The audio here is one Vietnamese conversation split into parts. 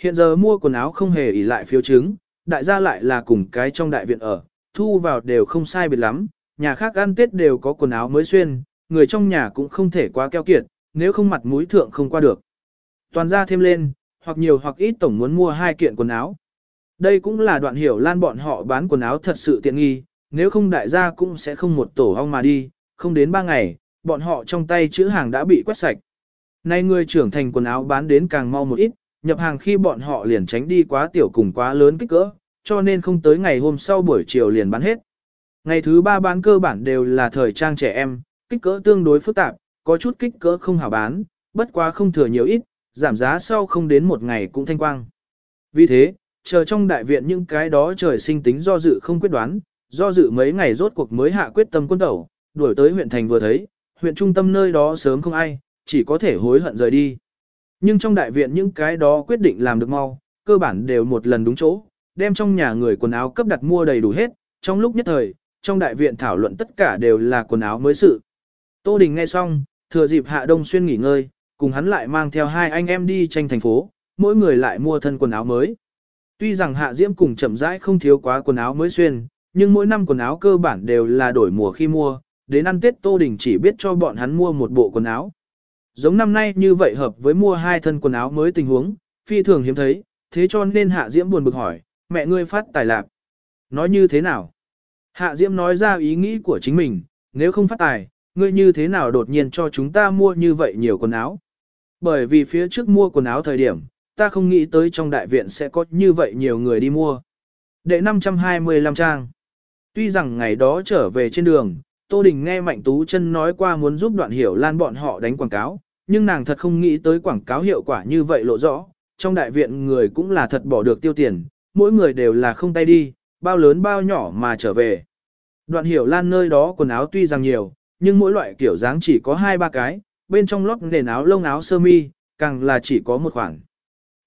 Hiện giờ mua quần áo không hề ỉ lại phiếu chứng, đại gia lại là cùng cái trong đại viện ở, thu vào đều không sai biệt lắm, nhà khác ăn Tết đều có quần áo mới xuyên, người trong nhà cũng không thể quá keo kiệt, nếu không mặt mũi thượng không qua được. Toàn ra thêm lên, hoặc nhiều hoặc ít tổng muốn mua hai kiện quần áo. Đây cũng là đoạn hiểu lan bọn họ bán quần áo thật sự tiện nghi, nếu không đại gia cũng sẽ không một tổ hong mà đi, không đến ba ngày, bọn họ trong tay chữ hàng đã bị quét sạch. Nay người trưởng thành quần áo bán đến càng mau một ít, nhập hàng khi bọn họ liền tránh đi quá tiểu cùng quá lớn kích cỡ, cho nên không tới ngày hôm sau buổi chiều liền bán hết. Ngày thứ ba bán cơ bản đều là thời trang trẻ em, kích cỡ tương đối phức tạp, có chút kích cỡ không hảo bán, bất quá không thừa nhiều ít, giảm giá sau không đến một ngày cũng thanh quang. Vì thế, chờ trong đại viện những cái đó trời sinh tính do dự không quyết đoán, do dự mấy ngày rốt cuộc mới hạ quyết tâm quân tẩu, đuổi tới huyện thành vừa thấy, huyện trung tâm nơi đó sớm không ai, chỉ có thể hối hận rời đi. Nhưng trong đại viện những cái đó quyết định làm được mau, cơ bản đều một lần đúng chỗ, đem trong nhà người quần áo cấp đặt mua đầy đủ hết, trong lúc nhất thời, trong đại viện thảo luận tất cả đều là quần áo mới sự. Tô Đình nghe xong, thừa dịp Hạ Đông Xuyên nghỉ ngơi, cùng hắn lại mang theo hai anh em đi tranh thành phố, mỗi người lại mua thân quần áo mới. Tuy rằng Hạ Diễm cùng chậm rãi không thiếu quá quần áo mới xuyên, nhưng mỗi năm quần áo cơ bản đều là đổi mùa khi mua, đến ăn Tết Tô Đình chỉ biết cho bọn hắn mua một bộ quần áo. Giống năm nay như vậy hợp với mua hai thân quần áo mới tình huống, phi thường hiếm thấy, thế cho nên Hạ Diễm buồn bực hỏi, mẹ ngươi phát tài lạc. Nói như thế nào? Hạ Diễm nói ra ý nghĩ của chính mình, nếu không phát tài, ngươi như thế nào đột nhiên cho chúng ta mua như vậy nhiều quần áo? Bởi vì phía trước mua quần áo thời điểm, ta không nghĩ tới trong đại viện sẽ có như vậy nhiều người đi mua. Đệ 525 trang. Tuy rằng ngày đó trở về trên đường, Tô Đình nghe Mạnh Tú chân nói qua muốn giúp đoạn hiểu lan bọn họ đánh quảng cáo, nhưng nàng thật không nghĩ tới quảng cáo hiệu quả như vậy lộ rõ. Trong đại viện người cũng là thật bỏ được tiêu tiền, mỗi người đều là không tay đi, bao lớn bao nhỏ mà trở về. Đoạn hiểu lan nơi đó quần áo tuy rằng nhiều, nhưng mỗi loại kiểu dáng chỉ có hai ba cái, bên trong lót nền áo lông áo sơ mi, càng là chỉ có một khoảng.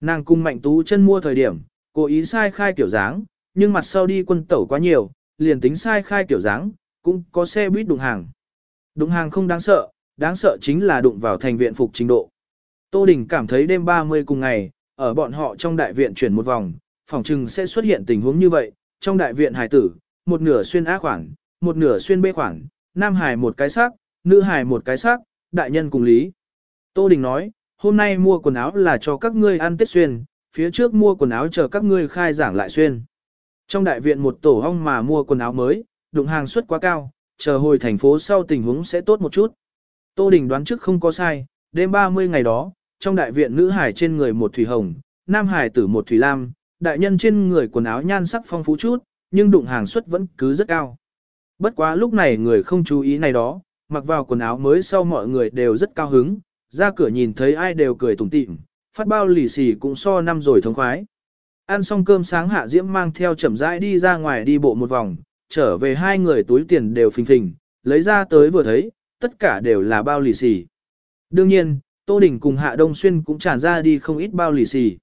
Nàng cùng mạnh tú chân mua thời điểm, cố ý sai khai kiểu dáng, nhưng mặt sau đi quân tẩu quá nhiều, liền tính sai khai kiểu dáng, cũng có xe buýt đụng hàng. Đụng hàng không đáng sợ, đáng sợ chính là đụng vào thành viện phục trình độ. Tô Đình cảm thấy đêm 30 cùng ngày, ở bọn họ trong đại viện chuyển một vòng, phòng trừng sẽ xuất hiện tình huống như vậy, trong đại viện hài tử, một nửa xuyên á khoảng, một nửa xuyên bê khoảng, nam hài một cái xác, nữ hài một cái xác, đại nhân cùng lý. Tô Đình nói, hôm nay mua quần áo là cho các ngươi ăn tết xuyên, phía trước mua quần áo chờ các ngươi khai giảng lại xuyên. Trong đại viện một tổ hong mà mua quần áo mới, đụng hàng suất quá cao, chờ hồi thành phố sau tình huống sẽ tốt một chút. Tô Đình đoán trước không có sai, đêm 30 ngày đó, trong đại viện nữ hải trên người một thủy hồng, nam hải tử một thủy lam, đại nhân trên người quần áo nhan sắc phong phú chút, nhưng đụng hàng suất vẫn cứ rất cao. Bất quá lúc này người không chú ý này đó, mặc vào quần áo mới sau mọi người đều rất cao hứng, ra cửa nhìn thấy ai đều cười tủm tỉm, phát bao lì xì cũng so năm rồi thống khoái. Ăn xong cơm sáng hạ diễm mang theo chậm rãi đi ra ngoài đi bộ một vòng, trở về hai người túi tiền đều phình phình, lấy ra tới vừa thấy, tất cả đều là bao lì xì. Đương nhiên, Tô Đình cùng Hạ Đông Xuyên cũng tràn ra đi không ít bao lì xì.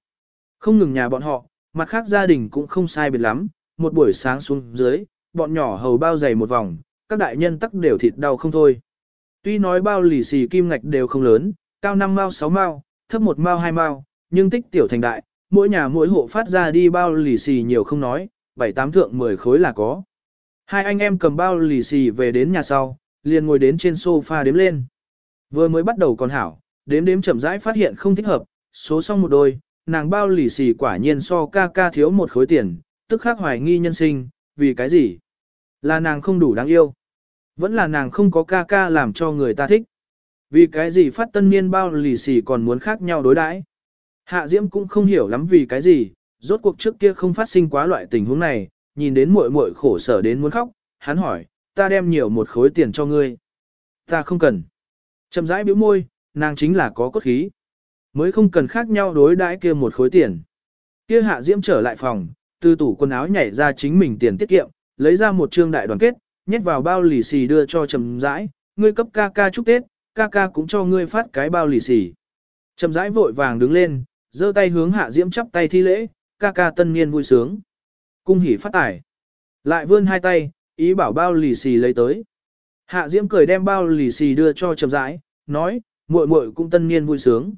Không ngừng nhà bọn họ, mặt khác gia đình cũng không sai biệt lắm, một buổi sáng xuống dưới, bọn nhỏ hầu bao dày một vòng, các đại nhân tắc đều thịt đau không thôi. Tuy nói bao lì xì kim ngạch đều không lớn, cao 5 mao 6 mao, thấp 1 mao 2 mao, nhưng tích tiểu thành đại, mỗi nhà mỗi hộ phát ra đi bao lì xì nhiều không nói, 7-8 thượng 10 khối là có. Hai anh em cầm bao lì xì về đến nhà sau, liền ngồi đến trên sofa đếm lên. Vừa mới bắt đầu còn hảo, đếm đếm chậm rãi phát hiện không thích hợp, số xong một đôi, nàng bao lì xì quả nhiên so ca ca thiếu một khối tiền, tức khắc hoài nghi nhân sinh, vì cái gì? Là nàng không đủ đáng yêu. Vẫn là nàng không có ca ca làm cho người ta thích. Vì cái gì phát tân niên bao lì xì còn muốn khác nhau đối đãi? Hạ Diễm cũng không hiểu lắm vì cái gì, rốt cuộc trước kia không phát sinh quá loại tình huống này, nhìn đến muội muội khổ sở đến muốn khóc, hắn hỏi, ta đem nhiều một khối tiền cho ngươi. Ta không cần. Chậm rãi bĩu môi, nàng chính là có cốt khí. Mới không cần khác nhau đối đãi kia một khối tiền. Kia hạ diễm trở lại phòng, từ tủ quần áo nhảy ra chính mình tiền tiết kiệm, lấy ra một trương đại đoàn kết, nhét vào bao lì xì đưa cho chậm rãi, ngươi cấp ca ca chúc Tết, ca ca cũng cho ngươi phát cái bao lì xì. Chậm rãi vội vàng đứng lên, giơ tay hướng hạ diễm chắp tay thi lễ, ca ca tân niên vui sướng. Cung hỉ phát tải. Lại vươn hai tay, ý bảo bao lì xì lấy tới. Hạ diễm cười đem bao lì xì đưa cho Trầm rãi, nói, muội muội cũng tân niên vui sướng.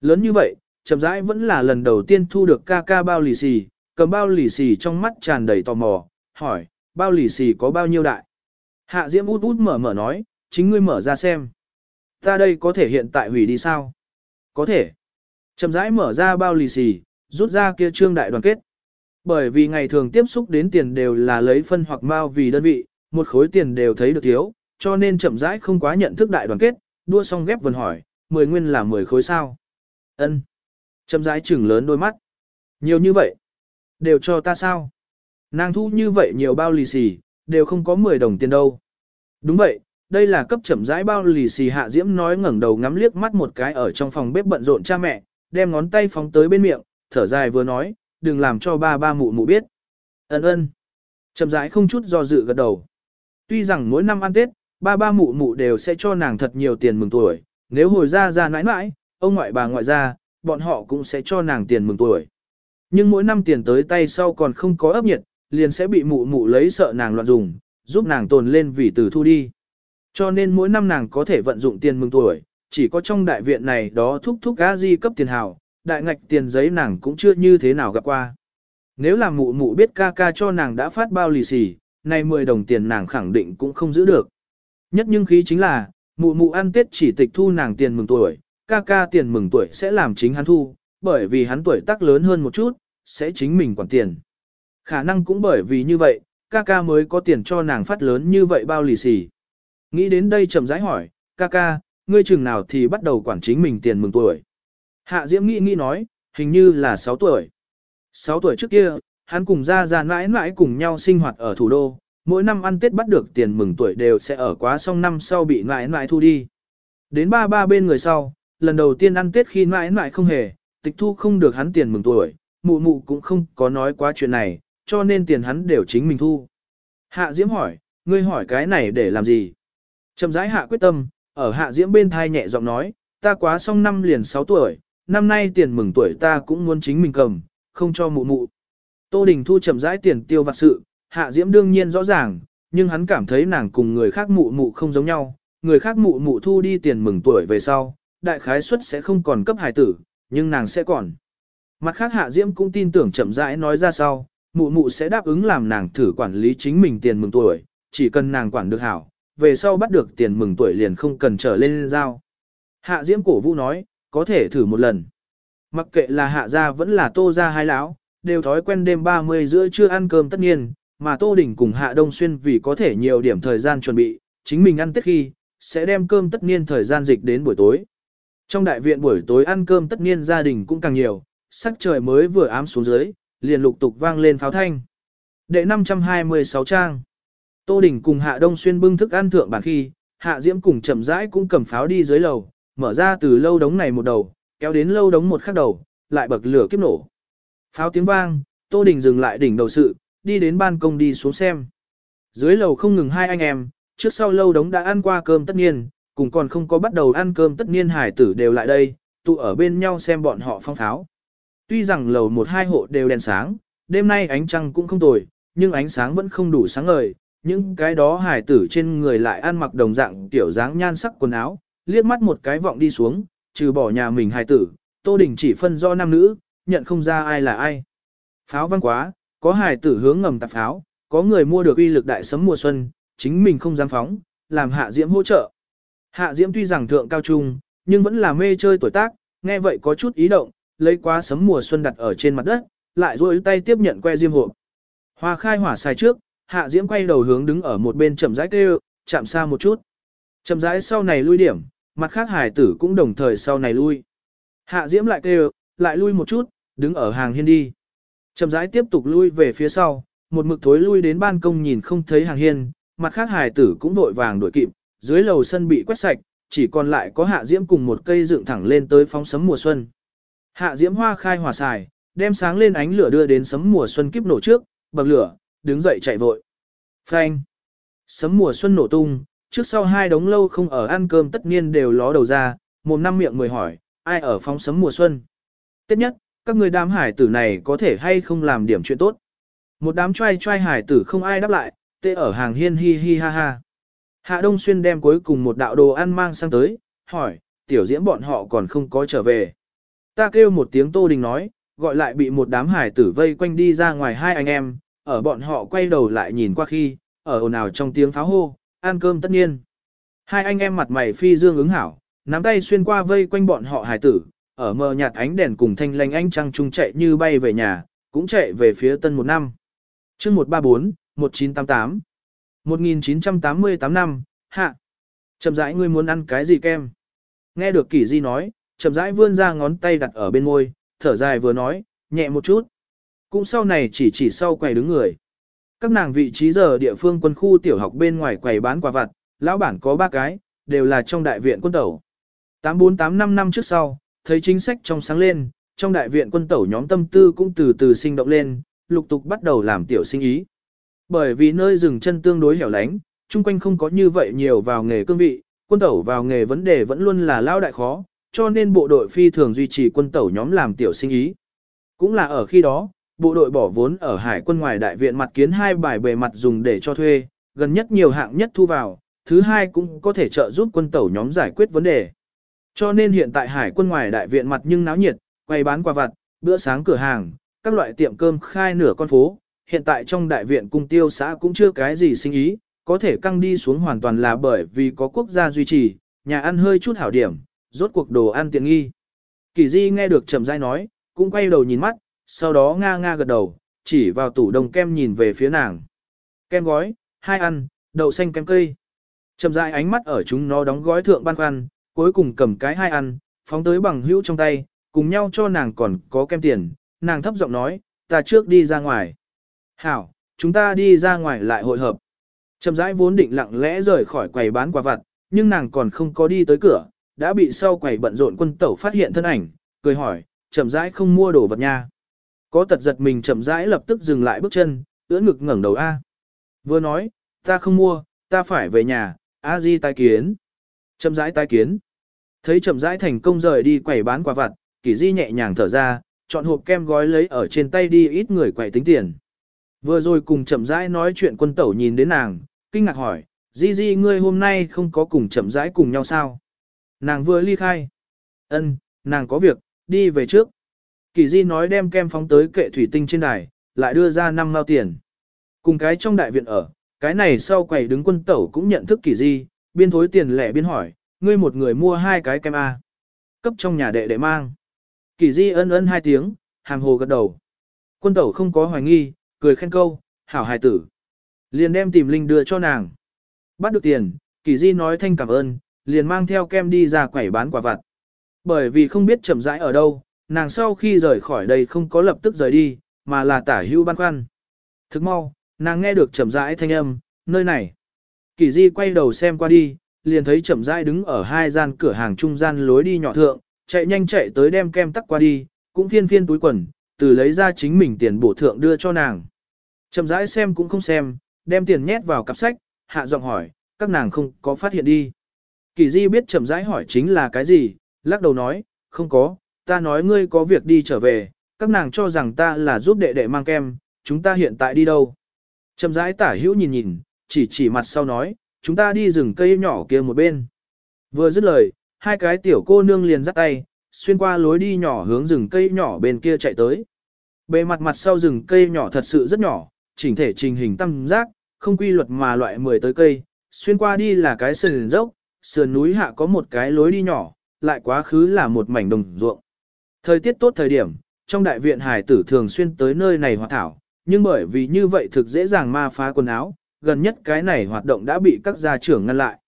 Lớn như vậy, Trầm rãi vẫn là lần đầu tiên thu được ca ca bao lì xì, cầm bao lì xì trong mắt tràn đầy tò mò, hỏi, bao lì xì có bao nhiêu đại? Hạ Diễm út út mở mở nói, chính ngươi mở ra xem. Ta đây có thể hiện tại hủy đi sao? Có thể. Trầm rãi mở ra bao lì xì, rút ra kia trương đại đoàn kết. Bởi vì ngày thường tiếp xúc đến tiền đều là lấy phân hoặc mao vì đơn vị, một khối tiền đều thấy được thiếu, cho nên chậm rãi không quá nhận thức đại đoàn kết, đua xong ghép vần hỏi, 10 nguyên là 10 khối sao? Ân. Chậm rãi trừng lớn đôi mắt. Nhiều như vậy. Đều cho ta sao? Nàng thu như vậy nhiều bao lì xì, đều không có 10 đồng tiền đâu. Đúng vậy, đây là cấp chậm rãi bao lì xì hạ diễm nói ngẩng đầu ngắm liếc mắt một cái ở trong phòng bếp bận rộn cha mẹ, đem ngón tay phóng tới bên miệng, thở dài vừa nói, đừng làm cho ba ba mụ mụ biết. Ấn ơn. Chậm rãi không chút do dự gật đầu. Tuy rằng mỗi năm ăn Tết, ba ba mụ mụ đều sẽ cho nàng thật nhiều tiền mừng tuổi, nếu hồi ra ra nãi nãi, ông ngoại bà ngoại ra, bọn họ cũng sẽ cho nàng tiền mừng tuổi. Nhưng mỗi năm tiền tới tay sau còn không có ấp nhiệt, liền sẽ bị mụ mụ lấy sợ nàng loạn dùng, giúp nàng tồn lên vì từ thu đi. Cho nên mỗi năm nàng có thể vận dụng tiền mừng tuổi, chỉ có trong đại viện này đó thúc thúc gà di cấp tiền hào, đại ngạch tiền giấy nàng cũng chưa như thế nào gặp qua. Nếu là mụ mụ biết ca ca cho nàng đã phát bao lì xì, nay 10 đồng tiền nàng khẳng định cũng không giữ được. Nhất nhưng khí chính là, mụ mụ ăn tết chỉ tịch thu nàng tiền mừng tuổi, ca ca tiền mừng tuổi sẽ làm chính hắn thu, bởi vì hắn tuổi tác lớn hơn một chút, sẽ chính mình quản tiền. Khả năng cũng bởi vì như vậy, ca ca mới có tiền cho nàng phát lớn như vậy bao lì xì. Nghĩ đến đây chậm rãi hỏi, ca ca, ngươi chừng nào thì bắt đầu quản chính mình tiền mừng tuổi. Hạ Diễm nghĩ nghĩ nói, hình như là 6 tuổi. 6 tuổi trước kia, hắn cùng gia gia mãi mãi cùng nhau sinh hoạt ở thủ đô, mỗi năm ăn Tết bắt được tiền mừng tuổi đều sẽ ở quá xong năm sau bị mãi mãi thu đi. Đến ba ba bên người sau, lần đầu tiên ăn Tết khi mãi mãi không hề, tịch thu không được hắn tiền mừng tuổi, mụ mụ cũng không có nói quá chuyện này, cho nên tiền hắn đều chính mình thu. Hạ Diễm hỏi, ngươi hỏi cái này để làm gì? Trầm rãi hạ quyết tâm, ở Hạ Diễm bên thai nhẹ giọng nói, ta quá xong năm liền 6 tuổi, năm nay tiền mừng tuổi ta cũng muốn chính mình cầm, không cho mụ mụ. Tô Đình Thu chậm rãi tiền tiêu vặt sự, Hạ Diễm đương nhiên rõ ràng, nhưng hắn cảm thấy nàng cùng người khác mụ mụ không giống nhau, người khác mụ mụ thu đi tiền mừng tuổi về sau, đại khái suất sẽ không còn cấp hài tử, nhưng nàng sẽ còn. Mặt khác Hạ Diễm cũng tin tưởng chậm rãi nói ra sau, mụ mụ sẽ đáp ứng làm nàng thử quản lý chính mình tiền mừng tuổi, chỉ cần nàng quản được hảo, về sau bắt được tiền mừng tuổi liền không cần trở lên giao. Hạ Diễm cổ vũ nói, có thể thử một lần. Mặc kệ là hạ gia vẫn là tô gia hai lão, đều thói quen đêm 30 giữa trưa ăn cơm tất nhiên, mà tô đỉnh cùng hạ đông xuyên vì có thể nhiều điểm thời gian chuẩn bị, chính mình ăn tết khi, sẽ đem cơm tất niên thời gian dịch đến buổi tối. Trong đại viện buổi tối ăn cơm tất niên gia đình cũng càng nhiều, sắc trời mới vừa ám xuống dưới, liền lục tục vang lên pháo thanh. Đệ 526 trang. Tô Đình cùng Hạ Đông Xuyên bưng thức ăn thượng bản khi, Hạ Diễm cùng chậm rãi cũng cầm pháo đi dưới lầu, mở ra từ lâu đống này một đầu, kéo đến lâu đống một khắc đầu, lại bậc lửa kiếp nổ. Pháo tiếng vang, Tô Đình dừng lại đỉnh đầu sự, đi đến ban công đi xuống xem. Dưới lầu không ngừng hai anh em, trước sau lâu đống đã ăn qua cơm tất niên, cùng còn không có bắt đầu ăn cơm tất niên hải tử đều lại đây, tụ ở bên nhau xem bọn họ phong pháo. Tuy rằng lầu một hai hộ đều đèn sáng, đêm nay ánh trăng cũng không tồi, nhưng ánh sáng vẫn không đủ sáng ngời, những cái đó hải tử trên người lại ăn mặc đồng dạng tiểu dáng nhan sắc quần áo, liếc mắt một cái vọng đi xuống, trừ bỏ nhà mình hải tử, Tô Đình chỉ phân do nam nữ, nhận không ra ai là ai. Pháo văng quá, có hải tử hướng ngầm tạp pháo, có người mua được uy lực đại sấm mùa xuân, chính mình không dám phóng, làm Hạ Diễm hỗ trợ. Hạ Diễm tuy rằng thượng cao trung, nhưng vẫn là mê chơi tuổi tác, nghe vậy có chút ý động, lấy quá sấm mùa xuân đặt ở trên mặt đất, lại duỗi tay tiếp nhận que diêm hộp. Hoa khai hỏa xài trước, Hạ Diễm quay đầu hướng đứng ở một bên chậm rãi kêu, chạm xa một chút. Chậm rãi sau này lui điểm, mặt khác hải tử cũng đồng thời sau này lui. Hạ Diễm lại kêu, lại lui một chút, đứng ở hàng hiên đi. Chậm rãi tiếp tục lui về phía sau, một mực thối lui đến ban công nhìn không thấy hàng hiên, mặt khác hải tử cũng vội vàng đuổi kịp, dưới lầu sân bị quét sạch, chỉ còn lại có Hạ Diễm cùng một cây dựng thẳng lên tới phóng sấm mùa xuân. Hạ Diễm hoa khai hỏa xài, đem sáng lên ánh lửa đưa đến sấm mùa xuân kiếp nổ trước, bậc lửa, đứng dậy chạy vội. Phanh. Sấm mùa xuân nổ tung, trước sau hai đống lâu không ở ăn cơm tất nhiên đều ló đầu ra, mồm năm miệng mười hỏi, ai ở phóng sấm mùa xuân. Tiếp nhất, các người đám hải tử này có thể hay không làm điểm chuyện tốt. Một đám trai trai hải tử không ai đáp lại, tê ở hàng hiên hi hi ha ha. Hạ Đông Xuyên đem cuối cùng một đạo đồ ăn mang sang tới, hỏi, tiểu diễm bọn họ còn không có trở về. Ta kêu một tiếng Tô Đình nói, gọi lại bị một đám hải tử vây quanh đi ra ngoài hai anh em, ở bọn họ quay đầu lại nhìn qua khi, ở ồn ào trong tiếng pháo hô, ăn cơm tất nhiên. Hai anh em mặt mày phi dương ứng hảo, nắm tay xuyên qua vây quanh bọn họ hải tử, ở mờ nhạt ánh đèn cùng thanh lanh ánh trăng trung chạy như bay về nhà, cũng chạy về phía tân một năm. chương 134, 1988 1988 năm, hạ. Chậm rãi ngươi muốn ăn cái gì kem? Nghe được kỷ di nói, chậm rãi vươn ra ngón tay đặt ở bên môi, thở dài vừa nói, nhẹ một chút. Cũng sau này chỉ chỉ sau quầy đứng người. Các nàng vị trí giờ địa phương quân khu tiểu học bên ngoài quầy bán quà vặt, lão bản có ba cái, đều là trong đại viện quân tẩu. 8485 năm trước sau, thấy chính sách trong sáng lên, trong đại viện quân tẩu nhóm tâm tư cũng từ từ sinh động lên, lục tục bắt đầu làm tiểu sinh ý. Bởi vì nơi rừng chân tương đối hẻo lánh, chung quanh không có như vậy nhiều vào nghề cương vị, quân tẩu vào nghề vấn đề vẫn luôn là lao đại khó, cho nên bộ đội phi thường duy trì quân tẩu nhóm làm tiểu sinh ý. Cũng là ở khi đó, bộ đội bỏ vốn ở hải quân ngoài đại viện mặt kiến hai bài bề mặt dùng để cho thuê, gần nhất nhiều hạng nhất thu vào, thứ hai cũng có thể trợ giúp quân tẩu nhóm giải quyết vấn đề. Cho nên hiện tại hải quân ngoài đại viện mặt nhưng náo nhiệt, quay bán quà vặt, bữa sáng cửa hàng, các loại tiệm cơm khai nửa con phố, hiện tại trong đại viện cung tiêu xã cũng chưa cái gì sinh ý, có thể căng đi xuống hoàn toàn là bởi vì có quốc gia duy trì, nhà ăn hơi chút hảo điểm, rốt cuộc đồ ăn tiện nghi. Kỳ Di nghe được Trầm Giai nói, cũng quay đầu nhìn mắt, sau đó nga nga gật đầu, chỉ vào tủ đồng kem nhìn về phía nàng. Kem gói, hai ăn, đậu xanh kem cây. Trầm Giai ánh mắt ở chúng nó đóng gói thượng ban khoăn, cuối cùng cầm cái hai ăn, phóng tới bằng hữu trong tay, cùng nhau cho nàng còn có kem tiền, nàng thấp giọng nói, ta trước đi ra ngoài. Hảo, chúng ta đi ra ngoài lại hội hợp. Trầm rãi vốn định lặng lẽ rời khỏi quầy bán quà vặt, nhưng nàng còn không có đi tới cửa, đã bị sau quầy bận rộn quân tẩu phát hiện thân ảnh, cười hỏi, chậm rãi không mua đồ vật nha. Có tật giật mình chậm rãi lập tức dừng lại bước chân, ưỡn ngực ngẩng đầu A. Vừa nói, ta không mua, ta phải về nhà, A Di tai kiến. Chậm rãi tai kiến. Thấy chậm rãi thành công rời đi quẩy bán quà vặt, kỷ di nhẹ nhàng thở ra, chọn hộp kem gói lấy ở trên tay đi ít người quẩy tính tiền. Vừa rồi cùng chậm rãi nói chuyện quân tẩu nhìn đến nàng, kinh ngạc hỏi, Di Di ngươi hôm nay không có cùng chậm rãi cùng nhau sao? Nàng vừa ly khai. Ân, nàng có việc, đi về trước. Kỳ Di nói đem kem phóng tới kệ thủy tinh trên đài, lại đưa ra năm mao tiền. Cùng cái trong đại viện ở, cái này sau quầy đứng quân tẩu cũng nhận thức Kỳ Di, biên thối tiền lẻ biên hỏi, ngươi một người mua hai cái kem A. Cấp trong nhà đệ đệ mang. Kỳ Di ân ân hai tiếng, hàm hồ gật đầu. Quân tẩu không có hoài nghi, cười khen câu, hảo hài tử. Liền đem tìm linh đưa cho nàng. Bắt được tiền, Kỳ Di nói thanh cảm ơn, liền mang theo kem đi ra quẩy bán quả vặt. Bởi vì không biết chậm rãi ở đâu, nàng sau khi rời khỏi đây không có lập tức rời đi, mà là tả hưu băn khoăn. Thức mau, nàng nghe được chậm rãi thanh âm, nơi này. Kỳ Di quay đầu xem qua đi, liền thấy chậm rãi đứng ở hai gian cửa hàng trung gian lối đi nhỏ thượng, chạy nhanh chạy tới đem kem tắc qua đi, cũng phiên phiên túi quần, từ lấy ra chính mình tiền bổ thượng đưa cho nàng. Chậm rãi xem cũng không xem, đem tiền nhét vào cặp sách, hạ giọng hỏi, các nàng không có phát hiện đi. Kỳ di biết chậm rãi hỏi chính là cái gì, lắc đầu nói, không có, ta nói ngươi có việc đi trở về, các nàng cho rằng ta là giúp đệ đệ mang kem, chúng ta hiện tại đi đâu. Chậm rãi tả hữu nhìn nhìn, chỉ chỉ mặt sau nói, chúng ta đi rừng cây nhỏ kia một bên. Vừa dứt lời, hai cái tiểu cô nương liền dắt tay, xuyên qua lối đi nhỏ hướng rừng cây nhỏ bên kia chạy tới. Bề mặt mặt sau rừng cây nhỏ thật sự rất nhỏ, chỉnh thể trình hình tam giác, không quy luật mà loại 10 tới cây, xuyên qua đi là cái sườn dốc, sườn núi hạ có một cái lối đi nhỏ, lại quá khứ là một mảnh đồng ruộng. Thời tiết tốt thời điểm, trong đại viện hải tử thường xuyên tới nơi này hoạt thảo, nhưng bởi vì như vậy thực dễ dàng ma phá quần áo, gần nhất cái này hoạt động đã bị các gia trưởng ngăn lại.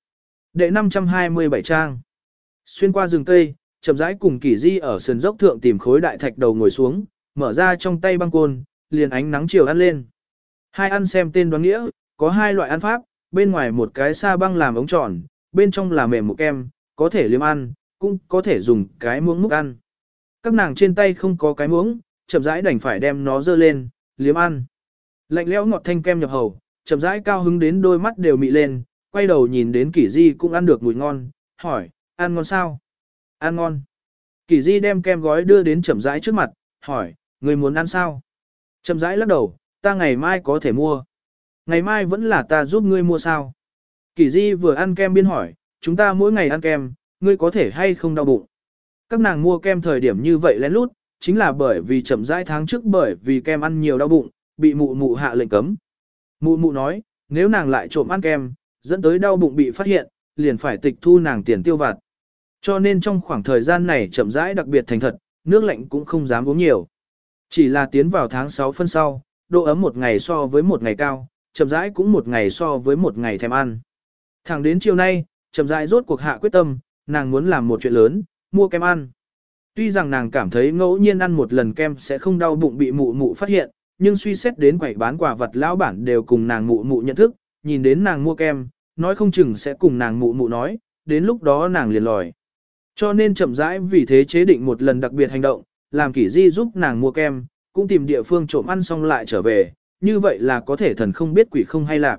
Đệ 527 trang. Xuyên qua rừng cây, chậm rãi cùng kỷ di ở sườn dốc thượng tìm khối đại thạch đầu ngồi xuống, mở ra trong tay băng côn, liền ánh nắng chiều ăn lên. Hai ăn xem tên đoán nghĩa, có hai loại ăn pháp, bên ngoài một cái sa băng làm ống tròn, bên trong là mềm một kem, có thể liếm ăn, cũng có thể dùng cái muỗng múc ăn. Các nàng trên tay không có cái muỗng, chậm rãi đành phải đem nó dơ lên, liếm ăn. Lạnh lẽo ngọt thanh kem nhập hầu, chậm rãi cao hứng đến đôi mắt đều mị lên, quay đầu nhìn đến kỷ di cũng ăn được mùi ngon, hỏi, ăn ngon sao? Ăn ngon. Kỷ di đem kem gói đưa đến chậm rãi trước mặt, hỏi, người muốn ăn sao? Chậm rãi lắc đầu, ta ngày mai có thể mua. Ngày mai vẫn là ta giúp ngươi mua sao? Kỷ di vừa ăn kem biên hỏi, chúng ta mỗi ngày ăn kem, ngươi có thể hay không đau bụng? Các nàng mua kem thời điểm như vậy lén lút, chính là bởi vì chậm rãi tháng trước bởi vì kem ăn nhiều đau bụng, bị mụ mụ hạ lệnh cấm. Mụ mụ nói, nếu nàng lại trộm ăn kem, dẫn tới đau bụng bị phát hiện, liền phải tịch thu nàng tiền tiêu vặt. Cho nên trong khoảng thời gian này chậm rãi đặc biệt thành thật, nước lạnh cũng không dám uống nhiều. Chỉ là tiến vào tháng 6 phân sau, độ ấm một ngày so với một ngày cao, chậm rãi cũng một ngày so với một ngày thèm ăn. Thẳng đến chiều nay, chậm rãi rốt cuộc hạ quyết tâm, nàng muốn làm một chuyện lớn, mua kem ăn. Tuy rằng nàng cảm thấy ngẫu nhiên ăn một lần kem sẽ không đau bụng bị mụ mụ phát hiện, nhưng suy xét đến quầy bán quà vật lão bản đều cùng nàng mụ mụ nhận thức, nhìn đến nàng mua kem, nói không chừng sẽ cùng nàng mụ mụ nói, đến lúc đó nàng liền lòi. Cho nên chậm rãi vì thế chế định một lần đặc biệt hành động, làm kỷ di giúp nàng mua kem, cũng tìm địa phương trộm ăn xong lại trở về, như vậy là có thể thần không biết quỷ không hay lạc.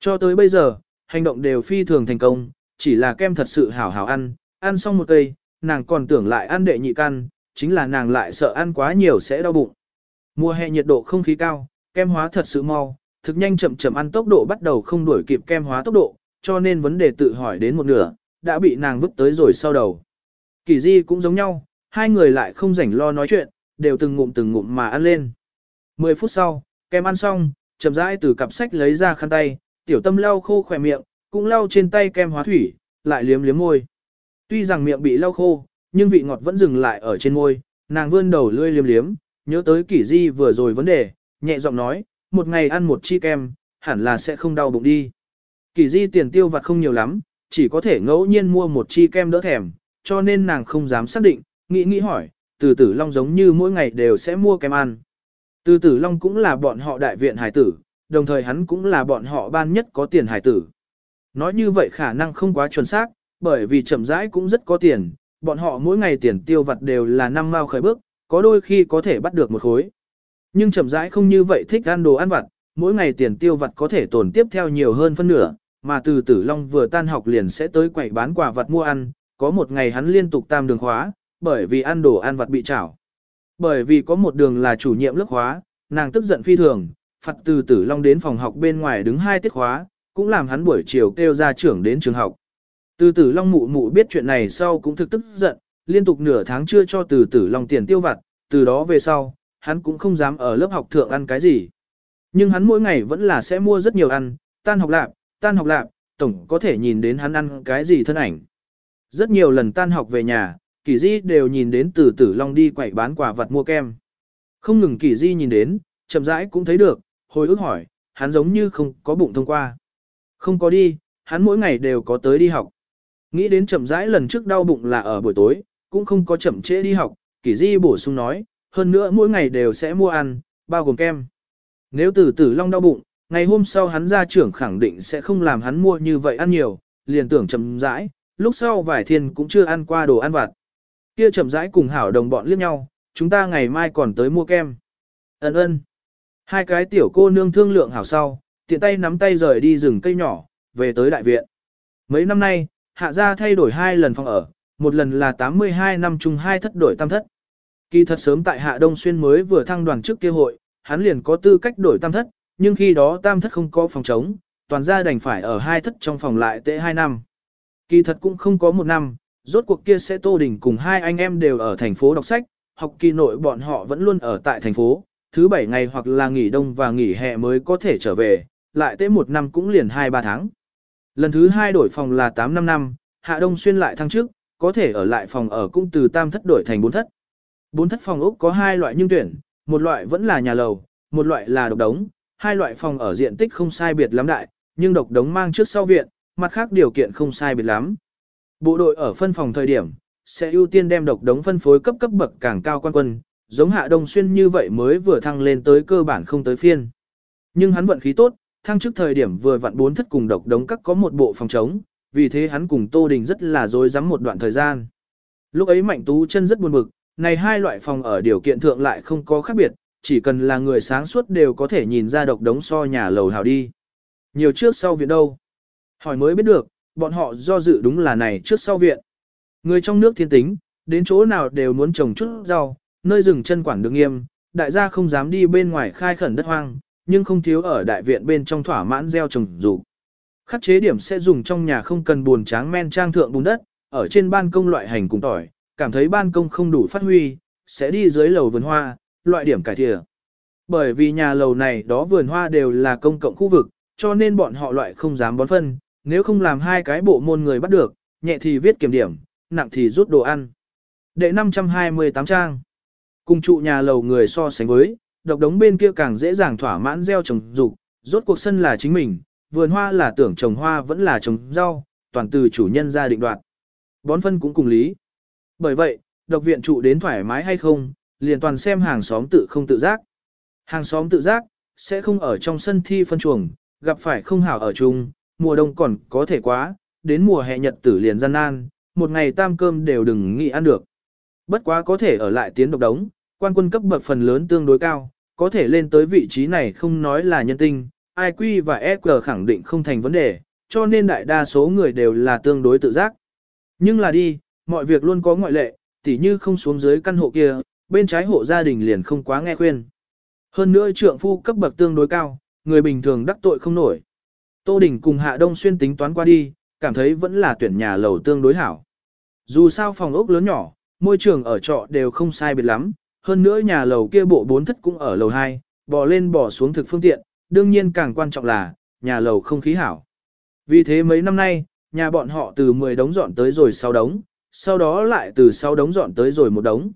Cho tới bây giờ, hành động đều phi thường thành công, chỉ là kem thật sự hảo hảo ăn, ăn xong một cây, nàng còn tưởng lại ăn đệ nhị căn, chính là nàng lại sợ ăn quá nhiều sẽ đau bụng. Mùa hè nhiệt độ không khí cao, kem hóa thật sự mau, thực nhanh chậm chậm ăn tốc độ bắt đầu không đuổi kịp kem hóa tốc độ, cho nên vấn đề tự hỏi đến một nửa, đã bị nàng vứt tới rồi sau đầu. Kỳ di cũng giống nhau, hai người lại không rảnh lo nói chuyện, đều từng ngụm từng ngụm mà ăn lên. Mười phút sau, kem ăn xong, chậm rãi từ cặp sách lấy ra khăn tay, tiểu tâm lau khô khỏe miệng, cũng lau trên tay kem hóa thủy, lại liếm liếm môi. Tuy rằng miệng bị lau khô, nhưng vị ngọt vẫn dừng lại ở trên môi, nàng vươn đầu lươi liếm liếm, nhớ tới kỷ di vừa rồi vấn đề, nhẹ giọng nói, một ngày ăn một chi kem, hẳn là sẽ không đau bụng đi. Kỷ di tiền tiêu vặt không nhiều lắm, chỉ có thể ngẫu nhiên mua một chi kem đỡ thèm, cho nên nàng không dám xác định, nghĩ nghĩ hỏi, từ tử long giống như mỗi ngày đều sẽ mua kem ăn. Từ tử long cũng là bọn họ đại viện hải tử, đồng thời hắn cũng là bọn họ ban nhất có tiền hải tử. Nói như vậy khả năng không quá chuẩn xác, bởi vì chậm rãi cũng rất có tiền, bọn họ mỗi ngày tiền tiêu vặt đều là năm mao khởi bước, có đôi khi có thể bắt được một khối. Nhưng chậm rãi không như vậy thích ăn đồ ăn vặt, mỗi ngày tiền tiêu vặt có thể tổn tiếp theo nhiều hơn phân nửa, mà từ tử long vừa tan học liền sẽ tới quầy bán quà vặt mua ăn, có một ngày hắn liên tục tam đường khóa, bởi vì ăn đồ ăn vặt bị chảo. Bởi vì có một đường là chủ nhiệm lớp khóa, nàng tức giận phi thường, phạt từ tử long đến phòng học bên ngoài đứng hai tiết khóa, cũng làm hắn buổi chiều kêu ra trưởng đến trường học. Từ tử long mụ mụ biết chuyện này sau cũng thực tức giận, liên tục nửa tháng chưa cho từ tử long tiền tiêu vặt, từ đó về sau, hắn cũng không dám ở lớp học thượng ăn cái gì. Nhưng hắn mỗi ngày vẫn là sẽ mua rất nhiều ăn, tan học lạp, tan học lạp, tổng có thể nhìn đến hắn ăn cái gì thân ảnh. Rất nhiều lần tan học về nhà, Kỳ Di đều nhìn đến từ tử long đi quậy bán quà vật mua kem. Không ngừng Kỳ Di nhìn đến, chậm rãi cũng thấy được, hồi ức hỏi, hắn giống như không có bụng thông qua. Không có đi, hắn mỗi ngày đều có tới đi học. Nghĩ đến chậm rãi lần trước đau bụng là ở buổi tối, cũng không có chậm trễ đi học, Kỷ Di bổ sung nói, hơn nữa mỗi ngày đều sẽ mua ăn, bao gồm kem. Nếu từ tử long đau bụng, ngày hôm sau hắn ra trưởng khẳng định sẽ không làm hắn mua như vậy ăn nhiều, liền tưởng chậm rãi, lúc sau vải thiên cũng chưa ăn qua đồ ăn vặt. Kia chậm rãi cùng hảo đồng bọn liếc nhau, chúng ta ngày mai còn tới mua kem. Ấn ơn. Hai cái tiểu cô nương thương lượng hảo sau, tiện tay nắm tay rời đi rừng cây nhỏ, về tới đại viện. Mấy năm nay, hạ gia thay đổi hai lần phòng ở, một lần là 82 năm chung hai thất đổi tam thất. Kỳ thật sớm tại Hạ Đông Xuyên mới vừa thăng đoàn trước kia hội, hắn liền có tư cách đổi tam thất, nhưng khi đó tam thất không có phòng trống, toàn gia đành phải ở hai thất trong phòng lại tệ hai năm. Kỳ thật cũng không có một năm, rốt cuộc kia sẽ Tô Đình cùng hai anh em đều ở thành phố đọc sách, học kỳ nội bọn họ vẫn luôn ở tại thành phố, thứ bảy ngày hoặc là nghỉ đông và nghỉ hè mới có thể trở về, lại tệ một năm cũng liền hai ba tháng. Lần thứ hai đổi phòng là 8 năm năm, Hạ Đông Xuyên lại thăng trước, có thể ở lại phòng ở cũng từ tam thất đổi thành bốn thất. Bốn thất phòng ốc có hai loại nhưng tuyển, một loại vẫn là nhà lầu, một loại là độc đống, hai loại phòng ở diện tích không sai biệt lắm đại, nhưng độc đống mang trước sau viện, mặt khác điều kiện không sai biệt lắm. Bộ đội ở phân phòng thời điểm, sẽ ưu tiên đem độc đống phân phối cấp cấp bậc càng cao quan quân, giống hạ đông xuyên như vậy mới vừa thăng lên tới cơ bản không tới phiên. Nhưng hắn vận khí tốt, thăng trước thời điểm vừa vặn bốn thất cùng độc đống các có một bộ phòng trống, vì thế hắn cùng Tô Đình rất là dối rắm một đoạn thời gian. Lúc ấy Mạnh Tú chân rất buồn bực, này hai loại phòng ở điều kiện thượng lại không có khác biệt, chỉ cần là người sáng suốt đều có thể nhìn ra độc đống so nhà lầu hào đi. Nhiều trước sau viện đâu? Hỏi mới biết được, bọn họ do dự đúng là này trước sau viện. Người trong nước thiên tính, đến chỗ nào đều muốn trồng chút rau, nơi rừng chân quản được nghiêm, đại gia không dám đi bên ngoài khai khẩn đất hoang, nhưng không thiếu ở đại viện bên trong thỏa mãn gieo trồng dục. Khắc chế điểm sẽ dùng trong nhà không cần buồn tráng men trang thượng bùn đất, ở trên ban công loại hành cùng tỏi, cảm thấy ban công không đủ phát huy, sẽ đi dưới lầu vườn hoa, loại điểm cải thiện. Bởi vì nhà lầu này đó vườn hoa đều là công cộng khu vực, cho nên bọn họ loại không dám bón phân, nếu không làm hai cái bộ môn người bắt được, nhẹ thì viết kiểm điểm, nặng thì rút đồ ăn. Đệ 528 trang. Cùng trụ nhà lầu người so sánh với, độc đống bên kia càng dễ dàng thỏa mãn gieo trồng dục, rốt cuộc sân là chính mình, vườn hoa là tưởng trồng hoa vẫn là trồng rau, toàn từ chủ nhân ra định đoạt. Bón phân cũng cùng lý. Bởi vậy, độc viện trụ đến thoải mái hay không, liền toàn xem hàng xóm tự không tự giác. Hàng xóm tự giác, sẽ không ở trong sân thi phân chuồng, gặp phải không hảo ở chung, mùa đông còn có thể quá, đến mùa hè nhật tử liền gian nan, một ngày tam cơm đều đừng nghĩ ăn được. Bất quá có thể ở lại tiến độc đống, quan quân cấp bậc phần lớn tương đối cao, có thể lên tới vị trí này không nói là nhân tinh, IQ và EQ khẳng định không thành vấn đề, cho nên đại đa số người đều là tương đối tự giác. Nhưng là đi, mọi việc luôn có ngoại lệ, tỉ như không xuống dưới căn hộ kia, bên trái hộ gia đình liền không quá nghe khuyên. Hơn nữa trượng phu cấp bậc tương đối cao, người bình thường đắc tội không nổi. Tô Đình cùng Hạ Đông Xuyên tính toán qua đi, cảm thấy vẫn là tuyển nhà lầu tương đối hảo. Dù sao phòng ốc lớn nhỏ, môi trường ở trọ đều không sai biệt lắm, hơn nữa nhà lầu kia bộ bốn thất cũng ở lầu 2, bò lên bò xuống thực phương tiện, đương nhiên càng quan trọng là, nhà lầu không khí hảo. Vì thế mấy năm nay, nhà bọn họ từ 10 đống dọn tới rồi 6 đống, sau đó lại từ 6 đống dọn tới rồi một đống.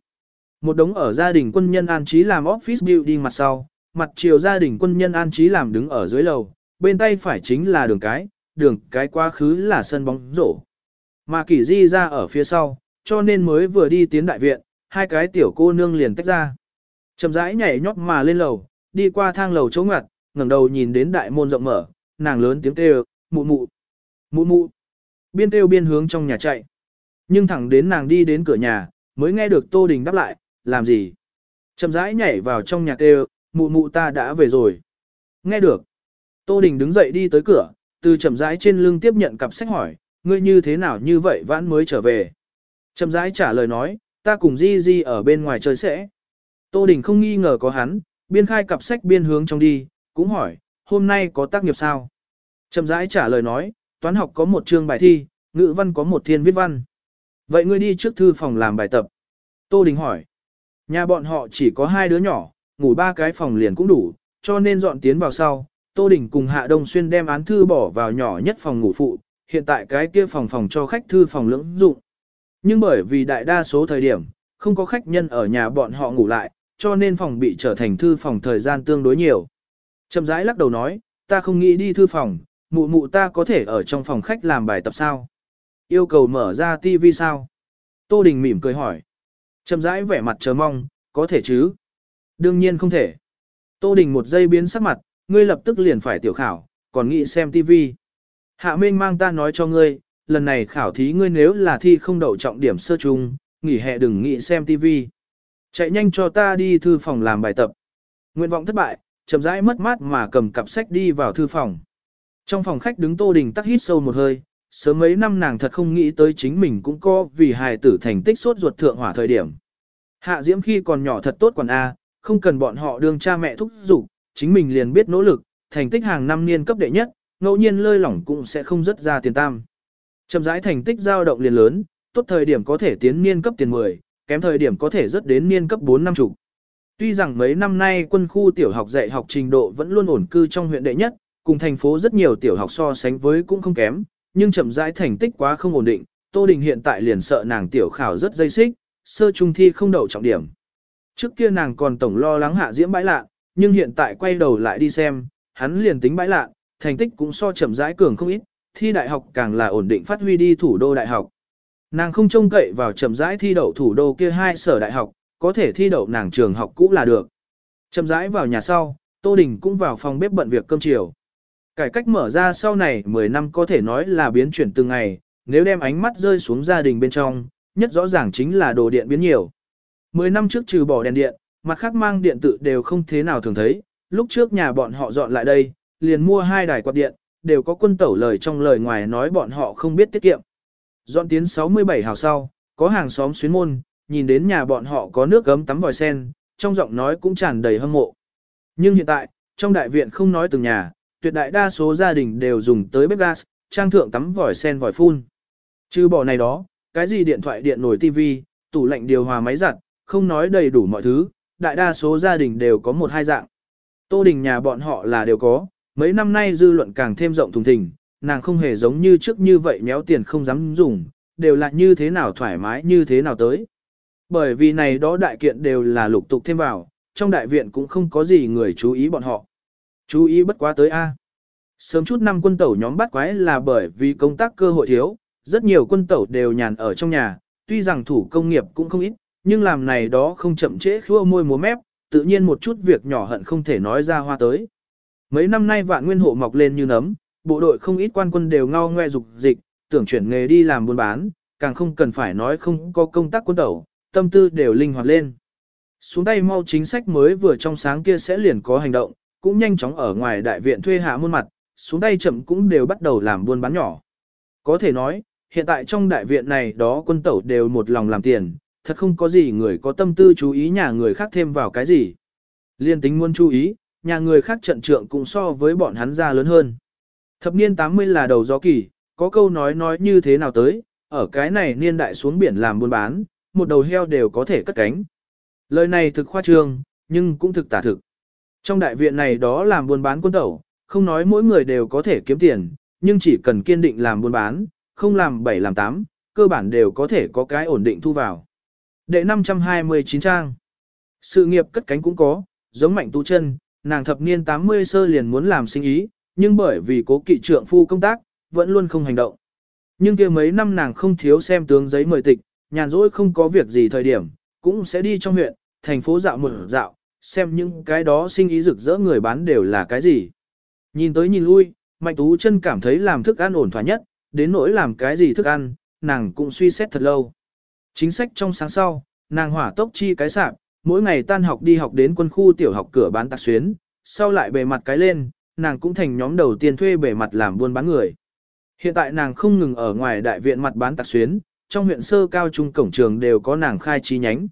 Một đống ở gia đình quân nhân an trí làm office building mặt sau, mặt chiều gia đình quân nhân an trí làm đứng ở dưới lầu, bên tay phải chính là đường cái, đường cái quá khứ là sân bóng rổ. Mà kỷ di ra ở phía sau, cho nên mới vừa đi tiến đại viện, hai cái tiểu cô nương liền tách ra. Chậm rãi nhảy nhót mà lên lầu, đi qua thang lầu chỗ ngặt, ngẩng đầu nhìn đến đại môn rộng mở, nàng lớn tiếng kêu, mụ mụ, mụ mụ. Biên kêu biên hướng trong nhà chạy. Nhưng thẳng đến nàng đi đến cửa nhà, mới nghe được Tô Đình đáp lại, làm gì? Chậm rãi nhảy vào trong nhà kêu, mụ mụ ta đã về rồi. Nghe được. Tô Đình đứng dậy đi tới cửa, từ chậm rãi trên lưng tiếp nhận cặp sách hỏi, ngươi như thế nào như vậy vãn mới trở về. Chậm rãi trả lời nói, ta cùng Di Di ở bên ngoài chơi sẽ. Tô Đình không nghi ngờ có hắn, biên khai cặp sách biên hướng trong đi, cũng hỏi, hôm nay có tác nghiệp sao? Trầm rãi trả lời nói, toán học có một chương bài thi, ngữ văn có một thiên viết văn. Vậy ngươi đi trước thư phòng làm bài tập. Tô Đình hỏi, nhà bọn họ chỉ có hai đứa nhỏ, ngủ ba cái phòng liền cũng đủ, cho nên dọn tiến vào sau. Tô Đình cùng Hạ Đông Xuyên đem án thư bỏ vào nhỏ nhất phòng ngủ phụ, hiện tại cái kia phòng phòng cho khách thư phòng lưỡng dụng. Nhưng bởi vì đại đa số thời điểm, không có khách nhân ở nhà bọn họ ngủ lại, cho nên phòng bị trở thành thư phòng thời gian tương đối nhiều. Chậm rãi lắc đầu nói, ta không nghĩ đi thư phòng, mụ mụ ta có thể ở trong phòng khách làm bài tập sao? Yêu cầu mở ra TV sao? Tô Đình mỉm cười hỏi. Chậm rãi vẻ mặt chờ mong, có thể chứ? Đương nhiên không thể. Tô Đình một giây biến sắc mặt, ngươi lập tức liền phải tiểu khảo, còn nghĩ xem TV? Hạ Minh mang ta nói cho ngươi, lần này khảo thí ngươi nếu là thi không đậu trọng điểm sơ trung, nghỉ hè đừng nghĩ xem TV. Chạy nhanh cho ta đi thư phòng làm bài tập. Nguyện vọng thất bại, chậm rãi mất mát mà cầm cặp sách đi vào thư phòng. Trong phòng khách đứng Tô Đình tắc hít sâu một hơi, sớm mấy năm nàng thật không nghĩ tới chính mình cũng có vì hài tử thành tích sốt ruột thượng hỏa thời điểm. Hạ Diễm khi còn nhỏ thật tốt quản A, không cần bọn họ đương cha mẹ thúc giục, chính mình liền biết nỗ lực, thành tích hàng năm niên cấp đệ nhất, ngẫu nhiên lơi lỏng cũng sẽ không rất ra tiền tam. Chậm rãi thành tích dao động liền lớn, tốt thời điểm có thể tiến niên cấp tiền 10, kém thời điểm có thể rất đến niên cấp 4 năm chục. Tuy rằng mấy năm nay quân khu tiểu học dạy học trình độ vẫn luôn ổn cư trong huyện đệ nhất, cùng thành phố rất nhiều tiểu học so sánh với cũng không kém, nhưng chậm rãi thành tích quá không ổn định, Tô Đình hiện tại liền sợ nàng tiểu khảo rất dây xích, sơ trung thi không đậu trọng điểm. Trước kia nàng còn tổng lo lắng hạ diễm bãi lạ, nhưng hiện tại quay đầu lại đi xem, hắn liền tính bãi lạ, thành tích cũng so chậm rãi cường không ít, thi đại học càng là ổn định phát huy đi thủ đô đại học. Nàng không trông cậy vào chậm rãi thi đậu thủ đô kia hai sở đại học, có thể thi đậu nàng trường học cũ là được. Chậm rãi vào nhà sau, Tô Đình cũng vào phòng bếp bận việc cơm chiều. Cải cách mở ra sau này 10 năm có thể nói là biến chuyển từng ngày, nếu đem ánh mắt rơi xuống gia đình bên trong, nhất rõ ràng chính là đồ điện biến nhiều. 10 năm trước trừ bỏ đèn điện, mặt khác mang điện tử đều không thế nào thường thấy, lúc trước nhà bọn họ dọn lại đây, liền mua hai đài quạt điện, đều có quân tẩu lời trong lời ngoài nói bọn họ không biết tiết kiệm. Dọn tiến 67 hào sau, có hàng xóm xuyến môn, nhìn đến nhà bọn họ có nước gấm tắm vòi sen, trong giọng nói cũng tràn đầy hâm mộ. Nhưng hiện tại, trong đại viện không nói từng nhà, tuyệt đại đa số gia đình đều dùng tới bếp gas, trang thượng tắm vòi sen vòi phun. Chứ bỏ này đó, cái gì điện thoại điện nổi tivi, tủ lạnh điều hòa máy giặt, không nói đầy đủ mọi thứ, đại đa số gia đình đều có một hai dạng. Tô đình nhà bọn họ là đều có, mấy năm nay dư luận càng thêm rộng thùng thình, nàng không hề giống như trước như vậy méo tiền không dám dùng, đều là như thế nào thoải mái như thế nào tới. Bởi vì này đó đại kiện đều là lục tục thêm vào, trong đại viện cũng không có gì người chú ý bọn họ. Chú ý bất quá tới A. Sớm chút năm quân tẩu nhóm bắt quái là bởi vì công tác cơ hội thiếu, rất nhiều quân tẩu đều nhàn ở trong nhà, tuy rằng thủ công nghiệp cũng không ít, nhưng làm này đó không chậm trễ khua môi múa mép, tự nhiên một chút việc nhỏ hận không thể nói ra hoa tới. Mấy năm nay vạn nguyên hộ mọc lên như nấm, bộ đội không ít quan quân đều ngao ngoe dục dịch, tưởng chuyển nghề đi làm buôn bán, càng không cần phải nói không có công tác quân tẩu, tâm tư đều linh hoạt lên. Xuống tay mau chính sách mới vừa trong sáng kia sẽ liền có hành động, cũng nhanh chóng ở ngoài đại viện thuê hạ muôn mặt, xuống tay chậm cũng đều bắt đầu làm buôn bán nhỏ. Có thể nói, hiện tại trong đại viện này đó quân tẩu đều một lòng làm tiền, thật không có gì người có tâm tư chú ý nhà người khác thêm vào cái gì. Liên tính muốn chú ý, nhà người khác trận trượng cũng so với bọn hắn ra lớn hơn. Thập niên 80 là đầu gió kỳ, có câu nói nói như thế nào tới, ở cái này niên đại xuống biển làm buôn bán, một đầu heo đều có thể cất cánh. Lời này thực khoa trương, nhưng cũng thực tả thực. Trong đại viện này đó làm buôn bán quân tẩu, không nói mỗi người đều có thể kiếm tiền, nhưng chỉ cần kiên định làm buôn bán, không làm 7 làm 8, cơ bản đều có thể có cái ổn định thu vào. Đệ 529 trang. Sự nghiệp cất cánh cũng có, giống mạnh tú chân, nàng thập niên 80 sơ liền muốn làm sinh ý, nhưng bởi vì cố kỵ trượng phu công tác, vẫn luôn không hành động. Nhưng kia mấy năm nàng không thiếu xem tướng giấy mời tịch, nhàn rỗi không có việc gì thời điểm, cũng sẽ đi trong huyện, thành phố dạo một dạo, xem những cái đó sinh ý rực rỡ người bán đều là cái gì. Nhìn tới nhìn lui, Mạnh Tú chân cảm thấy làm thức ăn ổn thỏa nhất, đến nỗi làm cái gì thức ăn, nàng cũng suy xét thật lâu. Chính sách trong sáng sau, nàng hỏa tốc chi cái sạp, mỗi ngày tan học đi học đến quân khu tiểu học cửa bán tạc xuyến, sau lại bề mặt cái lên, nàng cũng thành nhóm đầu tiên thuê bề mặt làm buôn bán người. Hiện tại nàng không ngừng ở ngoài đại viện mặt bán tạc xuyến, trong huyện sơ cao trung cổng trường đều có nàng khai chi nhánh.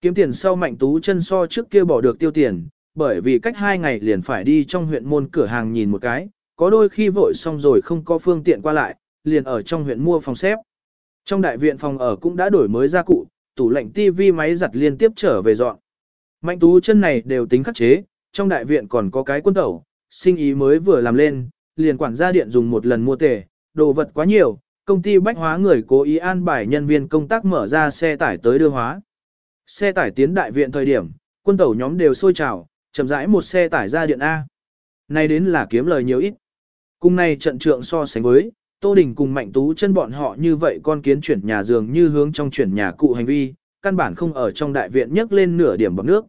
Kiếm tiền sau mạnh tú chân so trước kia bỏ được tiêu tiền, bởi vì cách hai ngày liền phải đi trong huyện môn cửa hàng nhìn một cái, có đôi khi vội xong rồi không có phương tiện qua lại, liền ở trong huyện mua phòng xếp. Trong đại viện phòng ở cũng đã đổi mới gia cụ, tủ lạnh tivi máy giặt liên tiếp trở về dọn. Mạnh tú chân này đều tính khắc chế, trong đại viện còn có cái quân tẩu, sinh ý mới vừa làm lên, liền quản gia điện dùng một lần mua tể, đồ vật quá nhiều, công ty bách hóa người cố ý an bài nhân viên công tác mở ra xe tải tới đưa hóa. Xe tải tiến đại viện thời điểm, quân tẩu nhóm đều sôi trào, chậm rãi một xe tải ra điện A. Nay đến là kiếm lời nhiều ít. Cùng này trận trượng so sánh với, Tô Đình cùng Mạnh Tú chân bọn họ như vậy con kiến chuyển nhà giường như hướng trong chuyển nhà cụ hành vi, căn bản không ở trong đại viện nhấc lên nửa điểm bọc nước.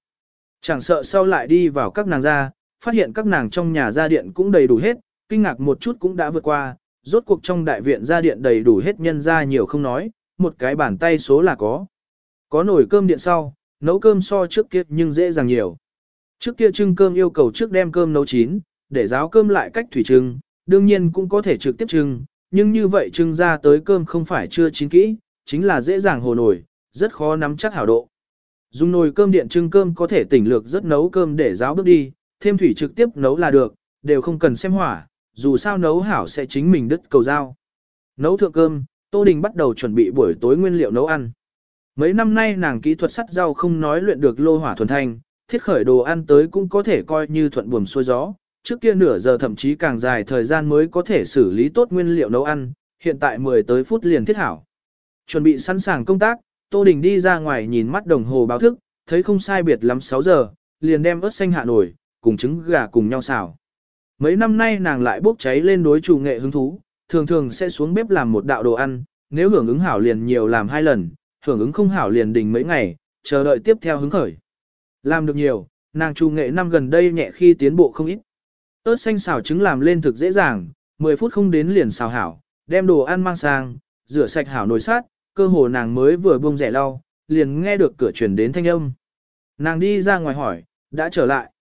Chẳng sợ sau lại đi vào các nàng ra, phát hiện các nàng trong nhà gia điện cũng đầy đủ hết, kinh ngạc một chút cũng đã vượt qua, rốt cuộc trong đại viện gia điện đầy đủ hết nhân ra nhiều không nói, một cái bàn tay số là có. Có nồi cơm điện sau, nấu cơm so trước kia nhưng dễ dàng nhiều. Trước kia trưng cơm yêu cầu trước đem cơm nấu chín, để ráo cơm lại cách thủy trưng, đương nhiên cũng có thể trực tiếp trưng, nhưng như vậy trưng ra tới cơm không phải chưa chín kỹ, chính là dễ dàng hồ nổi, rất khó nắm chắc hảo độ. Dùng nồi cơm điện trưng cơm có thể tỉnh lược rất nấu cơm để ráo bước đi, thêm thủy trực tiếp nấu là được, đều không cần xem hỏa, dù sao nấu hảo sẽ chính mình đứt cầu dao. Nấu thượng cơm, Tô Đình bắt đầu chuẩn bị buổi tối nguyên liệu nấu ăn. Mấy năm nay nàng kỹ thuật sắt rau không nói luyện được lô hỏa thuần thanh, thiết khởi đồ ăn tới cũng có thể coi như thuận buồm xuôi gió. Trước kia nửa giờ thậm chí càng dài thời gian mới có thể xử lý tốt nguyên liệu nấu ăn, hiện tại 10 tới phút liền thiết hảo. Chuẩn bị sẵn sàng công tác, Tô Đình đi ra ngoài nhìn mắt đồng hồ báo thức, thấy không sai biệt lắm 6 giờ, liền đem ớt xanh hạ nổi, cùng trứng gà cùng nhau xào. Mấy năm nay nàng lại bốc cháy lên đối chủ nghệ hứng thú, thường thường sẽ xuống bếp làm một đạo đồ ăn, nếu hưởng ứng hảo liền nhiều làm hai lần, hưởng ứng không hảo liền đình mấy ngày, chờ đợi tiếp theo hứng khởi. Làm được nhiều, nàng chủ nghệ năm gần đây nhẹ khi tiến bộ không ít ớt xanh xào trứng làm lên thực dễ dàng, 10 phút không đến liền xào hảo, đem đồ ăn mang sang, rửa sạch hảo nồi sát, cơ hồ nàng mới vừa buông rẻ lau, liền nghe được cửa truyền đến thanh âm. Nàng đi ra ngoài hỏi, đã trở lại.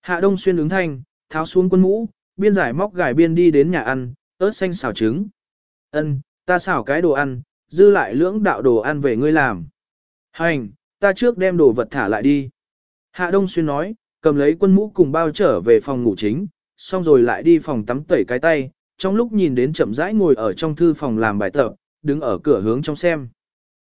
Hạ Đông Xuyên ứng thanh, tháo xuống quân mũ, biên giải móc gài biên đi đến nhà ăn, ớt xanh xào trứng. Ân, ta xào cái đồ ăn, dư lại lưỡng đạo đồ ăn về ngươi làm. Hành, ta trước đem đồ vật thả lại đi. Hạ Đông Xuyên nói, cầm lấy quân mũ cùng bao trở về phòng ngủ chính, xong rồi lại đi phòng tắm tẩy cái tay, trong lúc nhìn đến chậm rãi ngồi ở trong thư phòng làm bài tập, đứng ở cửa hướng trong xem.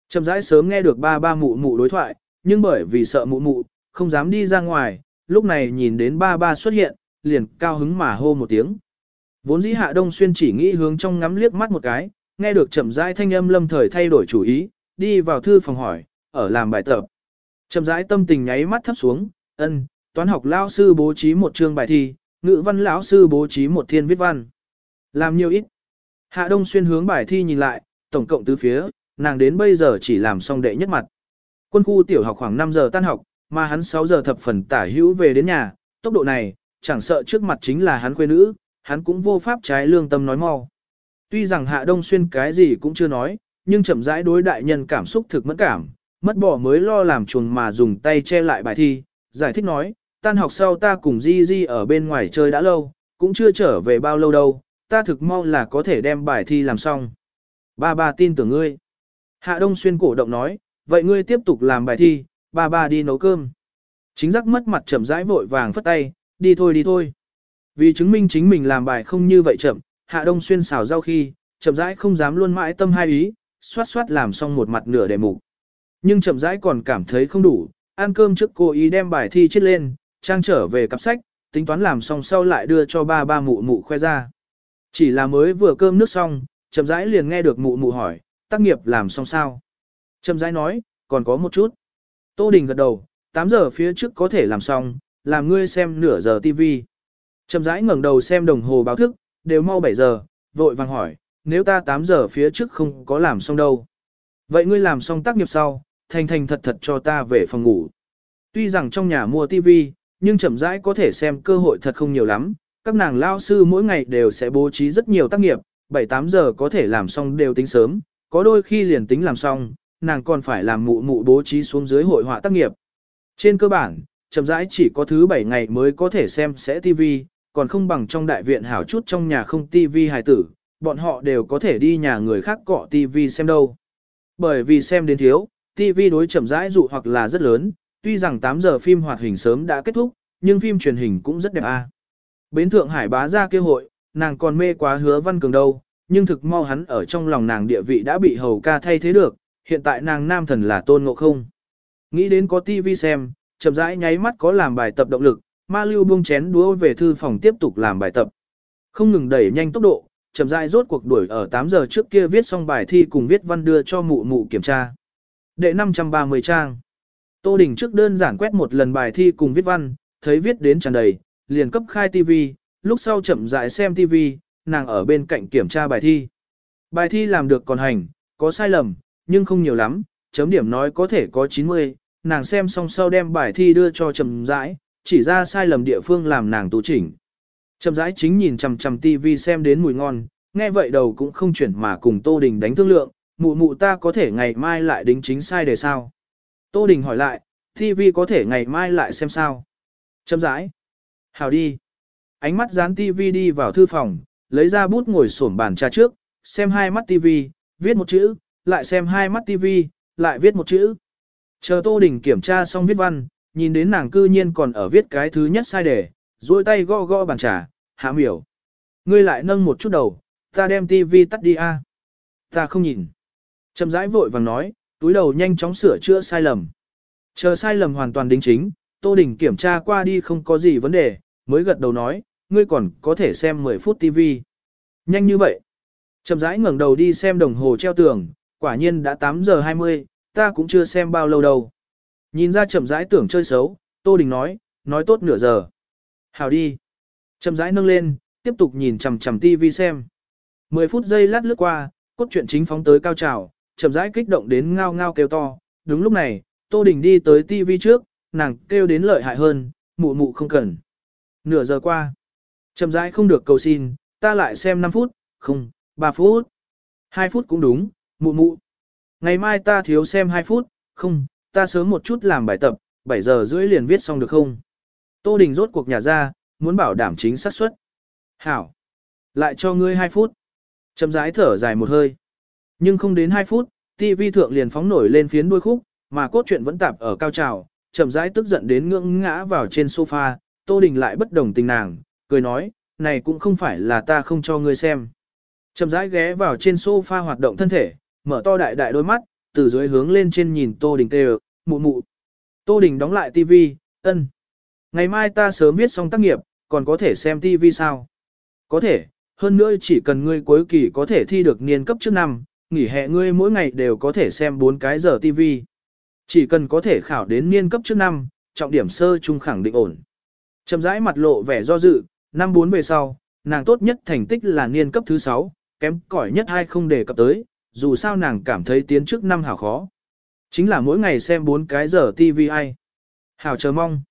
Chậm rãi sớm nghe được ba ba mụ mụ đối thoại, nhưng bởi vì sợ mụ mụ, không dám đi ra ngoài, lúc này nhìn đến ba ba xuất hiện, liền cao hứng mà hô một tiếng. Vốn dĩ hạ đông xuyên chỉ nghĩ hướng trong ngắm liếc mắt một cái, nghe được chậm rãi thanh âm lâm thời thay đổi chủ ý, đi vào thư phòng hỏi, ở làm bài tập. Chậm rãi tâm tình nháy mắt thấp xuống, ân, toán học lao sư bố trí một chương bài thi, ngữ văn lão sư bố trí một thiên viết văn. Làm nhiều ít. Hạ Đông Xuyên hướng bài thi nhìn lại, tổng cộng tứ phía, nàng đến bây giờ chỉ làm xong đệ nhất mặt. Quân khu tiểu học khoảng 5 giờ tan học, mà hắn 6 giờ thập phần tả hữu về đến nhà, tốc độ này, chẳng sợ trước mặt chính là hắn quê nữ, hắn cũng vô pháp trái lương tâm nói mau. Tuy rằng Hạ Đông Xuyên cái gì cũng chưa nói, nhưng chậm rãi đối đại nhân cảm xúc thực mẫn cảm, mất bỏ mới lo làm chuồng mà dùng tay che lại bài thi, giải thích nói, tan học sau ta cùng Di Di ở bên ngoài chơi đã lâu, cũng chưa trở về bao lâu đâu, ta thực mau là có thể đem bài thi làm xong. Ba ba tin tưởng ngươi. Hạ Đông Xuyên cổ động nói, vậy ngươi tiếp tục làm bài thi, ba ba đi nấu cơm. Chính giác mất mặt chậm rãi vội vàng phất tay, đi thôi đi thôi. Vì chứng minh chính mình làm bài không như vậy chậm, Hạ Đông Xuyên xào rau khi, chậm rãi không dám luôn mãi tâm hai ý, xoát xoát làm xong một mặt nửa đề mục. Nhưng chậm rãi còn cảm thấy không đủ, ăn cơm trước cô ý đem bài thi chết lên, trang trở về cặp sách, tính toán làm xong sau lại đưa cho ba ba mụ mụ khoe ra. Chỉ là mới vừa cơm nước xong, chậm rãi liền nghe được mụ mụ hỏi, tác nghiệp làm xong sao? Chậm rãi nói, còn có một chút. Tô Đình gật đầu, 8 giờ phía trước có thể làm xong, làm ngươi xem nửa giờ TV. Chậm rãi ngẩng đầu xem đồng hồ báo thức, đều mau 7 giờ, vội vàng hỏi, nếu ta 8 giờ phía trước không có làm xong đâu. Vậy ngươi làm xong tác nghiệp sau, thành thành thật thật cho ta về phòng ngủ. Tuy rằng trong nhà mua TV, nhưng chậm rãi có thể xem cơ hội thật không nhiều lắm. Các nàng lao sư mỗi ngày đều sẽ bố trí rất nhiều tác nghiệp, 7-8 giờ có thể làm xong đều tính sớm, có đôi khi liền tính làm xong, nàng còn phải làm mụ mụ bố trí xuống dưới hội họa tác nghiệp. Trên cơ bản, chậm rãi chỉ có thứ 7 ngày mới có thể xem sẽ TV, còn không bằng trong đại viện hảo chút trong nhà không TV hài tử, bọn họ đều có thể đi nhà người khác cọ TV xem đâu. Bởi vì xem đến thiếu, TV đối chậm rãi dụ hoặc là rất lớn, tuy rằng 8 giờ phim hoạt hình sớm đã kết thúc, nhưng phim truyền hình cũng rất đẹp a. Bến Thượng Hải bá ra kêu hội, nàng còn mê quá hứa văn cường đâu, nhưng thực mau hắn ở trong lòng nàng địa vị đã bị hầu ca thay thế được, hiện tại nàng nam thần là tôn ngộ không. Nghĩ đến có TV xem, chậm rãi nháy mắt có làm bài tập động lực, ma lưu buông chén đũa về thư phòng tiếp tục làm bài tập. Không ngừng đẩy nhanh tốc độ, chậm rãi rốt cuộc đuổi ở 8 giờ trước kia viết xong bài thi cùng viết văn đưa cho mụ mụ kiểm tra. Đệ 530 trang. Tô Đình trước đơn giản quét một lần bài thi cùng viết văn, thấy viết đến tràn đầy, liền cấp khai TV, lúc sau chậm rãi xem TV, nàng ở bên cạnh kiểm tra bài thi. Bài thi làm được còn hành, có sai lầm, nhưng không nhiều lắm, chấm điểm nói có thể có 90, nàng xem xong sau đem bài thi đưa cho chậm rãi, chỉ ra sai lầm địa phương làm nàng tu chỉnh. Chậm rãi chính nhìn chằm chằm TV xem đến mùi ngon, nghe vậy đầu cũng không chuyển mà cùng Tô Đình đánh thương lượng, mụ mụ ta có thể ngày mai lại đính chính sai để sao. Tô Đình hỏi lại, TV có thể ngày mai lại xem sao. Chậm rãi. Hào đi. Ánh mắt dán TV đi vào thư phòng, lấy ra bút ngồi sổm bàn trà trước, xem hai mắt TV, viết một chữ, lại xem hai mắt TV, lại viết một chữ. Chờ Tô Đình kiểm tra xong viết văn, nhìn đến nàng cư nhiên còn ở viết cái thứ nhất sai đề, duỗi tay gõ gõ bàn trà, hạ miểu. Ngươi lại nâng một chút đầu, ta đem TV tắt đi a. Ta không nhìn. Chậm rãi vội vàng nói, túi đầu nhanh chóng sửa chữa sai lầm. Chờ sai lầm hoàn toàn đính chính, Tô Đình kiểm tra qua đi không có gì vấn đề, mới gật đầu nói, ngươi còn có thể xem 10 phút TV. Nhanh như vậy. Chậm rãi ngẩng đầu đi xem đồng hồ treo tường, quả nhiên đã 8 giờ 20, ta cũng chưa xem bao lâu đâu. Nhìn ra chậm rãi tưởng chơi xấu, Tô Đình nói, nói tốt nửa giờ. Hào đi. Chậm rãi nâng lên, tiếp tục nhìn chằm chằm TV xem. 10 phút giây lát lướt qua, cốt truyện chính phóng tới cao trào, chậm rãi kích động đến ngao ngao kêu to. Đúng lúc này, Tô Đình đi tới TV trước, nàng kêu đến lợi hại hơn, mụ mụ không cần. Nửa giờ qua, chậm rãi không được cầu xin, ta lại xem 5 phút, không, 3 phút. 2 phút cũng đúng, mụ mụ. Ngày mai ta thiếu xem 2 phút, không, ta sớm một chút làm bài tập, 7 giờ rưỡi liền viết xong được không? Tô Đình rốt cuộc nhà ra, muốn bảo đảm chính xác suất. Hảo. Lại cho ngươi 2 phút. Chậm rãi thở dài một hơi. Nhưng không đến 2 phút, TV thượng liền phóng nổi lên phiến đuôi khúc, mà cốt truyện vẫn tạp ở cao trào, chậm rãi tức giận đến ngưỡng ngã vào trên sofa, Tô Đình lại bất đồng tình nàng, cười nói, này cũng không phải là ta không cho ngươi xem. Chậm rãi ghé vào trên sofa hoạt động thân thể, mở to đại đại đôi mắt, từ dưới hướng lên trên nhìn Tô Đình tê mụ mụ. Tô Đình đóng lại TV, ân. Ngày mai ta sớm viết xong tác nghiệp, còn có thể xem TV sao? Có thể, hơn nữa chỉ cần ngươi cuối kỳ có thể thi được niên cấp trước năm, nghỉ hè ngươi mỗi ngày đều có thể xem 4 cái giờ TV, Chỉ cần có thể khảo đến niên cấp trước năm, trọng điểm sơ trung khẳng định ổn. Chậm rãi mặt lộ vẻ do dự, năm 4 về sau, nàng tốt nhất thành tích là niên cấp thứ 6, kém cỏi nhất hay không đề cập tới, dù sao nàng cảm thấy tiến trước năm hảo khó. Chính là mỗi ngày xem 4 cái giờ TV ai. Hảo chờ mong.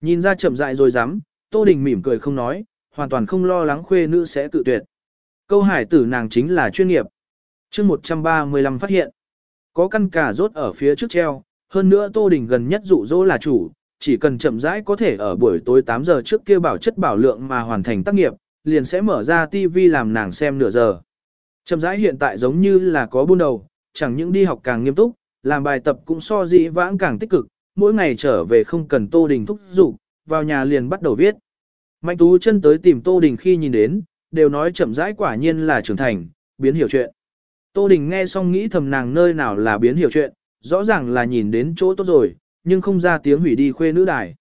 Nhìn ra chậm rãi rồi dám, Tô Đình mỉm cười không nói, hoàn toàn không lo lắng khuê nữ sẽ tự tuyệt. Câu hải tử nàng chính là chuyên nghiệp chương 135 phát hiện. Có căn cà rốt ở phía trước treo, hơn nữa Tô Đình gần nhất dụ dỗ là chủ, chỉ cần chậm rãi có thể ở buổi tối 8 giờ trước kia bảo chất bảo lượng mà hoàn thành tác nghiệp, liền sẽ mở ra TV làm nàng xem nửa giờ. Chậm rãi hiện tại giống như là có buôn đầu, chẳng những đi học càng nghiêm túc, làm bài tập cũng so dĩ vãng càng tích cực, mỗi ngày trở về không cần Tô Đình thúc giục, vào nhà liền bắt đầu viết. Mạnh Tú chân tới tìm Tô Đình khi nhìn đến, đều nói chậm rãi quả nhiên là trưởng thành, biến hiểu chuyện. Tô Đình nghe xong nghĩ thầm nàng nơi nào là biến hiểu chuyện, rõ ràng là nhìn đến chỗ tốt rồi, nhưng không ra tiếng hủy đi khuê nữ đài.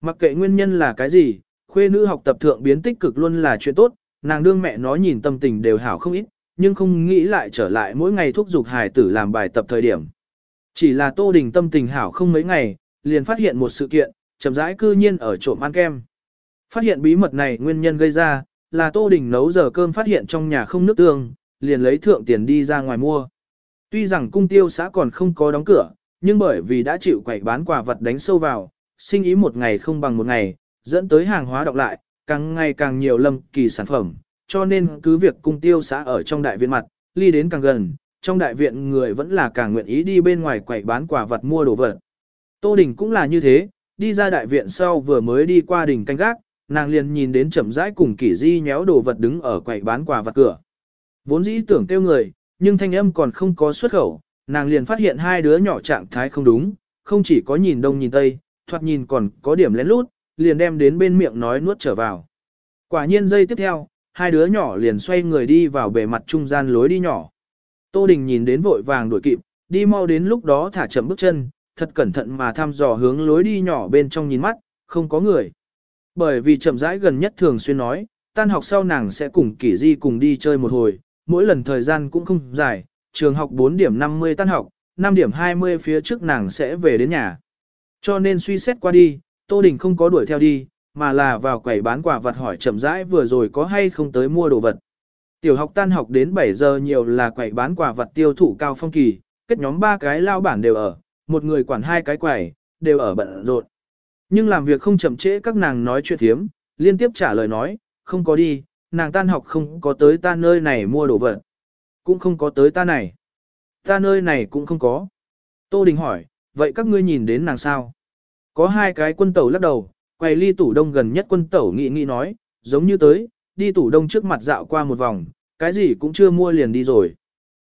Mặc kệ nguyên nhân là cái gì, khuê nữ học tập thượng biến tích cực luôn là chuyện tốt, nàng đương mẹ nó nhìn tâm tình đều hảo không ít, nhưng không nghĩ lại trở lại mỗi ngày thúc giục hài tử làm bài tập thời điểm. Chỉ là Tô Đình tâm tình hảo không mấy ngày, liền phát hiện một sự kiện, chậm rãi cư nhiên ở trộm ăn kem. Phát hiện bí mật này nguyên nhân gây ra, là Tô Đình nấu giờ cơm phát hiện trong nhà không nước tương, liền lấy thượng tiền đi ra ngoài mua. Tuy rằng cung tiêu xã còn không có đóng cửa, nhưng bởi vì đã chịu quậy bán quà vật đánh sâu vào, sinh ý một ngày không bằng một ngày, dẫn tới hàng hóa đọc lại, càng ngày càng nhiều lâm kỳ sản phẩm, cho nên cứ việc cung tiêu xã ở trong đại viện mặt, ly đến càng gần, trong đại viện người vẫn là càng nguyện ý đi bên ngoài quậy bán quà vật mua đồ vật. Tô Đình cũng là như thế, đi ra đại viện sau vừa mới đi qua đỉnh canh gác, nàng liền nhìn đến chậm rãi cùng kỷ di nhéo đồ vật đứng ở quầy bán quà vật cửa. Vốn dĩ tưởng kêu người, nhưng thanh âm còn không có xuất khẩu, nàng liền phát hiện hai đứa nhỏ trạng thái không đúng, không chỉ có nhìn đông nhìn tây, thoạt nhìn còn có điểm lén lút, liền đem đến bên miệng nói nuốt trở vào. Quả nhiên giây tiếp theo, hai đứa nhỏ liền xoay người đi vào bề mặt trung gian lối đi nhỏ. Tô Đình nhìn đến vội vàng đuổi kịp, đi mau đến lúc đó thả chậm bước chân, thật cẩn thận mà thăm dò hướng lối đi nhỏ bên trong nhìn mắt, không có người. Bởi vì chậm rãi gần nhất thường xuyên nói, tan học sau nàng sẽ cùng kỷ di cùng đi chơi một hồi, mỗi lần thời gian cũng không dài, trường học 4 điểm 50 tan học, 5 điểm 20 phía trước nàng sẽ về đến nhà. Cho nên suy xét qua đi, Tô Đình không có đuổi theo đi, mà là vào quầy bán quả vật hỏi chậm rãi vừa rồi có hay không tới mua đồ vật. Tiểu học tan học đến 7 giờ nhiều là quầy bán quả vật tiêu thụ cao phong kỳ, kết nhóm ba cái lao bản đều ở, một người quản hai cái quầy, đều ở bận rộn. Nhưng làm việc không chậm trễ các nàng nói chuyện thiếm, liên tiếp trả lời nói, không có đi, nàng tan học không có tới ta nơi này mua đồ vật. Cũng không có tới ta này. Ta nơi này cũng không có. Tô Đình hỏi, vậy các ngươi nhìn đến nàng sao? Có hai cái quân tẩu lắc đầu, quay ly tủ đông gần nhất quân tẩu nghị nghị nói, giống như tới, đi tủ đông trước mặt dạo qua một vòng, cái gì cũng chưa mua liền đi rồi.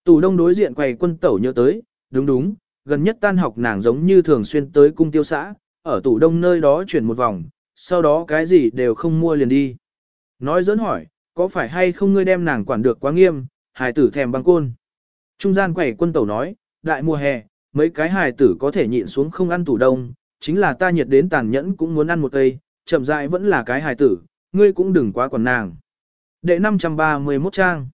Tủ đông đối diện quầy quân tẩu nhớ tới, đúng đúng, gần nhất tan học nàng giống như thường xuyên tới cung tiêu xã, ở tủ đông nơi đó chuyển một vòng, sau đó cái gì đều không mua liền đi. Nói dẫn hỏi, có phải hay không ngươi đem nàng quản được quá nghiêm, hài tử thèm băng côn. Trung gian quẩy quân tẩu nói, đại mùa hè, mấy cái hài tử có thể nhịn xuống không ăn tủ đông, chính là ta nhiệt đến tàn nhẫn cũng muốn ăn một cây, chậm rãi vẫn là cái hài tử, ngươi cũng đừng quá quản nàng. Đệ 531 trang.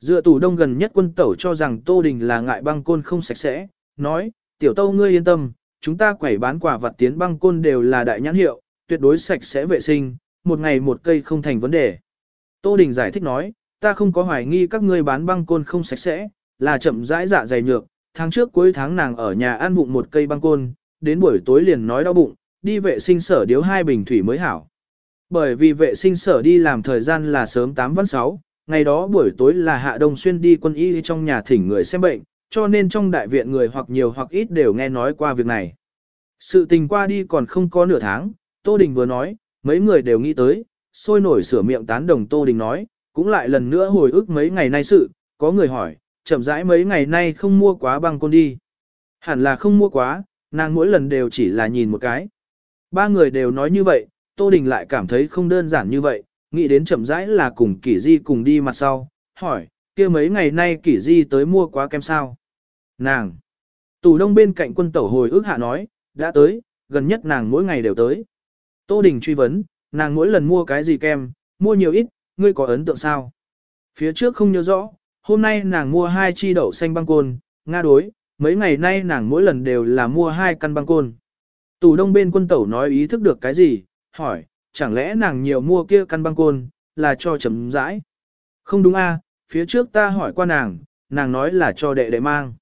Dựa tủ đông gần nhất quân tẩu cho rằng Tô Đình là ngại băng côn không sạch sẽ, nói, tiểu tâu ngươi yên tâm, chúng ta quẩy bán quả vật tiến băng côn đều là đại nhãn hiệu, tuyệt đối sạch sẽ vệ sinh, một ngày một cây không thành vấn đề. Tô Đình giải thích nói, ta không có hoài nghi các ngươi bán băng côn không sạch sẽ, là chậm rãi dạ dày nhược, tháng trước cuối tháng nàng ở nhà ăn vụng một cây băng côn, đến buổi tối liền nói đau bụng, đi vệ sinh sở điếu hai bình thủy mới hảo. Bởi vì vệ sinh sở đi làm thời gian là sớm 8 văn 6, ngày đó buổi tối là hạ đông xuyên đi quân y trong nhà thỉnh người xem bệnh, cho nên trong đại viện người hoặc nhiều hoặc ít đều nghe nói qua việc này. Sự tình qua đi còn không có nửa tháng, Tô Đình vừa nói, mấy người đều nghĩ tới, sôi nổi sửa miệng tán đồng Tô Đình nói, cũng lại lần nữa hồi ức mấy ngày nay sự, có người hỏi, chậm rãi mấy ngày nay không mua quá băng côn đi. Hẳn là không mua quá, nàng mỗi lần đều chỉ là nhìn một cái. Ba người đều nói như vậy, Tô Đình lại cảm thấy không đơn giản như vậy, nghĩ đến chậm rãi là cùng Kỷ Di cùng đi mặt sau, hỏi, kia mấy ngày nay Kỷ Di tới mua quá kem sao? Nàng, Tủ đông bên cạnh quân tẩu hồi ước hạ nói, đã tới, gần nhất nàng mỗi ngày đều tới. Tô Đình truy vấn, nàng mỗi lần mua cái gì kem, mua nhiều ít, ngươi có ấn tượng sao? Phía trước không nhớ rõ, hôm nay nàng mua hai chi đậu xanh băng côn, nga đối, mấy ngày nay nàng mỗi lần đều là mua hai căn băng côn. Tù đông bên quân tẩu nói ý thức được cái gì, hỏi, chẳng lẽ nàng nhiều mua kia căn băng côn, là cho chấm rãi? Không đúng a, phía trước ta hỏi qua nàng, nàng nói là cho đệ đệ mang.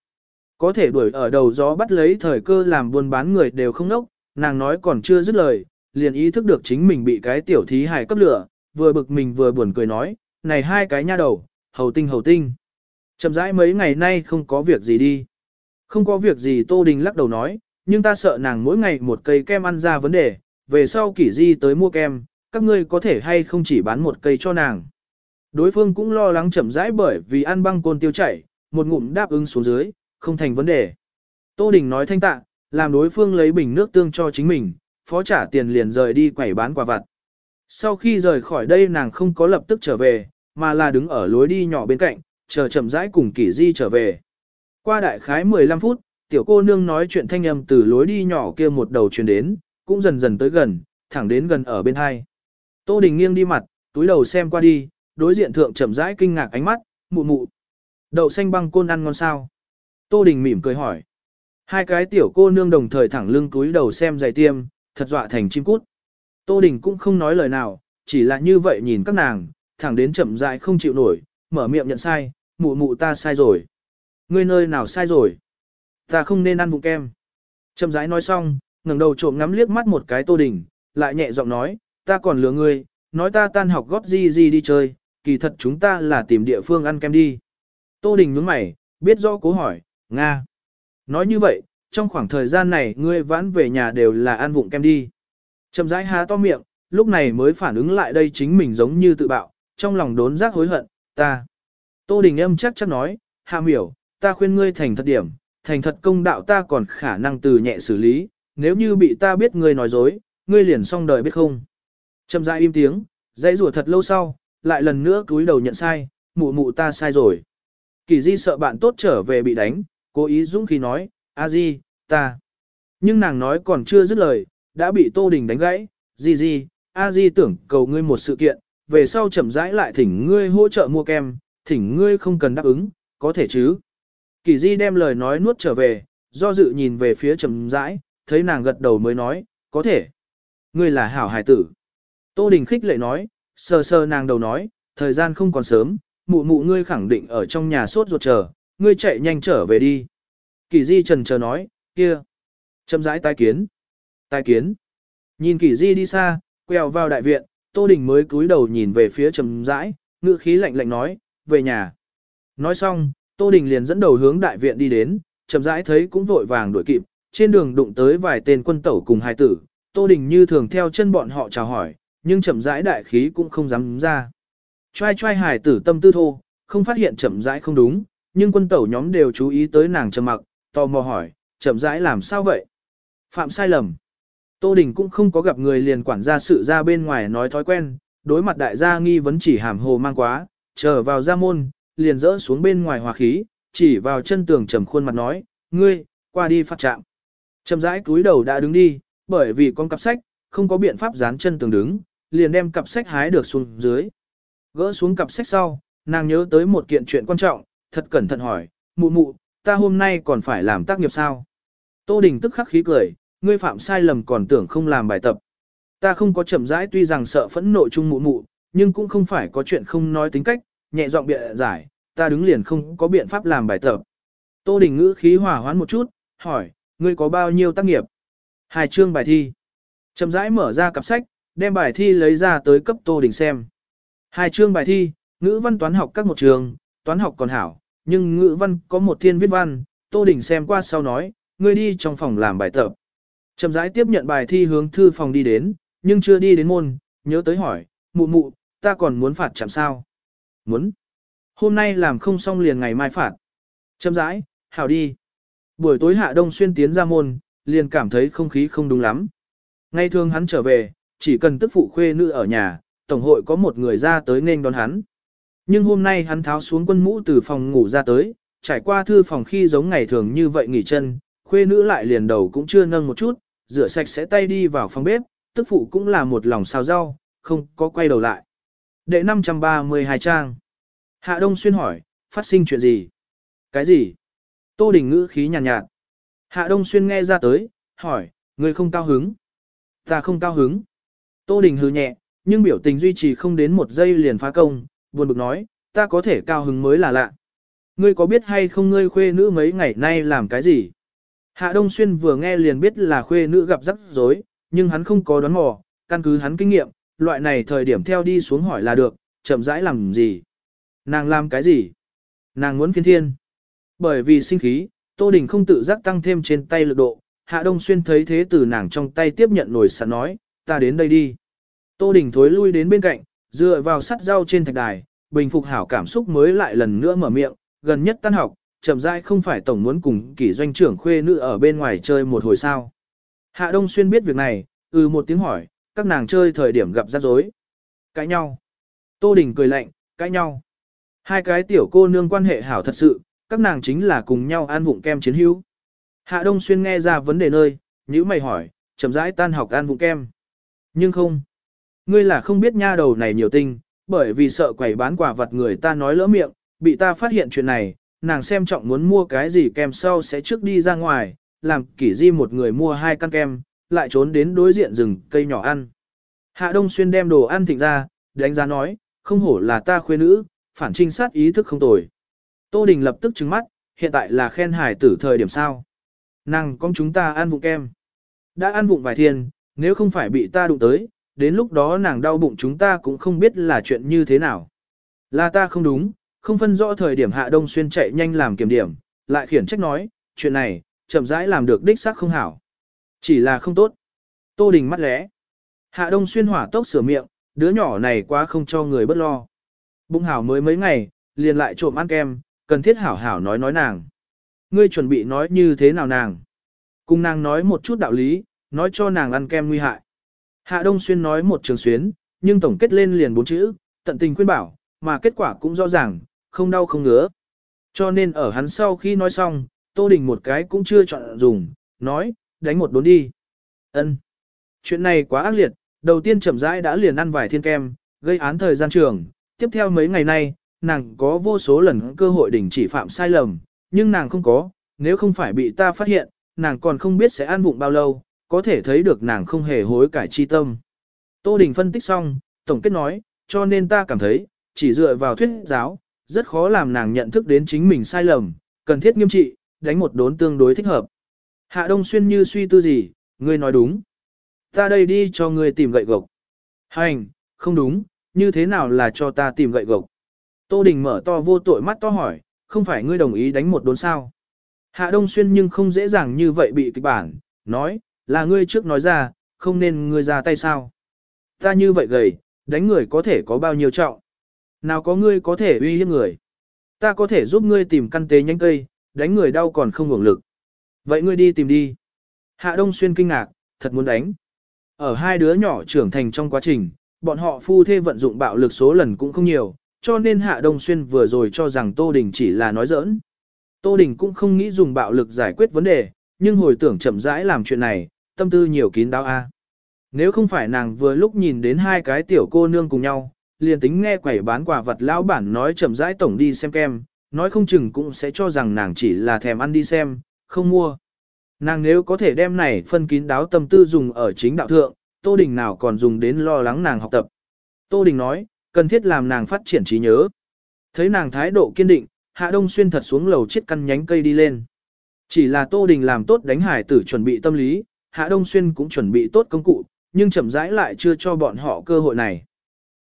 Có thể đuổi ở đầu gió bắt lấy thời cơ làm buôn bán người đều không nốc, nàng nói còn chưa dứt lời, liền ý thức được chính mình bị cái tiểu thí hài cấp lửa, vừa bực mình vừa buồn cười nói, này hai cái nha đầu, hầu tinh hầu tinh. Chậm rãi mấy ngày nay không có việc gì đi. Không có việc gì Tô Đình lắc đầu nói, nhưng ta sợ nàng mỗi ngày một cây kem ăn ra vấn đề, về sau kỷ di tới mua kem, các ngươi có thể hay không chỉ bán một cây cho nàng. Đối phương cũng lo lắng chậm rãi bởi vì ăn băng côn tiêu chảy, một ngụm đáp ứng xuống dưới, không thành vấn đề. Tô Đình nói thanh tạ, làm đối phương lấy bình nước tương cho chính mình, phó trả tiền liền rời đi quẩy bán quả vặt. Sau khi rời khỏi đây nàng không có lập tức trở về, mà là đứng ở lối đi nhỏ bên cạnh, chờ chậm rãi cùng kỷ di trở về. Qua đại khái 15 phút, tiểu cô nương nói chuyện thanh âm từ lối đi nhỏ kia một đầu truyền đến, cũng dần dần tới gần, thẳng đến gần ở bên hai. Tô Đình nghiêng đi mặt, túi đầu xem qua đi, đối diện thượng chậm rãi kinh ngạc ánh mắt, mụ mụ. Đậu xanh băng côn ăn ngon sao? Tô Đình mỉm cười hỏi. Hai cái tiểu cô nương đồng thời thẳng lưng túi đầu xem giày tiêm, thật dọa thành chim cút. Tô Đình cũng không nói lời nào, chỉ là như vậy nhìn các nàng, thẳng đến chậm rãi không chịu nổi, mở miệng nhận sai, mụ mụ ta sai rồi. Ngươi nơi nào sai rồi? Ta không nên ăn vụng kem. Chậm rãi nói xong, ngẩng đầu trộm ngắm liếc mắt một cái Tô Đình, lại nhẹ giọng nói, ta còn lừa ngươi, nói ta tan học gót gì gì đi chơi, kỳ thật chúng ta là tìm địa phương ăn kem đi. Tô Đình nhướng mày, biết rõ cố hỏi, Nga. Nói như vậy, trong khoảng thời gian này ngươi vãn về nhà đều là ăn vụng kem đi. Chậm rãi há to miệng, lúc này mới phản ứng lại đây chính mình giống như tự bạo, trong lòng đốn giác hối hận, ta. Tô Đình âm chắc chắc nói, hạ miểu, ta khuyên ngươi thành thật điểm, thành thật công đạo ta còn khả năng từ nhẹ xử lý, nếu như bị ta biết ngươi nói dối, ngươi liền xong đời biết không. Chậm rãi im tiếng, dãy rủa thật lâu sau, lại lần nữa cúi đầu nhận sai, mụ mụ ta sai rồi. Kỳ di sợ bạn tốt trở về bị đánh, cố ý dũng khí nói, a di, ta. Nhưng nàng nói còn chưa dứt lời, đã bị Tô Đình đánh gãy, di di, a di tưởng cầu ngươi một sự kiện, về sau chậm rãi lại thỉnh ngươi hỗ trợ mua kem, thỉnh ngươi không cần đáp ứng, có thể chứ. Kỳ di đem lời nói nuốt trở về, do dự nhìn về phía chậm rãi, thấy nàng gật đầu mới nói, có thể. Ngươi là hảo hải tử. Tô Đình khích lệ nói, sờ sờ nàng đầu nói, thời gian không còn sớm, mụ mụ ngươi khẳng định ở trong nhà sốt ruột chờ, ngươi chạy nhanh trở về đi. Kỳ di trần chờ nói, kia. Chậm rãi tai kiến. Tai kiến. Nhìn kỳ di đi xa, quẹo vào đại viện, Tô Đình mới cúi đầu nhìn về phía chậm rãi, ngữ khí lạnh lạnh nói, về nhà. Nói xong, Tô Đình liền dẫn đầu hướng đại viện đi đến, chậm rãi thấy cũng vội vàng đuổi kịp, trên đường đụng tới vài tên quân tẩu cùng hai tử, Tô Đình như thường theo chân bọn họ chào hỏi, nhưng chậm rãi đại khí cũng không dám ra. Trai trai hải tử tâm tư thô, không phát hiện chậm rãi không đúng, nhưng quân tẩu nhóm đều chú ý tới nàng trầm mặc, tò mò hỏi, chậm rãi làm sao vậy? Phạm sai lầm. Tô Đình cũng không có gặp người liền quản gia sự ra bên ngoài nói thói quen, đối mặt đại gia nghi vấn chỉ hàm hồ mang quá, trở vào ra môn, liền rỡ xuống bên ngoài hòa khí, chỉ vào chân tường trầm khuôn mặt nói, ngươi, qua đi phát trạm. Chậm rãi cúi đầu đã đứng đi, bởi vì con cặp sách, không có biện pháp dán chân tường đứng, liền đem cặp sách hái được xuống dưới. Gỡ xuống cặp sách sau, nàng nhớ tới một kiện chuyện quan trọng, thật cẩn thận hỏi, mụ mụ, ta hôm nay còn phải làm tác nghiệp sao? Tô Đình tức khắc khí cười, ngươi phạm sai lầm còn tưởng không làm bài tập. Ta không có chậm rãi tuy rằng sợ phẫn nộ chung mụ mụ, nhưng cũng không phải có chuyện không nói tính cách, nhẹ giọng bịa giải, ta đứng liền không có biện pháp làm bài tập. Tô Đình ngữ khí hòa hoãn một chút, hỏi, ngươi có bao nhiêu tác nghiệp? Hai chương bài thi. Chậm rãi mở ra cặp sách, đem bài thi lấy ra tới cấp Tô Đình xem. Hai chương bài thi, ngữ văn toán học các một trường, toán học còn hảo, nhưng ngữ văn có một thiên viết văn, Tô Đình xem qua sau nói, ngươi đi trong phòng làm bài tập. Chậm rãi tiếp nhận bài thi hướng thư phòng đi đến, nhưng chưa đi đến môn, nhớ tới hỏi, mụ mụ, ta còn muốn phạt chạm sao? Muốn. Hôm nay làm không xong liền ngày mai phạt. Chậm rãi, hảo đi. Buổi tối hạ đông xuyên tiến ra môn, liền cảm thấy không khí không đúng lắm. Ngay thường hắn trở về, chỉ cần tức phụ khuê nữ ở nhà, tổng hội có một người ra tới nên đón hắn. Nhưng hôm nay hắn tháo xuống quân mũ từ phòng ngủ ra tới, trải qua thư phòng khi giống ngày thường như vậy nghỉ chân, khuê nữ lại liền đầu cũng chưa nâng một chút, rửa sạch sẽ tay đi vào phòng bếp, tức phụ cũng là một lòng xào rau, không có quay đầu lại. Đệ 532 trang. Hạ Đông Xuyên hỏi, phát sinh chuyện gì? Cái gì? Tô Đình ngữ khí nhàn nhạt, nhạt. Hạ Đông Xuyên nghe ra tới, hỏi, người không cao hứng. Ta không cao hứng. Tô Đình hừ nhẹ, nhưng biểu tình duy trì không đến một giây liền phá công, buồn bực nói, ta có thể cao hứng mới là lạ. Ngươi có biết hay không ngươi khuê nữ mấy ngày nay làm cái gì? Hạ Đông Xuyên vừa nghe liền biết là khuê nữ gặp rắc rối, nhưng hắn không có đoán mò, căn cứ hắn kinh nghiệm, loại này thời điểm theo đi xuống hỏi là được, chậm rãi làm gì? Nàng làm cái gì? Nàng muốn phiên thiên. Bởi vì sinh khí, Tô Đình không tự giác tăng thêm trên tay lực độ, Hạ Đông Xuyên thấy thế từ nàng trong tay tiếp nhận nồi sẵn nói, ta đến đây đi. Tô Đình thối lui đến bên cạnh, dựa vào sắt rau trên thạch đài, bình phục hảo cảm xúc mới lại lần nữa mở miệng, gần nhất tan học, chậm rãi không phải tổng muốn cùng kỷ doanh trưởng khuê nữ ở bên ngoài chơi một hồi sao. Hạ Đông Xuyên biết việc này, ừ một tiếng hỏi, các nàng chơi thời điểm gặp rắc rối. Cãi nhau. Tô Đình cười lạnh, cãi nhau. Hai cái tiểu cô nương quan hệ hảo thật sự, các nàng chính là cùng nhau ăn vụng kem chiến hữu. Hạ Đông Xuyên nghe ra vấn đề nơi, nhữ mày hỏi, chậm rãi tan học ăn vụng kem. Nhưng không. Ngươi là không biết nha đầu này nhiều tinh, bởi vì sợ quẩy bán quả vật người ta nói lỡ miệng, bị ta phát hiện chuyện này, nàng xem trọng muốn mua cái gì kem sau sẽ trước đi ra ngoài, làm kỷ di một người mua hai căn kem, lại trốn đến đối diện rừng cây nhỏ ăn. Hạ Đông Xuyên đem đồ ăn thịnh ra, đánh giá nói, không hổ là ta khuê nữ, phản trinh sát ý thức không tồi. Tô Đình lập tức trừng mắt, hiện tại là khen hải tử thời điểm sao. Nàng con chúng ta ăn vụng kem. Đã ăn vụng vài thiên, nếu không phải bị ta đụng tới, đến lúc đó nàng đau bụng chúng ta cũng không biết là chuyện như thế nào. Là ta không đúng, không phân rõ thời điểm Hạ Đông Xuyên chạy nhanh làm kiểm điểm, lại khiển trách nói, chuyện này, chậm rãi làm được đích xác không hảo. Chỉ là không tốt. Tô Đình mắt lẽ. Hạ Đông Xuyên hỏa tốc sửa miệng, đứa nhỏ này quá không cho người bất lo. Bụng hảo mới mấy ngày, liền lại trộm ăn kem, cần thiết hảo hảo nói nói nàng. Ngươi chuẩn bị nói như thế nào nàng? Cùng nàng nói một chút đạo lý, nói cho nàng ăn kem nguy hại. Hạ Đông Xuyên nói một trường xuyến, nhưng tổng kết lên liền bốn chữ, tận tình khuyên bảo, mà kết quả cũng rõ ràng, không đau không ngứa. Cho nên ở hắn sau khi nói xong, Tô Đình một cái cũng chưa chọn dùng, nói, đánh một đốn đi. Ân. Chuyện này quá ác liệt, đầu tiên chậm rãi đã liền ăn vài thiên kem, gây án thời gian trường, tiếp theo mấy ngày nay, nàng có vô số lần cơ hội đình chỉ phạm sai lầm, nhưng nàng không có, nếu không phải bị ta phát hiện, nàng còn không biết sẽ ăn vụng bao lâu, có thể thấy được nàng không hề hối cải chi tâm. Tô Đình phân tích xong, tổng kết nói, cho nên ta cảm thấy, chỉ dựa vào thuyết giáo, rất khó làm nàng nhận thức đến chính mình sai lầm, cần thiết nghiêm trị, đánh một đốn tương đối thích hợp. Hạ Đông Xuyên như suy tư gì, ngươi nói đúng. Ta đây đi cho ngươi tìm gậy gộc. Hành, không đúng, như thế nào là cho ta tìm gậy gộc. Tô Đình mở to vô tội mắt to hỏi, không phải ngươi đồng ý đánh một đốn sao. Hạ Đông Xuyên nhưng không dễ dàng như vậy bị kịch bản, nói, là ngươi trước nói ra, không nên ngươi ra tay sao. Ta như vậy gầy, đánh người có thể có bao nhiêu trọng. Nào có ngươi có thể uy hiếp người. Ta có thể giúp ngươi tìm căn tế nhanh cây, đánh người đau còn không hưởng lực. Vậy ngươi đi tìm đi. Hạ Đông Xuyên kinh ngạc, thật muốn đánh. Ở hai đứa nhỏ trưởng thành trong quá trình, bọn họ phu thê vận dụng bạo lực số lần cũng không nhiều, cho nên Hạ Đông Xuyên vừa rồi cho rằng Tô Đình chỉ là nói giỡn. Tô Đình cũng không nghĩ dùng bạo lực giải quyết vấn đề, nhưng hồi tưởng chậm rãi làm chuyện này, tâm tư nhiều kín đáo a. Nếu không phải nàng vừa lúc nhìn đến hai cái tiểu cô nương cùng nhau, liền tính nghe quẩy bán quả vật lão bản nói chậm rãi tổng đi xem kem, nói không chừng cũng sẽ cho rằng nàng chỉ là thèm ăn đi xem, không mua. Nàng nếu có thể đem này phân kín đáo tâm tư dùng ở chính đạo thượng, Tô Đình nào còn dùng đến lo lắng nàng học tập. Tô Đình nói, cần thiết làm nàng phát triển trí nhớ. Thấy nàng thái độ kiên định, Hạ Đông Xuyên thật xuống lầu chiếc căn nhánh cây đi lên. Chỉ là Tô Đình làm tốt đánh hải tử chuẩn bị tâm lý, Hạ Đông Xuyên cũng chuẩn bị tốt công cụ, nhưng chậm rãi lại chưa cho bọn họ cơ hội này.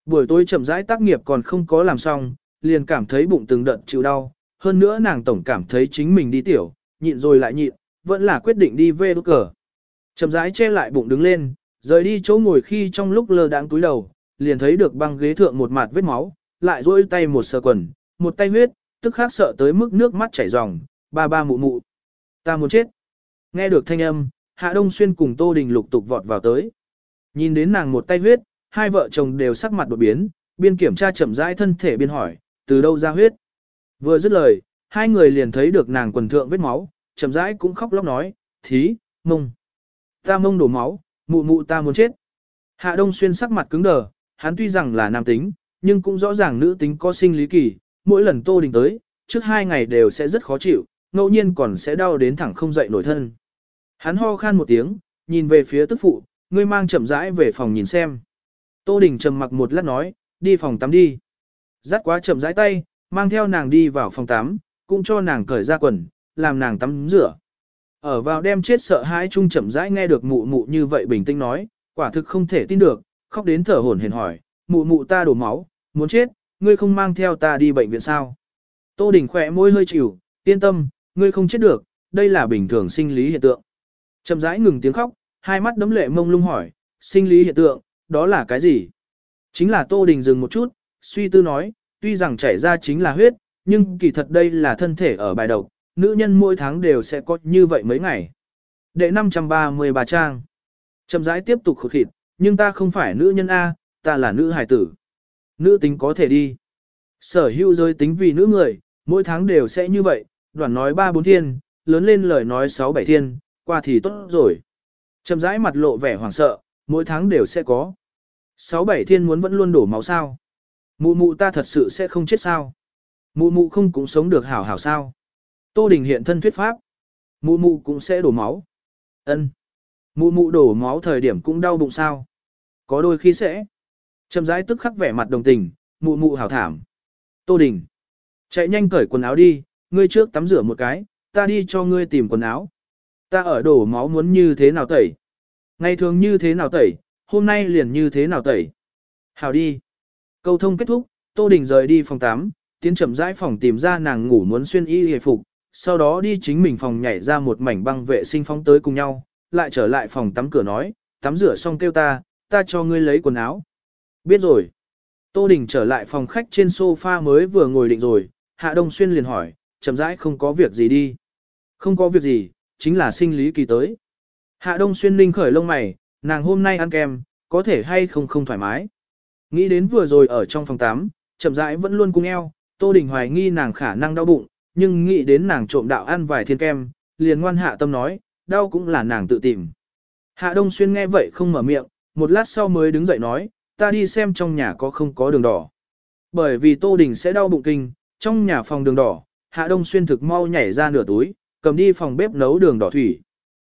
Buổi tối chậm rãi tác nghiệp còn không có làm xong, liền cảm thấy bụng từng đợt chịu đau, hơn nữa nàng tổng cảm thấy chính mình đi tiểu, nhịn rồi lại nhịn, vẫn là quyết định đi về đốt cờ. Chậm rãi che lại bụng đứng lên, rời đi chỗ ngồi khi trong lúc lơ đãng túi đầu, liền thấy được băng ghế thượng một mặt vết máu, lại duỗi tay một sờ quần, một tay huyết, tức khắc sợ tới mức nước mắt chảy ròng, ba ba mụ mụ. Ta muốn chết. Nghe được thanh âm, Hạ Đông Xuyên cùng Tô Đình lục tục vọt vào tới. Nhìn đến nàng một tay huyết, hai vợ chồng đều sắc mặt đột biến, biên kiểm tra chậm rãi thân thể biên hỏi, từ đâu ra huyết. Vừa dứt lời, hai người liền thấy được nàng quần thượng vết máu, chậm rãi cũng khóc lóc nói, thí, mông. Ta mông đổ máu, mụ mụ ta muốn chết. Hạ Đông Xuyên sắc mặt cứng đờ, hắn tuy rằng là nam tính, nhưng cũng rõ ràng nữ tính có sinh lý kỳ, mỗi lần Tô Đình tới, trước hai ngày đều sẽ rất khó chịu, ngẫu nhiên còn sẽ đau đến thẳng không dậy nổi thân. Hắn ho khan một tiếng, nhìn về phía tức phụ, ngươi mang chậm rãi về phòng nhìn xem. Tô Đình trầm mặc một lát nói, đi phòng tắm đi. Dắt quá chậm rãi tay, mang theo nàng đi vào phòng tắm, cũng cho nàng cởi ra quần, làm nàng tắm rửa. Ở vào đem chết sợ hãi chung chậm rãi nghe được mụ mụ như vậy bình tĩnh nói, quả thực không thể tin được, khóc đến thở hổn hển hỏi, mụ mụ ta đổ máu, muốn chết, ngươi không mang theo ta đi bệnh viện sao? Tô Đình khỏe môi hơi chịu, yên tâm, ngươi không chết được, đây là bình thường sinh lý hiện tượng. Chậm rãi ngừng tiếng khóc, hai mắt đấm lệ mông lung hỏi, sinh lý hiện tượng, đó là cái gì? Chính là Tô Đình dừng một chút, suy tư nói, tuy rằng chảy ra chính là huyết, nhưng kỳ thật đây là thân thể ở bài độc, nữ nhân mỗi tháng đều sẽ có như vậy mấy ngày. Đệ 533 trang. Chậm rãi tiếp tục khụt khịt, nhưng ta không phải nữ nhân A, ta là nữ hải tử. Nữ tính có thể đi. Sở hữu giới tính vì nữ người, mỗi tháng đều sẽ như vậy, Đoàn nói ba bốn thiên, lớn lên lời nói sáu bảy thiên, qua thì tốt rồi. Chậm rãi mặt lộ vẻ hoảng sợ, mỗi tháng đều sẽ có. Sáu bảy thiên muốn vẫn luôn đổ máu sao. Mụ mụ ta thật sự sẽ không chết sao. Mụ mụ không cũng sống được hảo hảo sao. Tô Đình hiện thân thuyết pháp. Mụ mụ cũng sẽ đổ máu. ân Mụ mụ đổ máu thời điểm cũng đau bụng sao. Có đôi khi sẽ. Chậm rãi tức khắc vẻ mặt đồng tình, mụ mụ hảo thảm. Tô Đình. Chạy nhanh cởi quần áo đi, ngươi trước tắm rửa một cái, ta đi cho ngươi tìm quần áo. Ta ở đổ máu muốn như thế nào tẩy. Ngày thường như thế nào tẩy, hôm nay liền như thế nào tẩy. Hảo đi. Câu thông kết thúc, Tô Đình rời đi phòng tắm, tiến chậm rãi phòng tìm ra nàng ngủ muốn xuyên y hề phục, sau đó đi chính mình phòng nhảy ra một mảnh băng vệ sinh phóng tới cùng nhau, lại trở lại phòng tắm cửa nói, tắm rửa xong kêu ta, ta cho ngươi lấy quần áo. Biết rồi. Tô Đình trở lại phòng khách trên sofa mới vừa ngồi định rồi, Hạ Đông Xuyên liền hỏi, chậm rãi không có việc gì đi. Không có việc gì, chính là sinh lý kỳ tới. Hạ Đông Xuyên ninh khởi lông mày, nàng hôm nay ăn kem, có thể hay không không thoải mái. Nghĩ đến vừa rồi ở trong phòng tắm, chậm rãi vẫn luôn cung eo, Tô Đình hoài nghi nàng khả năng đau bụng, nhưng nghĩ đến nàng trộm đạo ăn vài thiên kem, liền ngoan hạ tâm nói, đau cũng là nàng tự tìm. Hạ Đông Xuyên nghe vậy không mở miệng, một lát sau mới đứng dậy nói, ta đi xem trong nhà có không có đường đỏ. Bởi vì Tô Đình sẽ đau bụng kinh, trong nhà phòng đường đỏ, Hạ Đông Xuyên thực mau nhảy ra nửa túi, cầm đi phòng bếp nấu đường đỏ thủy.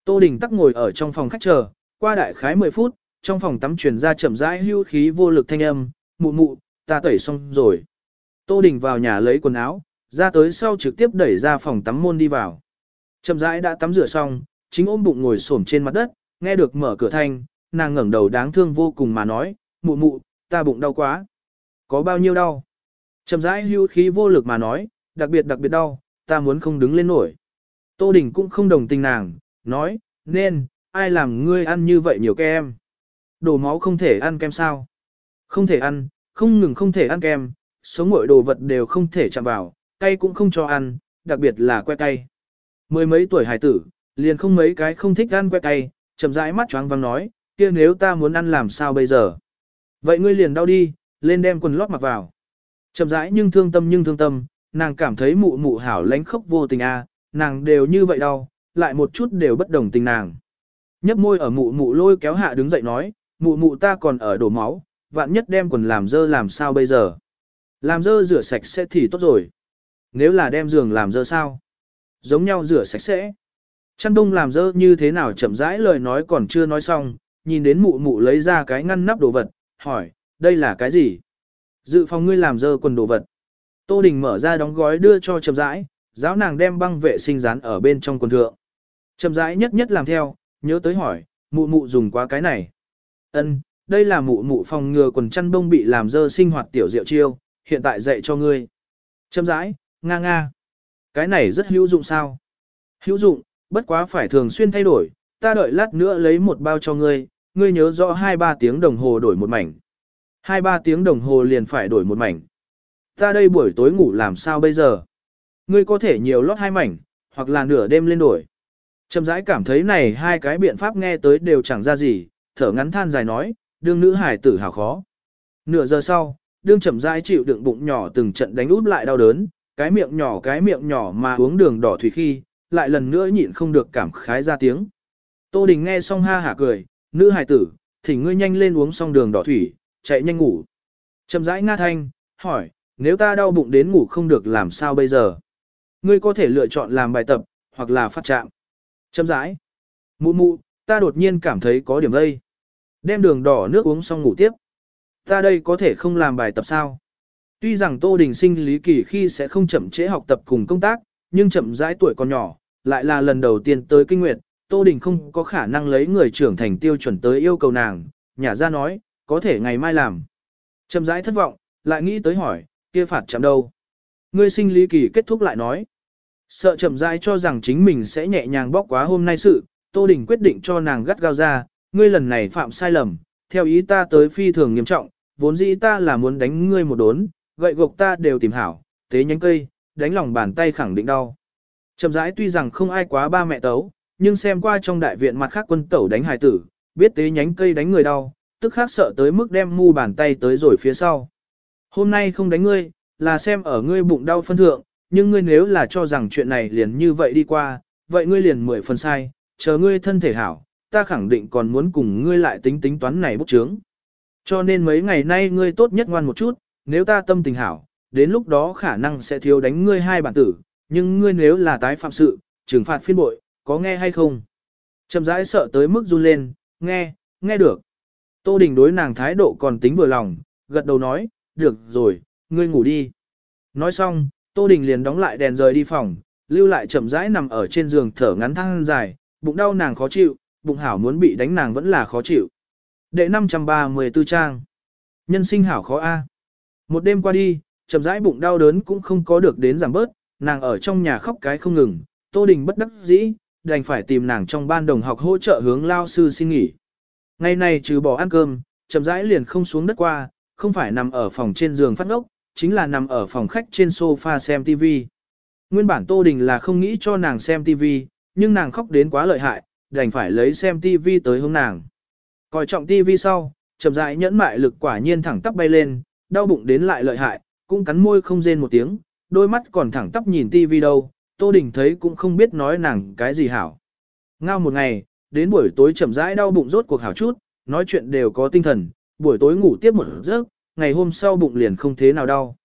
Tô Đình tắc ngồi ở trong phòng khách chờ, qua đại khái 10 phút, trong phòng tắm truyền ra chậm rãi hưu khí vô lực thanh âm, mụ mụ, ta tẩy xong rồi. Tô Đình vào nhà lấy quần áo, ra tới sau trực tiếp đẩy ra phòng tắm môn đi vào. Chậm rãi đã tắm rửa xong, chính ôm bụng ngồi xổm trên mặt đất, nghe được mở cửa thanh, nàng ngẩng đầu đáng thương vô cùng mà nói, mụ mụ, ta bụng đau quá. Có bao nhiêu đau? Chậm rãi hưu khí vô lực mà nói, đặc biệt đặc biệt đau, ta muốn không đứng lên nổi. Tô Đình cũng không đồng tình nàng, nói, nên, ai làm ngươi ăn như vậy nhiều kem? đồ máu không thể ăn kem sao? Không thể ăn, không ngừng không thể ăn kem, sống mọi đồ vật đều không thể chạm vào, cay cũng không cho ăn, đặc biệt là que cay. Mười mấy tuổi hải tử, liền không mấy cái không thích ăn que cay, chậm rãi mắt choáng văng nói, kia nếu ta muốn ăn làm sao bây giờ? Vậy ngươi liền đau đi, lên đem quần lót mặc vào. Chậm rãi nhưng thương tâm nhưng thương tâm, nàng cảm thấy mụ mụ hảo lánh khóc vô tình a, à, nàng đều như vậy đau, lại một chút đều bất đồng tình nàng. Nhấp môi ở mụ mụ lôi kéo hạ đứng dậy nói, mụ mụ ta còn ở đổ máu, vạn nhất đem quần làm dơ làm sao bây giờ. Làm dơ rửa sạch sẽ thì tốt rồi. Nếu là đem giường làm dơ sao? Giống nhau rửa sạch sẽ. Chăn đông làm dơ như thế nào chậm rãi lời nói còn chưa nói xong, nhìn đến mụ mụ lấy ra cái ngăn nắp đồ vật, hỏi, đây là cái gì? Dự phòng ngươi làm dơ quần đồ vật. Tô Đình mở ra đóng gói đưa cho chậm rãi, giáo nàng đem băng vệ sinh dán ở bên trong quần thượng. Chậm rãi nhất nhất làm theo, nhớ tới hỏi, mụ mụ dùng quá cái này. Ân, đây là mụ mụ phòng ngừa quần chăn bông bị làm dơ sinh hoạt tiểu diệu chiêu, hiện tại dạy cho ngươi. Chậm rãi, nga nga. Cái này rất hữu dụng sao? Hữu dụng, bất quá phải thường xuyên thay đổi, ta đợi lát nữa lấy một bao cho ngươi, ngươi nhớ rõ 2-3 tiếng đồng hồ đổi một mảnh. 2-3 tiếng đồng hồ liền phải đổi một mảnh. Ta đây buổi tối ngủ làm sao bây giờ? Ngươi có thể nhiều lót hai mảnh, hoặc là nửa đêm lên đổi. Trầm rãi cảm thấy này hai cái biện pháp nghe tới đều chẳng ra gì, thở ngắn than dài nói, đương nữ hải tử hào khó. Nửa giờ sau, đương chậm rãi chịu đựng bụng nhỏ từng trận đánh út lại đau đớn, cái miệng nhỏ cái miệng nhỏ mà uống đường đỏ thủy khi, lại lần nữa nhịn không được cảm khái ra tiếng. Tô Đình nghe xong ha hả cười, nữ hài tử, thỉnh ngươi nhanh lên uống xong đường đỏ thủy, chạy nhanh ngủ. Chậm rãi nga thanh, hỏi, nếu ta đau bụng đến ngủ không được làm sao bây giờ? Ngươi có thể lựa chọn làm bài tập, hoặc là phát trạng. Chậm rãi. Mụ mụ, ta đột nhiên cảm thấy có điểm vây. Đem đường đỏ nước uống xong ngủ tiếp. Ta đây có thể không làm bài tập sao? Tuy rằng Tô Đình sinh lý kỳ khi sẽ không chậm trễ học tập cùng công tác, nhưng chậm rãi tuổi còn nhỏ, lại là lần đầu tiên tới kinh nguyệt, Tô Đình không có khả năng lấy người trưởng thành tiêu chuẩn tới yêu cầu nàng, nhà ra nói, có thể ngày mai làm. Chậm rãi thất vọng, lại nghĩ tới hỏi, kia phạt chạm đâu? Ngươi sinh lý kỳ kết thúc lại nói. Sợ chậm rãi cho rằng chính mình sẽ nhẹ nhàng bóc quá hôm nay sự, Tô Đình quyết định cho nàng gắt gao ra, ngươi lần này phạm sai lầm, theo ý ta tới phi thường nghiêm trọng, vốn dĩ ta là muốn đánh ngươi một đốn, gậy gộc ta đều tìm hảo, tế nhánh cây, đánh lòng bàn tay khẳng định đau. Chậm rãi tuy rằng không ai quá ba mẹ tấu, nhưng xem qua trong đại viện mặt khác quân tẩu đánh hài tử, biết tế nhánh cây đánh người đau, tức khác sợ tới mức đem mu bàn tay tới rồi phía sau. Hôm nay không đánh ngươi, là xem ở ngươi bụng đau phân thượng, nhưng ngươi nếu là cho rằng chuyện này liền như vậy đi qua, vậy ngươi liền mười phần sai, chờ ngươi thân thể hảo, ta khẳng định còn muốn cùng ngươi lại tính tính toán này bốc trướng. Cho nên mấy ngày nay ngươi tốt nhất ngoan một chút, nếu ta tâm tình hảo, đến lúc đó khả năng sẽ thiếu đánh ngươi hai bản tử, nhưng ngươi nếu là tái phạm sự, trừng phạt phiên bội, có nghe hay không? Trầm rãi sợ tới mức run lên, nghe, nghe được. Tô Đình đối nàng thái độ còn tính vừa lòng, gật đầu nói, được rồi, ngươi ngủ đi. Nói xong, Tô Đình liền đóng lại đèn rời đi phòng, lưu lại chậm rãi nằm ở trên giường thở ngắn thăng dài, bụng đau nàng khó chịu, bụng hảo muốn bị đánh nàng vẫn là khó chịu. Đệ 534 trang. Nhân sinh hảo khó A. Một đêm qua đi, chậm rãi bụng đau đớn cũng không có được đến giảm bớt, nàng ở trong nhà khóc cái không ngừng, Tô Đình bất đắc dĩ, đành phải tìm nàng trong ban đồng học hỗ trợ hướng lao sư xin nghỉ. Ngày này trừ bỏ ăn cơm, chậm rãi liền không xuống đất qua, không phải nằm ở phòng trên giường phát ngốc, chính là nằm ở phòng khách trên sofa xem TV. Nguyên bản Tô Đình là không nghĩ cho nàng xem TV, nhưng nàng khóc đến quá lợi hại, đành phải lấy xem TV tới hướng nàng. Coi trọng TV sau, chậm rãi nhẫn mại lực quả nhiên thẳng tắp bay lên, đau bụng đến lại lợi hại, cũng cắn môi không rên một tiếng, đôi mắt còn thẳng tắp nhìn TV đâu, Tô Đình thấy cũng không biết nói nàng cái gì hảo. Ngao một ngày, đến buổi tối chậm rãi đau bụng rốt cuộc hảo chút, nói chuyện đều có tinh thần, buổi tối ngủ tiếp một giấc, ngày hôm sau bụng liền không thế nào đau.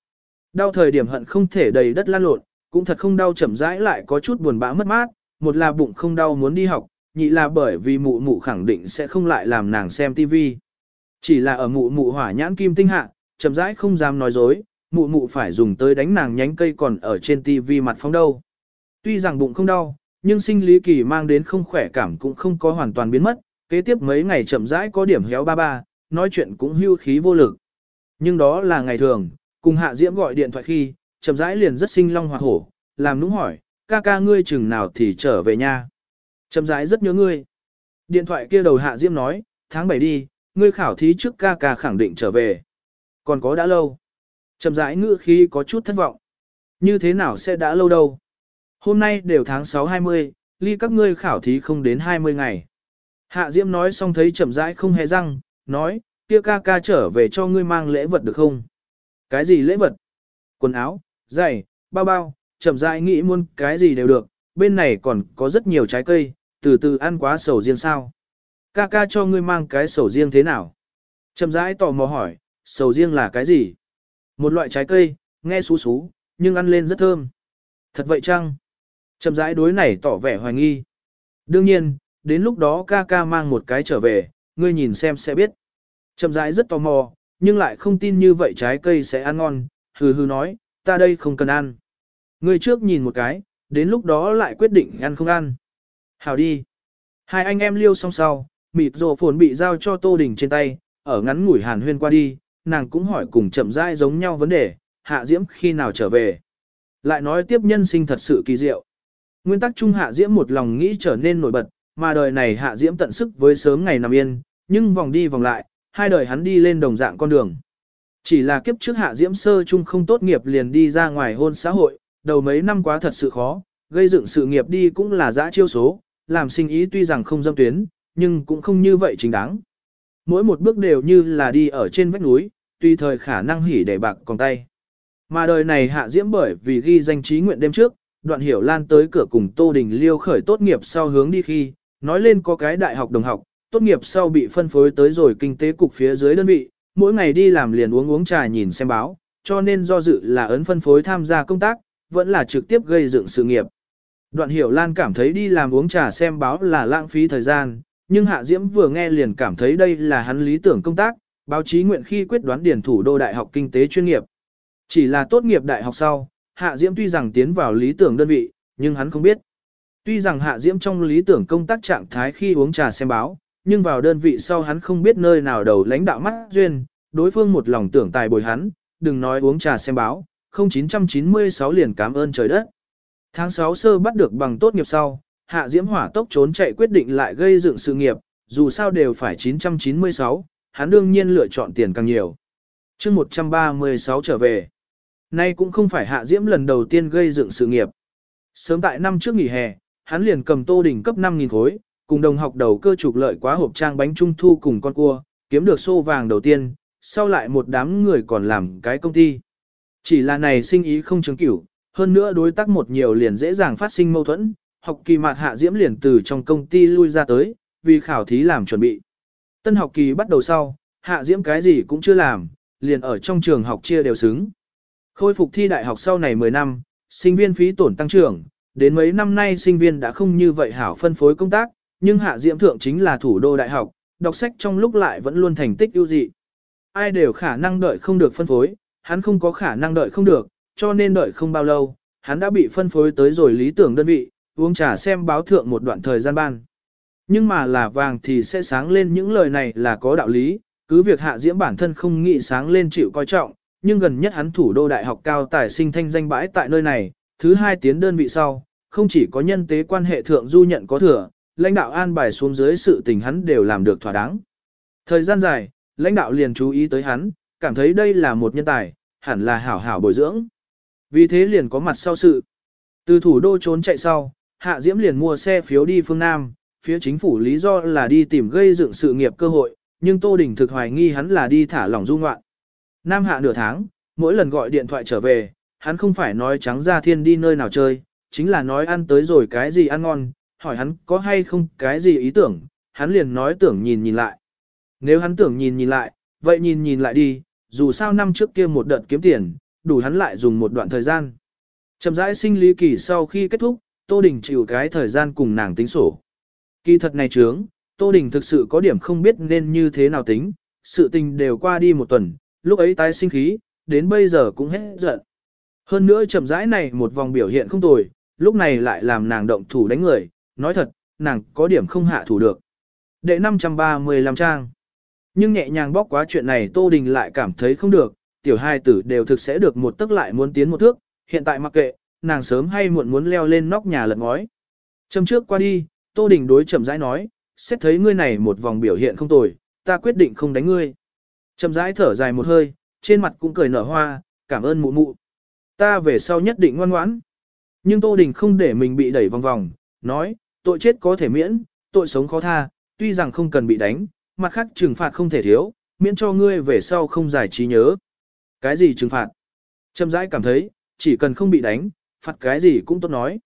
Đau thời điểm hận không thể đầy đất lan lộn, cũng thật không đau chậm rãi lại có chút buồn bã mất mát, một là bụng không đau muốn đi học, nhị là bởi vì mụ mụ khẳng định sẽ không lại làm nàng xem TV. Chỉ là ở mụ mụ hỏa nhãn kim tinh hạ, chậm rãi không dám nói dối, mụ mụ phải dùng tới đánh nàng nhánh cây còn ở trên TV mặt phóng đâu. Tuy rằng bụng không đau, nhưng sinh lý kỳ mang đến không khỏe cảm cũng không có hoàn toàn biến mất, kế tiếp mấy ngày chậm rãi có điểm héo ba ba, nói chuyện cũng hưu khí vô lực. Nhưng đó là ngày thường, cùng Hạ Diễm gọi điện thoại khi, chậm rãi liền rất sinh long hoạt hổ, làm nũng hỏi, ca ca ngươi chừng nào thì trở về nha. Chậm rãi rất nhớ ngươi. Điện thoại kia đầu Hạ Diễm nói, tháng 7 đi, ngươi khảo thí trước ca ca khẳng định trở về. Còn có đã lâu. Chậm rãi ngữ khi có chút thất vọng. Như thế nào sẽ đã lâu đâu. Hôm nay đều tháng 6-20, ly các ngươi khảo thí không đến 20 ngày. Hạ Diễm nói xong thấy chậm rãi không hề răng, nói, kia ca ca trở về cho ngươi mang lễ vật được không? Cái gì lễ vật? Quần áo, giày, bao bao, chậm rãi nghĩ muốn cái gì đều được, bên này còn có rất nhiều trái cây, từ từ ăn quá sầu riêng sao? Ca ca cho ngươi mang cái sầu riêng thế nào? Chậm rãi tò mò hỏi, sầu riêng là cái gì? Một loại trái cây, nghe xú xú, nhưng ăn lên rất thơm. Thật vậy chăng? Chậm rãi đối này tỏ vẻ hoài nghi. Đương nhiên, đến lúc đó ca ca mang một cái trở về, ngươi nhìn xem sẽ biết. Chậm rãi rất tò mò, nhưng lại không tin như vậy trái cây sẽ ăn ngon, hừ hừ nói, ta đây không cần ăn. Người trước nhìn một cái, đến lúc đó lại quyết định ăn không ăn. Hào đi. Hai anh em liêu xong sau, mịt rồ phồn bị giao cho Tô Đình trên tay, ở ngắn ngủi hàn huyên qua đi, nàng cũng hỏi cùng chậm rãi giống nhau vấn đề, hạ diễm khi nào trở về. Lại nói tiếp nhân sinh thật sự kỳ diệu. Nguyên tắc trung hạ diễm một lòng nghĩ trở nên nổi bật, mà đời này hạ diễm tận sức với sớm ngày nằm yên, nhưng vòng đi vòng lại, hai đời hắn đi lên đồng dạng con đường. Chỉ là kiếp trước hạ diễm sơ chung không tốt nghiệp liền đi ra ngoài hôn xã hội, đầu mấy năm quá thật sự khó, gây dựng sự nghiệp đi cũng là dã chiêu số, làm sinh ý tuy rằng không dâm tuyến, nhưng cũng không như vậy chính đáng. Mỗi một bước đều như là đi ở trên vách núi, tùy thời khả năng hỉ để bạc còn tay. Mà đời này hạ diễm bởi vì ghi danh trí nguyện đêm trước, đoạn hiểu lan tới cửa cùng Tô Đình Liêu khởi tốt nghiệp sau hướng đi khi, nói lên có cái đại học đồng học, tốt nghiệp sau bị phân phối tới rồi kinh tế cục phía dưới đơn vị, mỗi ngày đi làm liền uống uống trà nhìn xem báo, cho nên do dự là ấn phân phối tham gia công tác, vẫn là trực tiếp gây dựng sự nghiệp. Đoạn hiểu Lan cảm thấy đi làm uống trà xem báo là lãng phí thời gian, nhưng Hạ Diễm vừa nghe liền cảm thấy đây là hắn lý tưởng công tác, báo chí nguyện khi quyết đoán điển thủ đô đại học kinh tế chuyên nghiệp. Chỉ là tốt nghiệp đại học sau, Hạ Diễm tuy rằng tiến vào lý tưởng đơn vị, nhưng hắn không biết. Tuy rằng Hạ Diễm trong lý tưởng công tác trạng thái khi uống trà xem báo, nhưng vào đơn vị sau hắn không biết nơi nào đầu lãnh đạo mắt duyên, đối phương một lòng tưởng tài bồi hắn, đừng nói uống trà xem báo, 0996 liền cảm ơn trời đất. Tháng 6 sơ bắt được bằng tốt nghiệp sau, Hạ Diễm hỏa tốc trốn chạy quyết định lại gây dựng sự nghiệp, dù sao đều phải 996, hắn đương nhiên lựa chọn tiền càng nhiều. chương 136 trở về. Nay cũng không phải Hạ Diễm lần đầu tiên gây dựng sự nghiệp. Sớm tại năm trước nghỉ hè, hắn liền cầm tô đỉnh cấp 5.000 khối, cùng đồng học đầu cơ trục lợi quá hộp trang bánh trung thu cùng con cua, kiếm được xô vàng đầu tiên, sau lại một đám người còn làm cái công ty. Chỉ là này sinh ý không chứng cửu, hơn nữa đối tác một nhiều liền dễ dàng phát sinh mâu thuẫn, học kỳ mạt hạ diễm liền từ trong công ty lui ra tới, vì khảo thí làm chuẩn bị. Tân học kỳ bắt đầu sau, hạ diễm cái gì cũng chưa làm, liền ở trong trường học chia đều xứng. Khôi phục thi đại học sau này 10 năm, sinh viên phí tổn tăng trưởng, đến mấy năm nay sinh viên đã không như vậy hảo phân phối công tác, nhưng hạ diễm thượng chính là thủ đô đại học, đọc sách trong lúc lại vẫn luôn thành tích ưu dị. Ai đều khả năng đợi không được phân phối, hắn không có khả năng đợi không được, cho nên đợi không bao lâu, hắn đã bị phân phối tới rồi lý tưởng đơn vị, uống trà xem báo thượng một đoạn thời gian ban. Nhưng mà là vàng thì sẽ sáng lên những lời này là có đạo lý, cứ việc hạ diễm bản thân không nghĩ sáng lên chịu coi trọng, nhưng gần nhất hắn thủ đô đại học cao tài sinh thanh danh bãi tại nơi này, thứ hai tiến đơn vị sau, không chỉ có nhân tế quan hệ thượng du nhận có thừa, lãnh đạo an bài xuống dưới sự tình hắn đều làm được thỏa đáng. Thời gian dài, lãnh đạo liền chú ý tới hắn, cảm thấy đây là một nhân tài, hẳn là hảo hảo bồi dưỡng. Vì thế liền có mặt sau sự. Từ thủ đô trốn chạy sau, Hạ Diễm liền mua xe phiếu đi phương Nam, phía chính phủ lý do là đi tìm gây dựng sự nghiệp cơ hội, nhưng Tô Đình thực hoài nghi hắn là đi thả lỏng du ngoạn. Nam hạ nửa tháng, mỗi lần gọi điện thoại trở về, hắn không phải nói trắng ra thiên đi nơi nào chơi, chính là nói ăn tới rồi cái gì ăn ngon, hỏi hắn có hay không cái gì ý tưởng, hắn liền nói tưởng nhìn nhìn lại. Nếu hắn tưởng nhìn nhìn lại, vậy nhìn nhìn lại đi, dù sao năm trước kia một đợt kiếm tiền, đủ hắn lại dùng một đoạn thời gian. Chậm rãi sinh lý kỳ sau khi kết thúc, Tô Đình chịu cái thời gian cùng nàng tính sổ. Kỳ thật này trướng, Tô Đình thực sự có điểm không biết nên như thế nào tính, sự tình đều qua đi một tuần, lúc ấy tái sinh khí, đến bây giờ cũng hết giận. Hơn nữa chậm rãi này một vòng biểu hiện không tồi, lúc này lại làm nàng động thủ đánh người, nói thật, nàng có điểm không hạ thủ được. Đệ 535 trang. Nhưng nhẹ nhàng bóc quá chuyện này Tô Đình lại cảm thấy không được, tiểu hai tử đều thực sẽ được một tức lại muốn tiến một thước, hiện tại mặc kệ, nàng sớm hay muộn muốn leo lên nóc nhà lật ngói. Châm trước qua đi, Tô Đình đối chậm rãi nói, xét thấy ngươi này một vòng biểu hiện không tồi, ta quyết định không đánh ngươi. Chậm rãi thở dài một hơi, trên mặt cũng cười nở hoa, cảm ơn mụ mụ. Ta về sau nhất định ngoan ngoãn. Nhưng Tô Đình không để mình bị đẩy vòng vòng, nói, tội chết có thể miễn, tội sống khó tha, tuy rằng không cần bị đánh, mặt khác trừng phạt không thể thiếu, miễn cho ngươi về sau không giải trí nhớ. Cái gì trừng phạt? Trầm rãi cảm thấy, chỉ cần không bị đánh, phạt cái gì cũng tốt nói.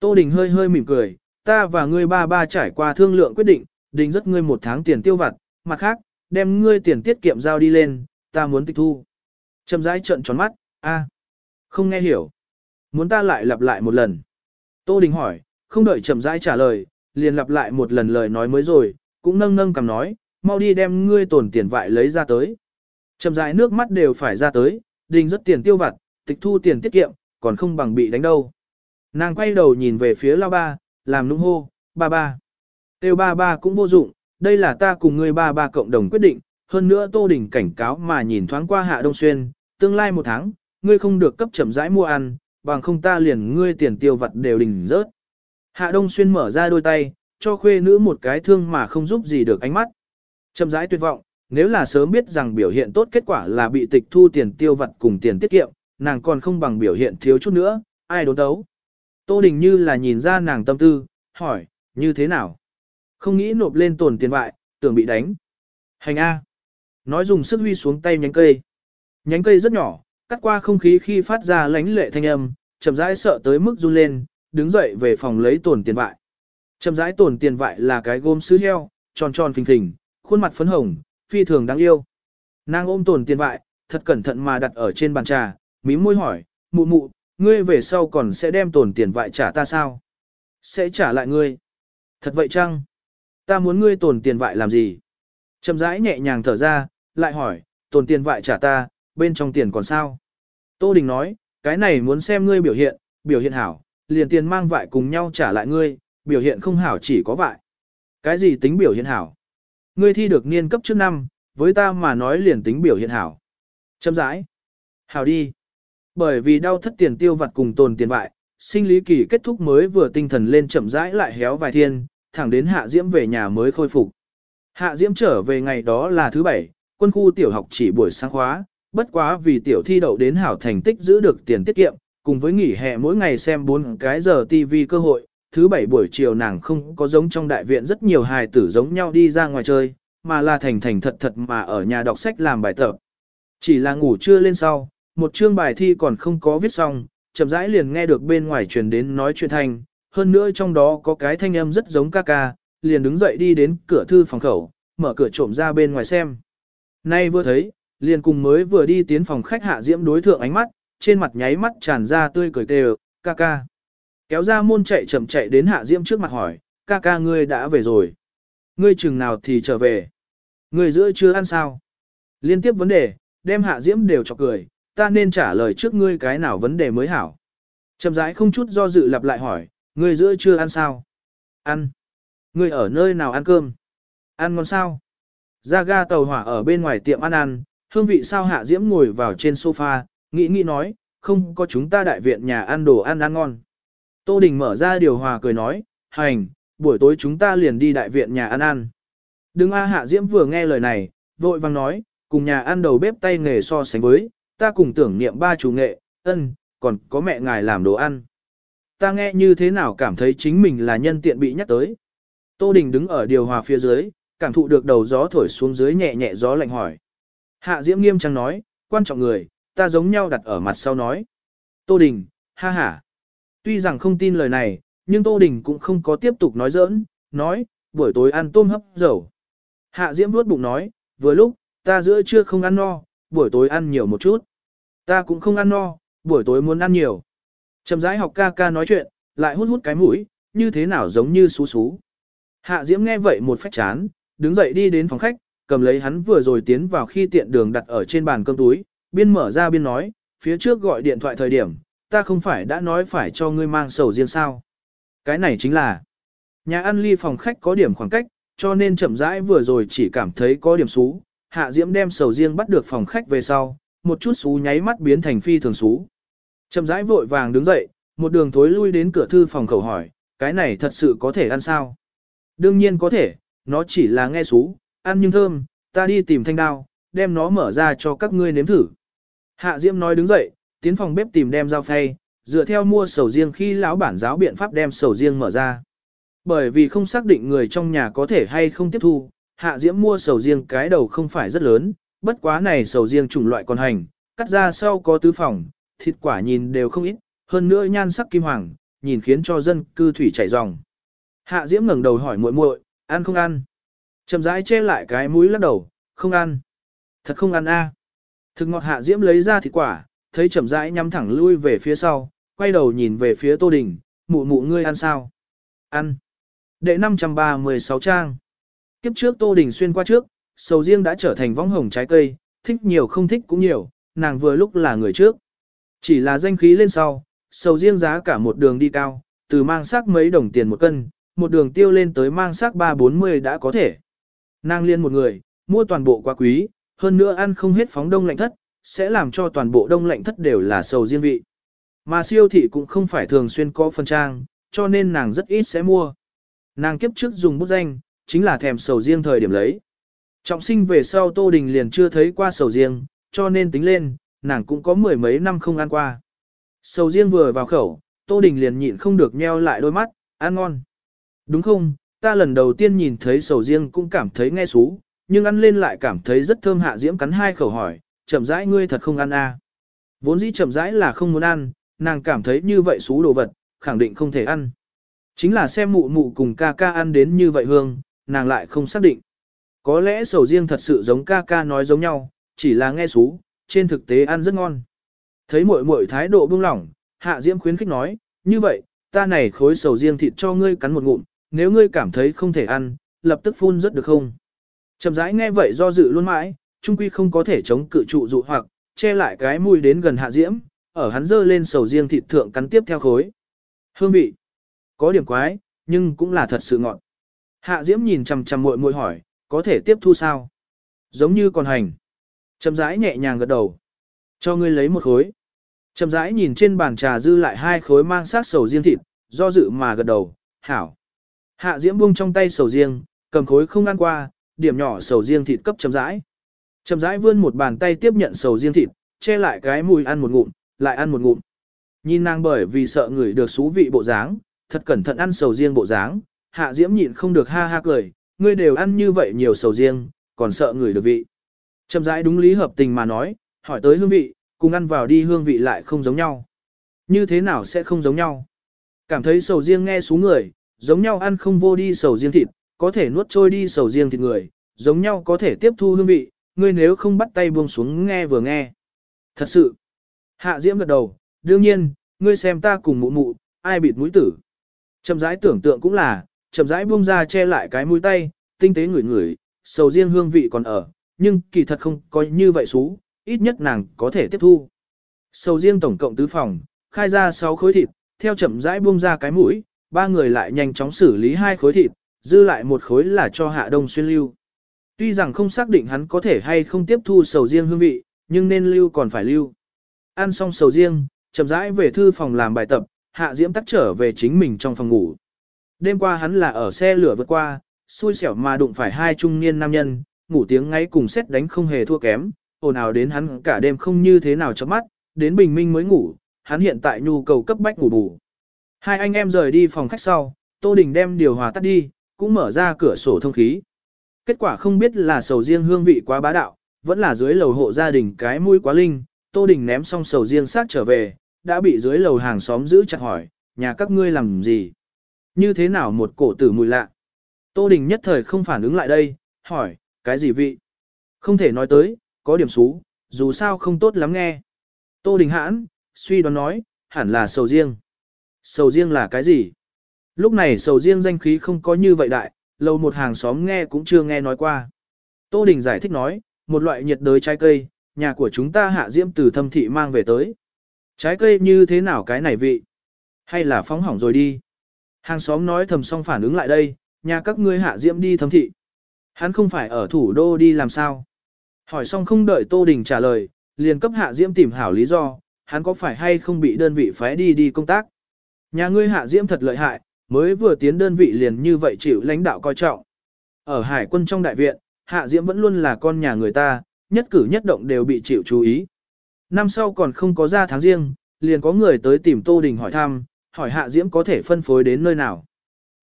Tô Đình hơi hơi mỉm cười, ta và ngươi ba ba trải qua thương lượng quyết định, đình rất ngươi một tháng tiền tiêu vặt, mặt khác, đem ngươi tiền tiết kiệm giao đi lên, ta muốn tịch thu. Trầm rãi trợn tròn mắt, a, không nghe hiểu. Muốn ta lại lặp lại một lần. Tô Đình hỏi, không đợi chậm rãi trả lời, liền lặp lại một lần lời nói mới rồi, cũng nâng nâng cầm nói, mau đi đem ngươi tổn tiền vại lấy ra tới. Chậm rãi nước mắt đều phải ra tới, đình rất tiền tiêu vặt, tịch thu tiền tiết kiệm, còn không bằng bị đánh đâu. Nàng quay đầu nhìn về phía lao ba, làm nũng hô, ba ba. Tiêu ba ba cũng vô dụng, đây là ta cùng ngươi ba ba cộng đồng quyết định, hơn nữa Tô Đình cảnh cáo mà nhìn thoáng qua Hạ Đông Xuyên, tương lai một tháng, ngươi không được cấp chậm rãi mua ăn, bằng không ta liền ngươi tiền tiêu vặt đều đình rớt. Hạ Đông Xuyên mở ra đôi tay, cho khuê nữ một cái thương mà không giúp gì được ánh mắt. Chậm rãi tuyệt vọng, nếu là sớm biết rằng biểu hiện tốt kết quả là bị tịch thu tiền tiêu vặt cùng tiền tiết kiệm, nàng còn không bằng biểu hiện thiếu chút nữa, ai đốn đấu. Tô Đình như là nhìn ra nàng tâm tư, hỏi, như thế nào? Không nghĩ nộp lên tổn tiền bại, tưởng bị đánh. Hành A. Nói dùng sức huy xuống tay nhánh cây. Nhánh cây rất nhỏ, cắt qua không khí khi phát ra lánh lệ thanh âm, chậm rãi sợ tới mức run lên, đứng dậy về phòng lấy tổn tiền vại. Chậm rãi tổn tiền vại là cái gôm sứ heo, tròn tròn phình phình, khuôn mặt phấn hồng, phi thường đáng yêu. Nàng ôm tổn tiền vại, thật cẩn thận mà đặt ở trên bàn trà, mím môi hỏi, mụ mụ, ngươi về sau còn sẽ đem tổn tiền vại trả ta sao? Sẽ trả lại ngươi. Thật vậy chăng? Ta muốn ngươi tổn tiền vại làm gì? Chậm rãi nhẹ nhàng thở ra, lại hỏi, tổn tiền vại trả ta, bên trong tiền còn sao? Tô Đình nói, cái này muốn xem ngươi biểu hiện, biểu hiện hảo, liền tiền mang vại cùng nhau trả lại ngươi, biểu hiện không hảo chỉ có vại. Cái gì tính biểu hiện hảo? Ngươi thi được niên cấp trước năm, với ta mà nói liền tính biểu hiện hảo. Châm rãi. Hảo đi. Bởi vì đau thất tiền tiêu vặt cùng tồn tiền vại, sinh lý kỳ kết thúc mới vừa tinh thần lên chậm rãi lại héo vài thiên, thẳng đến hạ diễm về nhà mới khôi phục. Hạ diễm trở về ngày đó là thứ bảy, quân khu tiểu học chỉ buổi sáng khóa, bất quá vì tiểu thi đậu đến hảo thành tích giữ được tiền tiết kiệm, cùng với nghỉ hè mỗi ngày xem 4 cái giờ TV cơ hội, thứ bảy buổi chiều nàng không có giống trong đại viện rất nhiều hài tử giống nhau đi ra ngoài chơi, mà là thành thành thật thật mà ở nhà đọc sách làm bài tập. Chỉ là ngủ trưa lên sau, một chương bài thi còn không có viết xong, chậm rãi liền nghe được bên ngoài truyền đến nói chuyện thanh, hơn nữa trong đó có cái thanh âm rất giống ca ca, liền đứng dậy đi đến cửa thư phòng khẩu, mở cửa trộm ra bên ngoài xem. Nay vừa thấy, liền cùng mới vừa đi tiến phòng khách hạ diễm đối thượng ánh mắt, trên mặt nháy mắt tràn ra tươi cười tê ca ca. Kéo ra môn chạy chậm chạy đến hạ diễm trước mặt hỏi, ca ca ngươi đã về rồi. Ngươi chừng nào thì trở về. Ngươi giữa chưa ăn sao? Liên tiếp vấn đề, đem hạ diễm đều chọc cười, ta nên trả lời trước ngươi cái nào vấn đề mới hảo. Chậm rãi không chút do dự lặp lại hỏi, ngươi giữa chưa ăn sao? Ăn. Ngươi ở nơi nào ăn cơm? Ăn ngon sao? Ra ga tàu hỏa ở bên ngoài tiệm ăn ăn, hương vị sao hạ diễm ngồi vào trên sofa, nghĩ nghĩ nói, không có chúng ta đại viện nhà ăn đồ ăn ăn ngon. Tô Đình mở ra điều hòa cười nói, hành, buổi tối chúng ta liền đi đại viện nhà ăn ăn. Đừng A Hạ Diễm vừa nghe lời này, vội vang nói, cùng nhà ăn đầu bếp tay nghề so sánh với, ta cùng tưởng niệm ba chủ nghệ, ân, còn có mẹ ngài làm đồ ăn. Ta nghe như thế nào cảm thấy chính mình là nhân tiện bị nhắc tới. Tô Đình đứng ở điều hòa phía dưới, cảm thụ được đầu gió thổi xuống dưới nhẹ nhẹ gió lạnh hỏi. Hạ Diễm nghiêm trang nói, quan trọng người, ta giống nhau đặt ở mặt sau nói. Tô Đình, ha ha. Tuy rằng không tin lời này, nhưng Tô Đình cũng không có tiếp tục nói giỡn, nói, buổi tối ăn tôm hấp dầu. Hạ Diễm vuốt bụng nói, vừa lúc, ta giữa trưa không ăn no, buổi tối ăn nhiều một chút. Ta cũng không ăn no, buổi tối muốn ăn nhiều. trầm rãi học ca ca nói chuyện, lại hút hút cái mũi, như thế nào giống như xú xú. Hạ Diễm nghe vậy một phách chán, đứng dậy đi đến phòng khách, cầm lấy hắn vừa rồi tiến vào khi tiện đường đặt ở trên bàn cơm túi, biên mở ra biên nói, phía trước gọi điện thoại thời điểm, ta không phải đã nói phải cho ngươi mang sầu riêng sao. Cái này chính là, nhà ăn ly phòng khách có điểm khoảng cách, cho nên chậm rãi vừa rồi chỉ cảm thấy có điểm xú, hạ diễm đem sầu riêng bắt được phòng khách về sau, một chút xú nháy mắt biến thành phi thường xú. Chậm rãi vội vàng đứng dậy, một đường thối lui đến cửa thư phòng khẩu hỏi, cái này thật sự có thể ăn sao? Đương nhiên có thể, nó chỉ là nghe xú, ăn nhưng thơm, ta đi tìm thanh đao, đem nó mở ra cho các ngươi nếm thử. Hạ Diễm nói đứng dậy, tiến phòng bếp tìm đem dao phay, dựa theo mua sầu riêng khi lão bản giáo biện pháp đem sầu riêng mở ra. Bởi vì không xác định người trong nhà có thể hay không tiếp thu, Hạ Diễm mua sầu riêng cái đầu không phải rất lớn, bất quá này sầu riêng chủng loại còn hành, cắt ra sau có tứ phòng, thịt quả nhìn đều không ít, hơn nữa nhan sắc kim hoàng, nhìn khiến cho dân cư thủy chảy ròng. Hạ Diễm ngẩng đầu hỏi muội muội, ăn không ăn? Chậm rãi che lại cái mũi lắc đầu, không ăn. Thật không ăn a. Thực ngọt Hạ Diễm lấy ra thịt quả, thấy chậm rãi nhắm thẳng lui về phía sau, quay đầu nhìn về phía Tô Đình, mụ mụ ngươi ăn sao? Ăn. Đệ 536 trang. Kiếp trước Tô Đình xuyên qua trước, sầu riêng đã trở thành võng hồng trái cây, thích nhiều không thích cũng nhiều, nàng vừa lúc là người trước. Chỉ là danh khí lên sau, sầu riêng giá cả một đường đi cao, từ mang sắc mấy đồng tiền một cân, một đường tiêu lên tới mang sắc 3-40 đã có thể. Nàng liên một người, mua toàn bộ quá quý, hơn nữa ăn không hết phóng đông lạnh thất, sẽ làm cho toàn bộ đông lạnh thất đều là sầu riêng vị. Mà siêu thị cũng không phải thường xuyên có phân trang, cho nên nàng rất ít sẽ mua. Nàng kiếp trước dùng bút danh, chính là thèm sầu riêng thời điểm lấy. Trọng sinh về sau Tô Đình liền chưa thấy qua sầu riêng, cho nên tính lên, nàng cũng có mười mấy năm không ăn qua. Sầu riêng vừa vào khẩu, Tô Đình liền nhịn không được nheo lại đôi mắt, ăn ngon. Đúng không, ta lần đầu tiên nhìn thấy sầu riêng cũng cảm thấy nghe xú, nhưng ăn lên lại cảm thấy rất thơm hạ diễm cắn hai khẩu hỏi, chậm rãi ngươi thật không ăn à. Vốn dĩ chậm rãi là không muốn ăn, nàng cảm thấy như vậy xú đồ vật, khẳng định không thể ăn. Chính là xem mụ mụ cùng ca ca ăn đến như vậy hương, nàng lại không xác định. Có lẽ sầu riêng thật sự giống ca ca nói giống nhau, chỉ là nghe xú, trên thực tế ăn rất ngon. Thấy muội muội thái độ buông lỏng, Hạ Diễm khuyến khích nói, như vậy, ta này khối sầu riêng thịt cho ngươi cắn một ngụm, nếu ngươi cảm thấy không thể ăn, lập tức phun rất được không? Chậm rãi nghe vậy do dự luôn mãi, trung quy không có thể chống cự trụ dụ hoặc, che lại cái mùi đến gần Hạ Diễm, ở hắn dơ lên sầu riêng thịt thượng cắn tiếp theo khối. Hương vị, có điểm quái, nhưng cũng là thật sự ngọt. Hạ Diễm nhìn chằm chằm muội muội hỏi, có thể tiếp thu sao? Giống như còn hành. Chậm rãi nhẹ nhàng gật đầu. Cho ngươi lấy một khối. Chậm rãi nhìn trên bàn trà dư lại hai khối mang sát sầu riêng thịt, do dự mà gật đầu, hảo. Hạ Diễm buông trong tay sầu riêng, cầm khối không ăn qua, điểm nhỏ sầu riêng thịt cấp chấm rãi. Chấm rãi vươn một bàn tay tiếp nhận sầu riêng thịt, che lại cái mùi ăn một ngụm, lại ăn một ngụm. Nhìn nàng bởi vì sợ người được xú vị bộ dáng, thật cẩn thận ăn sầu riêng bộ dáng, Hạ Diễm nhịn không được ha ha cười, ngươi đều ăn như vậy nhiều sầu riêng, còn sợ người được vị. Chậm rãi đúng lý hợp tình mà nói, hỏi tới hương vị, cùng ăn vào đi hương vị lại không giống nhau. Như thế nào sẽ không giống nhau? Cảm thấy sầu riêng nghe xuống người, giống nhau ăn không vô đi sầu riêng thịt, có thể nuốt trôi đi sầu riêng thịt người, giống nhau có thể tiếp thu hương vị, ngươi nếu không bắt tay buông xuống nghe vừa nghe. Thật sự. Hạ Diễm gật đầu, đương nhiên, ngươi xem ta cùng mụ mụ, ai bịt mũi tử. Chậm rãi tưởng tượng cũng là, chậm rãi buông ra che lại cái mũi tay, tinh tế ngửi ngửi, sầu riêng hương vị còn ở, nhưng kỳ thật không có như vậy xú, ít nhất nàng có thể tiếp thu. Sầu riêng tổng cộng tứ phòng, khai ra 6 khối thịt, theo chậm rãi buông ra cái mũi, ba người lại nhanh chóng xử lý hai khối thịt, dư lại một khối là cho Hạ Đông Xuyên lưu. Tuy rằng không xác định hắn có thể hay không tiếp thu sầu riêng hương vị, nhưng nên lưu còn phải lưu. Ăn xong sầu riêng, chậm rãi về thư phòng làm bài tập, Hạ Diễm tắt trở về chính mình trong phòng ngủ. Đêm qua hắn là ở xe lửa vượt qua, xui xẻo mà đụng phải hai trung niên nam nhân, ngủ tiếng ngay cùng xét đánh không hề thua kém, ồn ào đến hắn cả đêm không như thế nào cho mắt, đến bình minh mới ngủ, hắn hiện tại nhu cầu cấp bách ngủ bù. Hai anh em rời đi phòng khách sau, Tô Đình đem điều hòa tắt đi, cũng mở ra cửa sổ thông khí. Kết quả không biết là sầu riêng hương vị quá bá đạo, vẫn là dưới lầu hộ gia đình cái mũi quá linh, Tô Đình ném xong sầu riêng sát trở về, đã bị dưới lầu hàng xóm giữ chặt hỏi, nhà các ngươi làm gì? Như thế nào một cổ tử mùi lạ? Tô Đình nhất thời không phản ứng lại đây, hỏi, cái gì vị? Không thể nói tới, có điểm xú, dù sao không tốt lắm nghe. Tô Đình hãn, suy đoán nói, hẳn là sầu riêng. Sầu riêng là cái gì? Lúc này sầu riêng danh khí không có như vậy đại, lâu một hàng xóm nghe cũng chưa nghe nói qua. Tô Đình giải thích nói, một loại nhiệt đới trái cây, nhà của chúng ta hạ diễm từ thâm thị mang về tới. Trái cây như thế nào cái này vị? Hay là phóng hỏng rồi đi? Hàng xóm nói thầm xong phản ứng lại đây, nhà các ngươi hạ diễm đi thâm thị. Hắn không phải ở thủ đô đi làm sao? Hỏi xong không đợi Tô Đình trả lời, liền cấp hạ diễm tìm hảo lý do, hắn có phải hay không bị đơn vị phái đi đi công tác? Nhà ngươi hạ diễm thật lợi hại, mới vừa tiến đơn vị liền như vậy chịu lãnh đạo coi trọng. Ở hải quân trong đại viện, hạ diễm vẫn luôn là con nhà người ta, nhất cử nhất động đều bị chịu chú ý. Năm sau còn không có ra tháng riêng, liền có người tới tìm Tô Đình hỏi thăm, hỏi hạ diễm có thể phân phối đến nơi nào.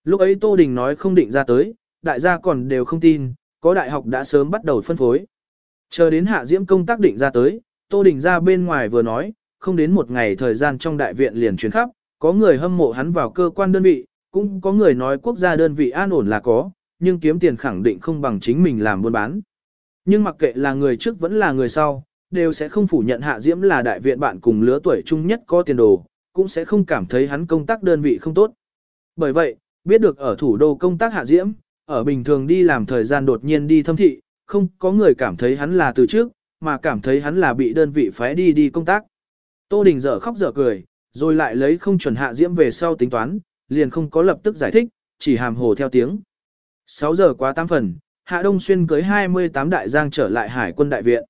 Lúc ấy Tô Đình nói không định ra tới, đại gia còn đều không tin, có đại học đã sớm bắt đầu phân phối. Chờ đến hạ diễm công tác định ra tới, Tô Đình ra bên ngoài vừa nói, không đến một ngày thời gian trong đại viện liền chuyển khắp, có người hâm mộ hắn vào cơ quan đơn vị, cũng có người nói quốc gia đơn vị an ổn là có, nhưng kiếm tiền khẳng định không bằng chính mình làm buôn bán. Nhưng mặc kệ là người trước vẫn là người sau, đều sẽ không phủ nhận Hạ Diễm là đại viện bạn cùng lứa tuổi chung nhất có tiền đồ, cũng sẽ không cảm thấy hắn công tác đơn vị không tốt. Bởi vậy, biết được ở thủ đô công tác Hạ Diễm, ở bình thường đi làm thời gian đột nhiên đi thâm thị, không có người cảm thấy hắn là từ trước, mà cảm thấy hắn là bị đơn vị phái đi đi công tác. Tô Đình dở khóc dở cười, rồi lại lấy không chuẩn Hạ Diễm về sau tính toán, liền không có lập tức giải thích, chỉ hàm hồ theo tiếng. 6 giờ quá 8 phần, Hạ Đông Xuyên cưới 28 đại giang trở lại hải quân đại viện.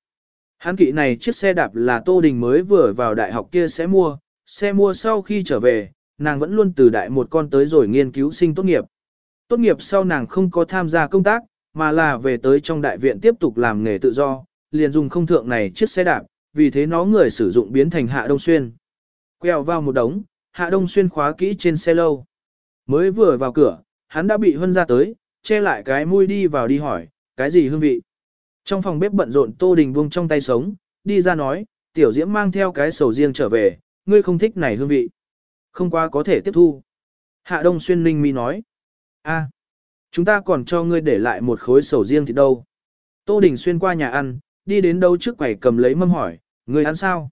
Hắn kỵ này chiếc xe đạp là Tô Đình mới vừa vào đại học kia sẽ mua, xe mua sau khi trở về, nàng vẫn luôn từ đại một con tới rồi nghiên cứu sinh tốt nghiệp. Tốt nghiệp sau nàng không có tham gia công tác, mà là về tới trong đại viện tiếp tục làm nghề tự do, liền dùng không thượng này chiếc xe đạp, vì thế nó người sử dụng biến thành Hạ Đông Xuyên. Quẹo vào một đống, Hạ Đông Xuyên khóa kỹ trên xe lâu. Mới vừa vào cửa, hắn đã bị hân ra tới, che lại cái mũi đi vào đi hỏi, cái gì hương vị. Trong phòng bếp bận rộn Tô Đình buông trong tay sống, đi ra nói, tiểu diễm mang theo cái sầu riêng trở về, ngươi không thích này hương vị. Không qua có thể tiếp thu. Hạ Đông Xuyên ninh mi nói. a chúng ta còn cho ngươi để lại một khối sầu riêng thì đâu. Tô Đình xuyên qua nhà ăn, đi đến đâu trước quầy cầm lấy mâm hỏi, ngươi ăn sao?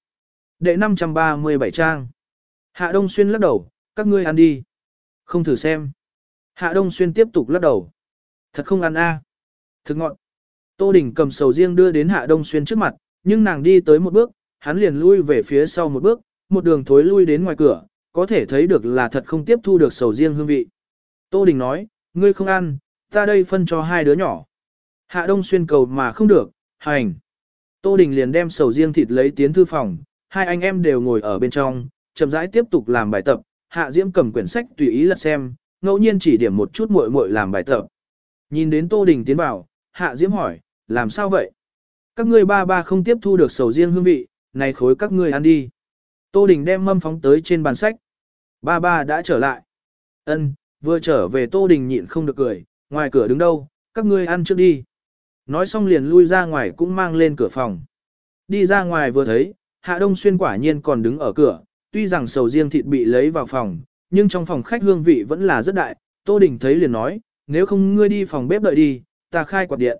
Đệ 537 trang. Hạ Đông Xuyên lắc đầu, các ngươi ăn đi. Không thử xem. Hạ Đông Xuyên tiếp tục lắc đầu. Thật không ăn a. À. Thực ngọn. Tô Đình cầm sầu riêng đưa đến Hạ Đông Xuyên trước mặt, nhưng nàng đi tới một bước, hắn liền lui về phía sau một bước, một đường thối lui đến ngoài cửa, có thể thấy được là thật không tiếp thu được sầu riêng hương vị. Tô Đình nói, ngươi không ăn, ta đây phân cho hai đứa nhỏ. Hạ Đông Xuyên cầu mà không được, hành. Tô Đình liền đem sầu riêng thịt lấy tiến thư phòng, hai anh em đều ngồi ở bên trong, chậm rãi tiếp tục làm bài tập, Hạ Diễm cầm quyển sách tùy ý lật xem, ngẫu nhiên chỉ điểm một chút muội muội làm bài tập. Nhìn đến Tô Đình tiến vào, Hạ Diễm hỏi, làm sao vậy? Các ngươi ba ba không tiếp thu được sầu riêng hương vị, này khối các ngươi ăn đi. Tô Đình đem mâm phóng tới trên bàn sách. Ba ba đã trở lại. Ân, vừa trở về Tô Đình nhịn không được cười, ngoài cửa đứng đâu, các ngươi ăn trước đi. Nói xong liền lui ra ngoài cũng mang lên cửa phòng. Đi ra ngoài vừa thấy, Hạ Đông Xuyên quả nhiên còn đứng ở cửa, tuy rằng sầu riêng thịt bị lấy vào phòng, nhưng trong phòng khách hương vị vẫn là rất đại. Tô Đình thấy liền nói, nếu không ngươi đi phòng bếp đợi đi, ta khai quạt điện.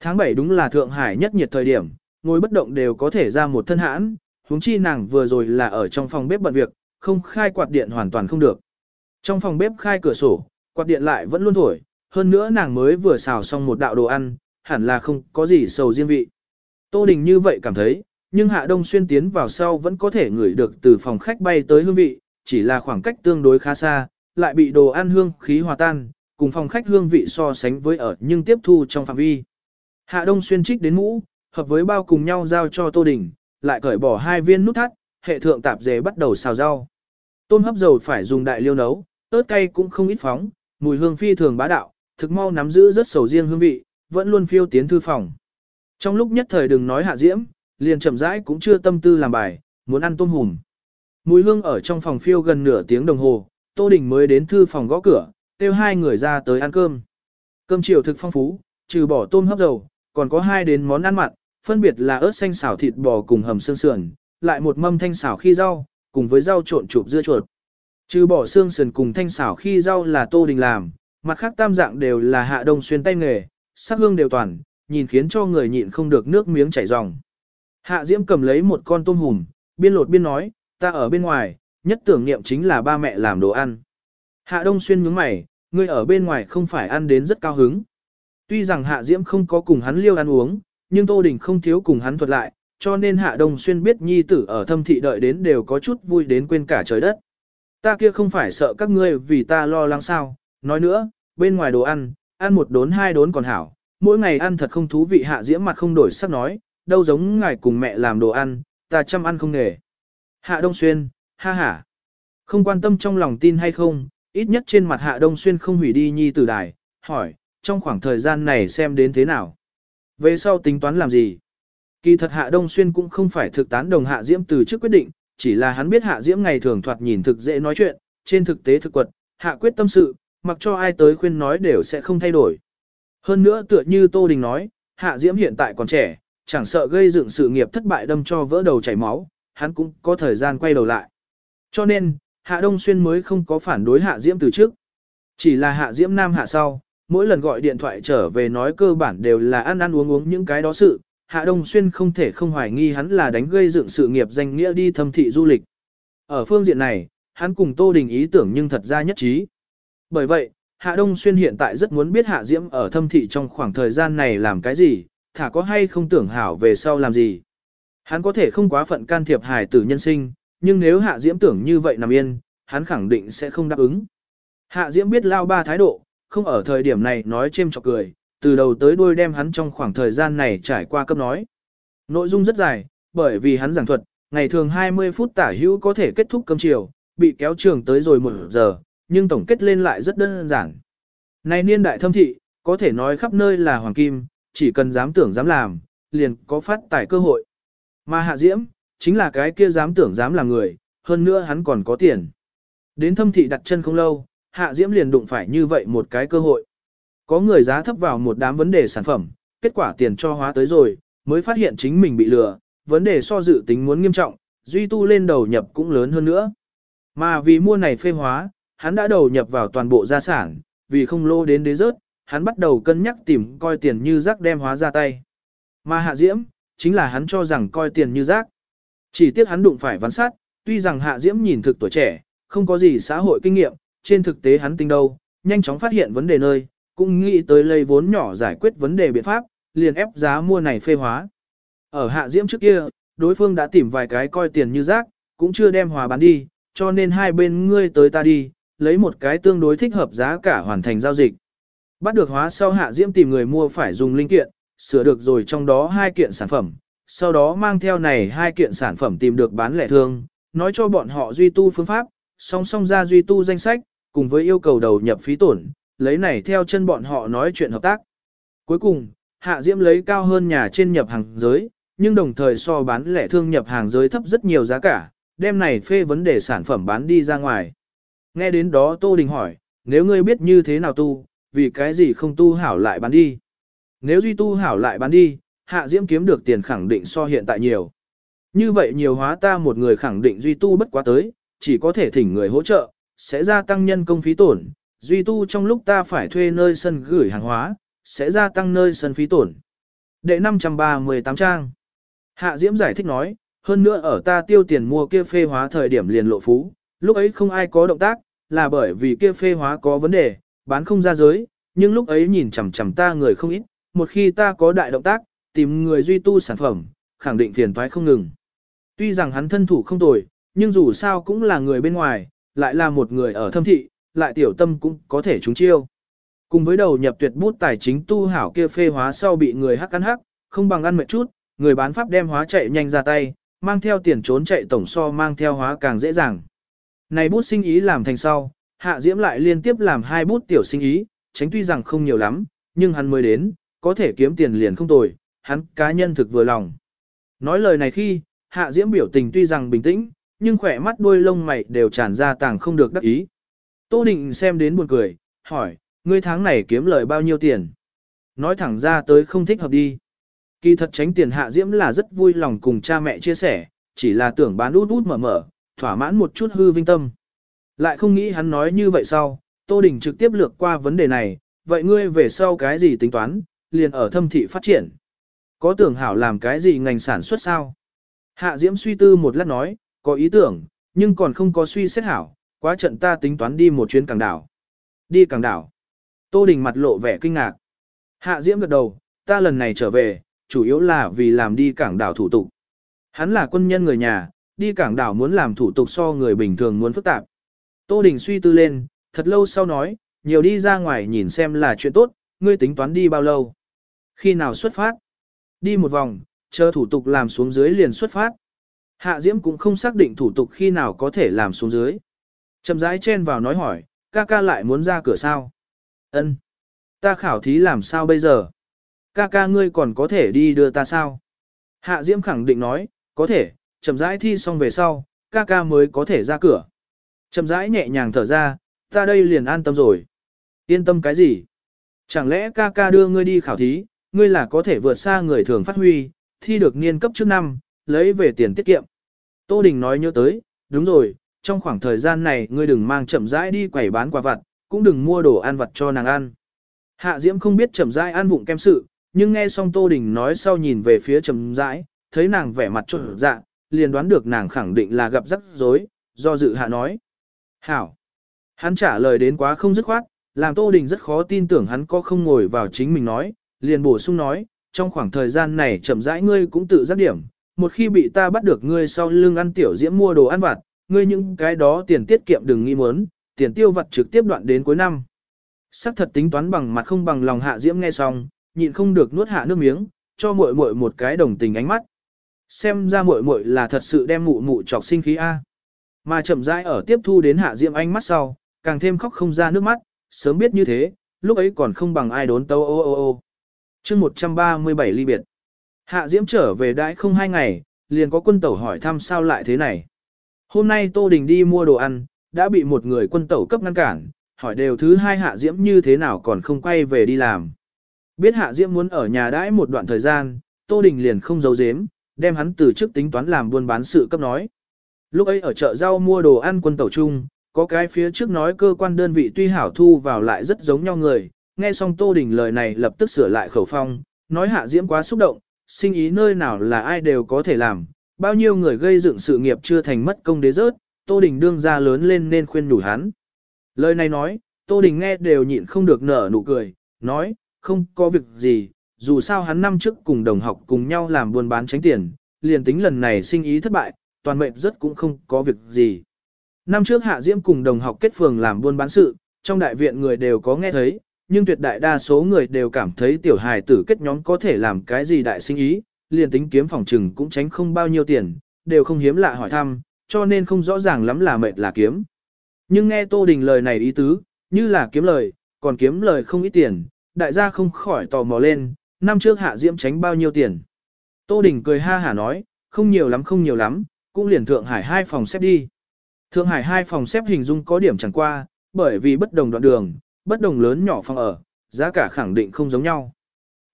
Tháng 7 đúng là Thượng Hải nhất nhiệt thời điểm, ngồi bất động đều có thể ra một thân hãn, huống chi nàng vừa rồi là ở trong phòng bếp bận việc, không khai quạt điện hoàn toàn không được. Trong phòng bếp khai cửa sổ, quạt điện lại vẫn luôn thổi, hơn nữa nàng mới vừa xào xong một đạo đồ ăn, hẳn là không có gì sầu riêng vị. Tô Đình như vậy cảm thấy, nhưng Hạ Đông Xuyên tiến vào sau vẫn có thể ngửi được từ phòng khách bay tới hương vị, chỉ là khoảng cách tương đối khá xa, lại bị đồ ăn hương khí hòa tan, cùng phòng khách hương vị so sánh với ở nhưng tiếp thu trong phạm vi. Hạ Đông Xuyên trích đến mũ, hợp với bao cùng nhau giao cho Tô Đình, lại cởi bỏ hai viên nút thắt, hệ thượng tạp dề bắt đầu xào rau. Tôm hấp dầu phải dùng đại liêu nấu, ớt cay cũng không ít phóng, mùi hương phi thường bá đạo, thực mau nắm giữ rất sầu riêng hương vị, vẫn luôn phiêu tiến thư phòng. Trong lúc nhất thời đừng nói hạ diễm, liền chậm rãi cũng chưa tâm tư làm bài, muốn ăn tôm hùm. Mùi hương ở trong phòng phiêu gần nửa tiếng đồng hồ, Tô Đình mới đến thư phòng gõ cửa, kêu hai người ra tới ăn cơm. Cơm chiều thực phong phú, trừ bỏ tôm hấp dầu, còn có hai đến món ăn mặn, phân biệt là ớt xanh xào thịt bò cùng hầm xương sườn, lại một mâm thanh xào khi rau, cùng với rau trộn chụp dưa chuột. Trừ bỏ xương sườn cùng thanh xào khi rau là Tô Đình làm, mặt khác tam dạng đều là hạ đông xuyên tay nghề, sắc hương đều toàn, nhìn khiến cho người nhịn không được nước miếng chảy ròng. Hạ Diễm cầm lấy một con tôm hùm, biên lột biên nói, ta ở bên ngoài, nhất tưởng niệm chính là ba mẹ làm đồ ăn. Hạ Đông Xuyên nhướng mày, ngươi ở bên ngoài không phải ăn đến rất cao hứng. Tuy rằng Hạ Diễm không có cùng hắn liêu ăn uống, nhưng Tô Đình không thiếu cùng hắn thuật lại, cho nên Hạ Đông Xuyên biết nhi tử ở thâm thị đợi đến đều có chút vui đến quên cả trời đất. Ta kia không phải sợ các ngươi vì ta lo lắng sao, nói nữa, bên ngoài đồ ăn, ăn một đốn hai đốn còn hảo, mỗi ngày ăn thật không thú vị Hạ Diễm mặt không đổi sắc nói, đâu giống ngài cùng mẹ làm đồ ăn, ta chăm ăn không nghề. Hạ Đông Xuyên, ha ha. Không quan tâm trong lòng tin hay không, ít nhất trên mặt Hạ Đông Xuyên không hủy đi nhi tử đài, hỏi, trong khoảng thời gian này xem đến thế nào. Về sau tính toán làm gì? Kỳ thật Hạ Đông Xuyên cũng không phải thực tán đồng Hạ Diễm từ trước quyết định, chỉ là hắn biết Hạ Diễm ngày thường thoạt nhìn thực dễ nói chuyện, trên thực tế thực quật, Hạ quyết tâm sự, mặc cho ai tới khuyên nói đều sẽ không thay đổi. Hơn nữa tựa như Tô Đình nói, Hạ Diễm hiện tại còn trẻ, chẳng sợ gây dựng sự nghiệp thất bại đâm cho vỡ đầu chảy máu, hắn cũng có thời gian quay đầu lại. Cho nên, Hạ Đông Xuyên mới không có phản đối Hạ Diễm từ trước. Chỉ là Hạ Diễm Nam Hạ sau, mỗi lần gọi điện thoại trở về nói cơ bản đều là ăn ăn uống uống những cái đó sự, Hạ Đông Xuyên không thể không hoài nghi hắn là đánh gây dựng sự nghiệp danh nghĩa đi thâm thị du lịch. Ở phương diện này, hắn cùng Tô Đình ý tưởng nhưng thật ra nhất trí. Bởi vậy, Hạ Đông Xuyên hiện tại rất muốn biết Hạ Diễm ở thâm thị trong khoảng thời gian này làm cái gì, thả có hay không tưởng hảo về sau làm gì. Hắn có thể không quá phận can thiệp hài tử nhân sinh, nhưng nếu Hạ Diễm tưởng như vậy nằm yên, hắn khẳng định sẽ không đáp ứng. Hạ Diễm biết lao ba thái độ, không ở thời điểm này nói chêm chọc cười, từ đầu tới đuôi đem hắn trong khoảng thời gian này trải qua cấp nói. Nội dung rất dài, bởi vì hắn giảng thuật, ngày thường 20 phút tả hữu có thể kết thúc cơm chiều, bị kéo trường tới rồi một giờ, nhưng tổng kết lên lại rất đơn giản. Này niên đại thâm thị, có thể nói khắp nơi là hoàng kim, chỉ cần dám tưởng dám làm, liền có phát tài cơ hội. Mà hạ diễm, chính là cái kia dám tưởng dám làm người, hơn nữa hắn còn có tiền. Đến thâm thị đặt chân không lâu, hạ diễm liền đụng phải như vậy một cái cơ hội. Có người giá thấp vào một đám vấn đề sản phẩm, kết quả tiền cho hóa tới rồi, mới phát hiện chính mình bị lừa, vấn đề so dự tính muốn nghiêm trọng, duy tu lên đầu nhập cũng lớn hơn nữa. Mà vì mua này phê hóa, hắn đã đầu nhập vào toàn bộ gia sản, vì không lô đến đế rớt, hắn bắt đầu cân nhắc tìm coi tiền như rác đem hóa ra tay. Mà hạ diễm, chính là hắn cho rằng coi tiền như rác. Chỉ tiếc hắn đụng phải văn sát, tuy rằng hạ diễm nhìn thực tuổi trẻ, không có gì xã hội kinh nghiệm, trên thực tế hắn tinh đâu, nhanh chóng phát hiện vấn đề nơi, cũng nghĩ tới lấy vốn nhỏ giải quyết vấn đề biện pháp, liền ép giá mua này phê hóa. Ở hạ diễm trước kia, đối phương đã tìm vài cái coi tiền như rác, cũng chưa đem hòa bán đi, cho nên hai bên ngươi tới ta đi, lấy một cái tương đối thích hợp giá cả hoàn thành giao dịch. Bắt được hóa sau hạ diễm tìm người mua phải dùng linh kiện, sửa được rồi trong đó hai kiện sản phẩm, sau đó mang theo này hai kiện sản phẩm tìm được bán lẻ thương, nói cho bọn họ duy tu phương pháp, song song ra duy tu danh sách, cùng với yêu cầu đầu nhập phí tổn, lấy này theo chân bọn họ nói chuyện hợp tác. Cuối cùng, Hạ Diễm lấy cao hơn nhà trên nhập hàng giới, nhưng đồng thời so bán lẻ thương nhập hàng giới thấp rất nhiều giá cả, đem này phê vấn đề sản phẩm bán đi ra ngoài. Nghe đến đó Tô Đình hỏi, nếu ngươi biết như thế nào tu, vì cái gì không tu hảo lại bán đi. Nếu duy tu hảo lại bán đi, Hạ Diễm kiếm được tiền khẳng định so hiện tại nhiều. Như vậy nhiều hóa ta một người khẳng định duy tu bất quá tới, chỉ có thể thỉnh người hỗ trợ, sẽ gia tăng nhân công phí tổn, duy tu trong lúc ta phải thuê nơi sân gửi hàng hóa, sẽ gia tăng nơi sân phí tổn. Đệ 538 trang. Hạ Diễm giải thích nói, hơn nữa ở ta tiêu tiền mua kia phê hóa thời điểm liền lộ phú, lúc ấy không ai có động tác, là bởi vì kia phê hóa có vấn đề, bán không ra giới, nhưng lúc ấy nhìn chằm chằm ta người không ít, một khi ta có đại động tác, tìm người duy tu sản phẩm, khẳng định phiền toái không ngừng. Tuy rằng hắn thân thủ không tồi, nhưng dù sao cũng là người bên ngoài, lại là một người ở thâm thị, lại tiểu tâm cũng có thể trúng chiêu. Cùng với đầu nhập tuyệt bút tài chính tu hảo kia phê hóa sau bị người hắc ăn hắc, không bằng ăn mệt chút, người bán pháp đem hóa chạy nhanh ra tay, mang theo tiền trốn chạy tổng so mang theo hóa càng dễ dàng. Này bút sinh ý làm thành sau, hạ diễm lại liên tiếp làm hai bút tiểu sinh ý, tránh tuy rằng không nhiều lắm, nhưng hắn mới đến, có thể kiếm tiền liền không tồi, hắn cá nhân thực vừa lòng. Nói lời này khi, hạ diễm biểu tình tuy rằng bình tĩnh, nhưng khỏe mắt đuôi lông mày đều tràn ra tàng không được đắc ý. Tô định xem đến buồn cười, hỏi, ngươi tháng này kiếm lời bao nhiêu tiền? Nói thẳng ra tới không thích hợp đi. Kỳ thật tránh tiền hạ diễm là rất vui lòng cùng cha mẹ chia sẻ, chỉ là tưởng bán út út mở mở, thỏa mãn một chút hư vinh tâm. Lại không nghĩ hắn nói như vậy sau, Tô Đình trực tiếp lược qua vấn đề này, vậy ngươi về sau cái gì tính toán, liền ở thâm thị phát triển. Có tưởng hảo làm cái gì ngành sản xuất sao? Hạ Diễm suy tư một lát nói, có ý tưởng, nhưng còn không có suy xét hảo, quá trận ta tính toán đi một chuyến cảng đảo. Đi cảng đảo. Tô Đình mặt lộ vẻ kinh ngạc. Hạ Diễm gật đầu, ta lần này trở về, chủ yếu là vì làm đi cảng đảo thủ tục. Hắn là quân nhân người nhà, đi cảng đảo muốn làm thủ tục so người bình thường muốn phức tạp. Tô Đình suy tư lên, thật lâu sau nói, nhiều đi ra ngoài nhìn xem là chuyện tốt, ngươi tính toán đi bao lâu. Khi nào xuất phát? Đi một vòng, chờ thủ tục làm xuống dưới liền xuất phát. Hạ Diễm cũng không xác định thủ tục khi nào có thể làm xuống dưới. Chậm rãi chen vào nói hỏi, ca ca lại muốn ra cửa sao? Ân, Ta khảo thí làm sao bây giờ? Ca ca ngươi còn có thể đi đưa ta sao? Hạ Diễm khẳng định nói, có thể, chậm rãi thi xong về sau, ca ca mới có thể ra cửa. Chậm rãi nhẹ nhàng thở ra, ta đây liền an tâm rồi. Yên tâm cái gì? Chẳng lẽ ca ca đưa ngươi đi khảo thí, ngươi là có thể vượt xa người thường phát huy, thi được niên cấp trước năm, lấy về tiền tiết kiệm. Tô Đình nói nhớ tới, đúng rồi, trong khoảng thời gian này ngươi đừng mang chậm rãi đi quẩy bán quà vặt, cũng đừng mua đồ ăn vặt cho nàng ăn. Hạ Diễm không biết chậm rãi ăn vụng kem sự, nhưng nghe xong Tô Đình nói sau nhìn về phía chậm rãi, thấy nàng vẻ mặt trộn dạ, liền đoán được nàng khẳng định là gặp rắc rối, do dự hạ nói. Hảo! Hắn trả lời đến quá không dứt khoát, làm Tô Đình rất khó tin tưởng hắn có không ngồi vào chính mình nói, liền bổ sung nói, trong khoảng thời gian này chậm rãi ngươi cũng tự giác điểm, một khi bị ta bắt được ngươi sau lưng ăn tiểu diễm mua đồ ăn vặt, ngươi những cái đó tiền tiết kiệm đừng nghĩ muốn, tiền tiêu vặt trực tiếp đoạn đến cuối năm. Sắc thật tính toán bằng mặt không bằng lòng hạ diễm nghe xong, nhịn không được nuốt hạ nước miếng, cho muội muội một cái đồng tình ánh mắt. Xem ra muội muội là thật sự đem mụ mụ chọc sinh khí a. Mà chậm rãi ở tiếp thu đến hạ diễm ánh mắt sau, càng thêm khóc không ra nước mắt, sớm biết như thế, lúc ấy còn không bằng ai đốn tâu ô ô ô. chương 137 ly biệt. Hạ diễm trở về đãi không hai ngày, liền có quân tẩu hỏi thăm sao lại thế này. Hôm nay Tô Đình đi mua đồ ăn, đã bị một người quân tẩu cấp ngăn cản, hỏi đều thứ hai Hạ Diễm như thế nào còn không quay về đi làm. Biết Hạ Diễm muốn ở nhà đãi một đoạn thời gian, Tô Đình liền không giấu giếm, đem hắn từ trước tính toán làm buôn bán sự cấp nói. Lúc ấy ở chợ rau mua đồ ăn quân tàu chung, có cái phía trước nói cơ quan đơn vị tuy hảo thu vào lại rất giống nhau người, nghe xong Tô Đình lời này lập tức sửa lại khẩu phong, nói hạ diễm quá xúc động, sinh ý nơi nào là ai đều có thể làm, bao nhiêu người gây dựng sự nghiệp chưa thành mất công đế rớt, Tô Đình đương ra lớn lên nên khuyên nhủ hắn. Lời này nói, Tô Đình nghe đều nhịn không được nở nụ cười, nói, không có việc gì, dù sao hắn năm trước cùng đồng học cùng nhau làm buôn bán tránh tiền, liền tính lần này sinh ý thất bại, toàn mệnh rất cũng không có việc gì. Năm trước Hạ Diễm cùng đồng học kết phường làm buôn bán sự, trong đại viện người đều có nghe thấy, nhưng tuyệt đại đa số người đều cảm thấy tiểu hài tử kết nhóm có thể làm cái gì đại sinh ý, liền tính kiếm phòng trừng cũng tránh không bao nhiêu tiền, đều không hiếm lạ hỏi thăm, cho nên không rõ ràng lắm là mệt là kiếm. Nhưng nghe Tô Đình lời này ý tứ, như là kiếm lời, còn kiếm lời không ít tiền, đại gia không khỏi tò mò lên, năm trước Hạ Diễm tránh bao nhiêu tiền. Tô Đình cười ha hả nói, không nhiều lắm không nhiều lắm, cũng liền Thượng Hải hai phòng xếp đi. Thượng Hải hai phòng xếp hình dung có điểm chẳng qua, bởi vì bất đồng đoạn đường, bất đồng lớn nhỏ phòng ở, giá cả khẳng định không giống nhau.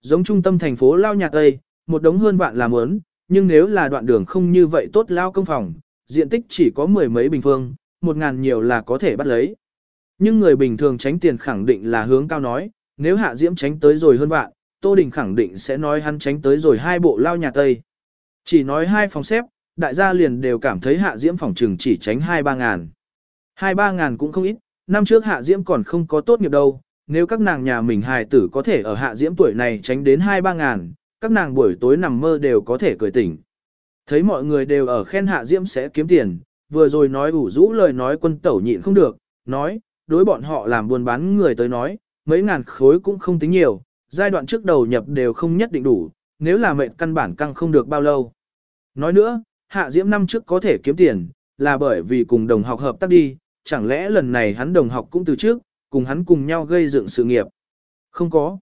Giống trung tâm thành phố Lao Nhà Tây, một đống hơn vạn là muốn, nhưng nếu là đoạn đường không như vậy tốt Lao công phòng, diện tích chỉ có mười mấy bình phương, một ngàn nhiều là có thể bắt lấy. Nhưng người bình thường tránh tiền khẳng định là hướng cao nói, nếu Hạ Diễm tránh tới rồi hơn vạn, Tô Đình khẳng định sẽ nói hắn tránh tới rồi hai bộ Lao Nhà Tây. Chỉ nói hai phòng xếp, đại gia liền đều cảm thấy Hạ Diễm phòng trừng chỉ tránh hai ba ngàn. Hai ba ngàn cũng không ít, năm trước Hạ Diễm còn không có tốt nghiệp đâu, nếu các nàng nhà mình hài tử có thể ở Hạ Diễm tuổi này tránh đến hai ba ngàn, các nàng buổi tối nằm mơ đều có thể cười tỉnh. Thấy mọi người đều ở khen Hạ Diễm sẽ kiếm tiền, vừa rồi nói ủ rũ lời nói quân tẩu nhịn không được, nói, đối bọn họ làm buôn bán người tới nói, mấy ngàn khối cũng không tính nhiều, giai đoạn trước đầu nhập đều không nhất định đủ, nếu là mệnh căn bản căng không được bao lâu. Nói nữa, Hạ Diễm năm trước có thể kiếm tiền, là bởi vì cùng đồng học hợp tác đi, chẳng lẽ lần này hắn đồng học cũng từ trước, cùng hắn cùng nhau gây dựng sự nghiệp. Không có.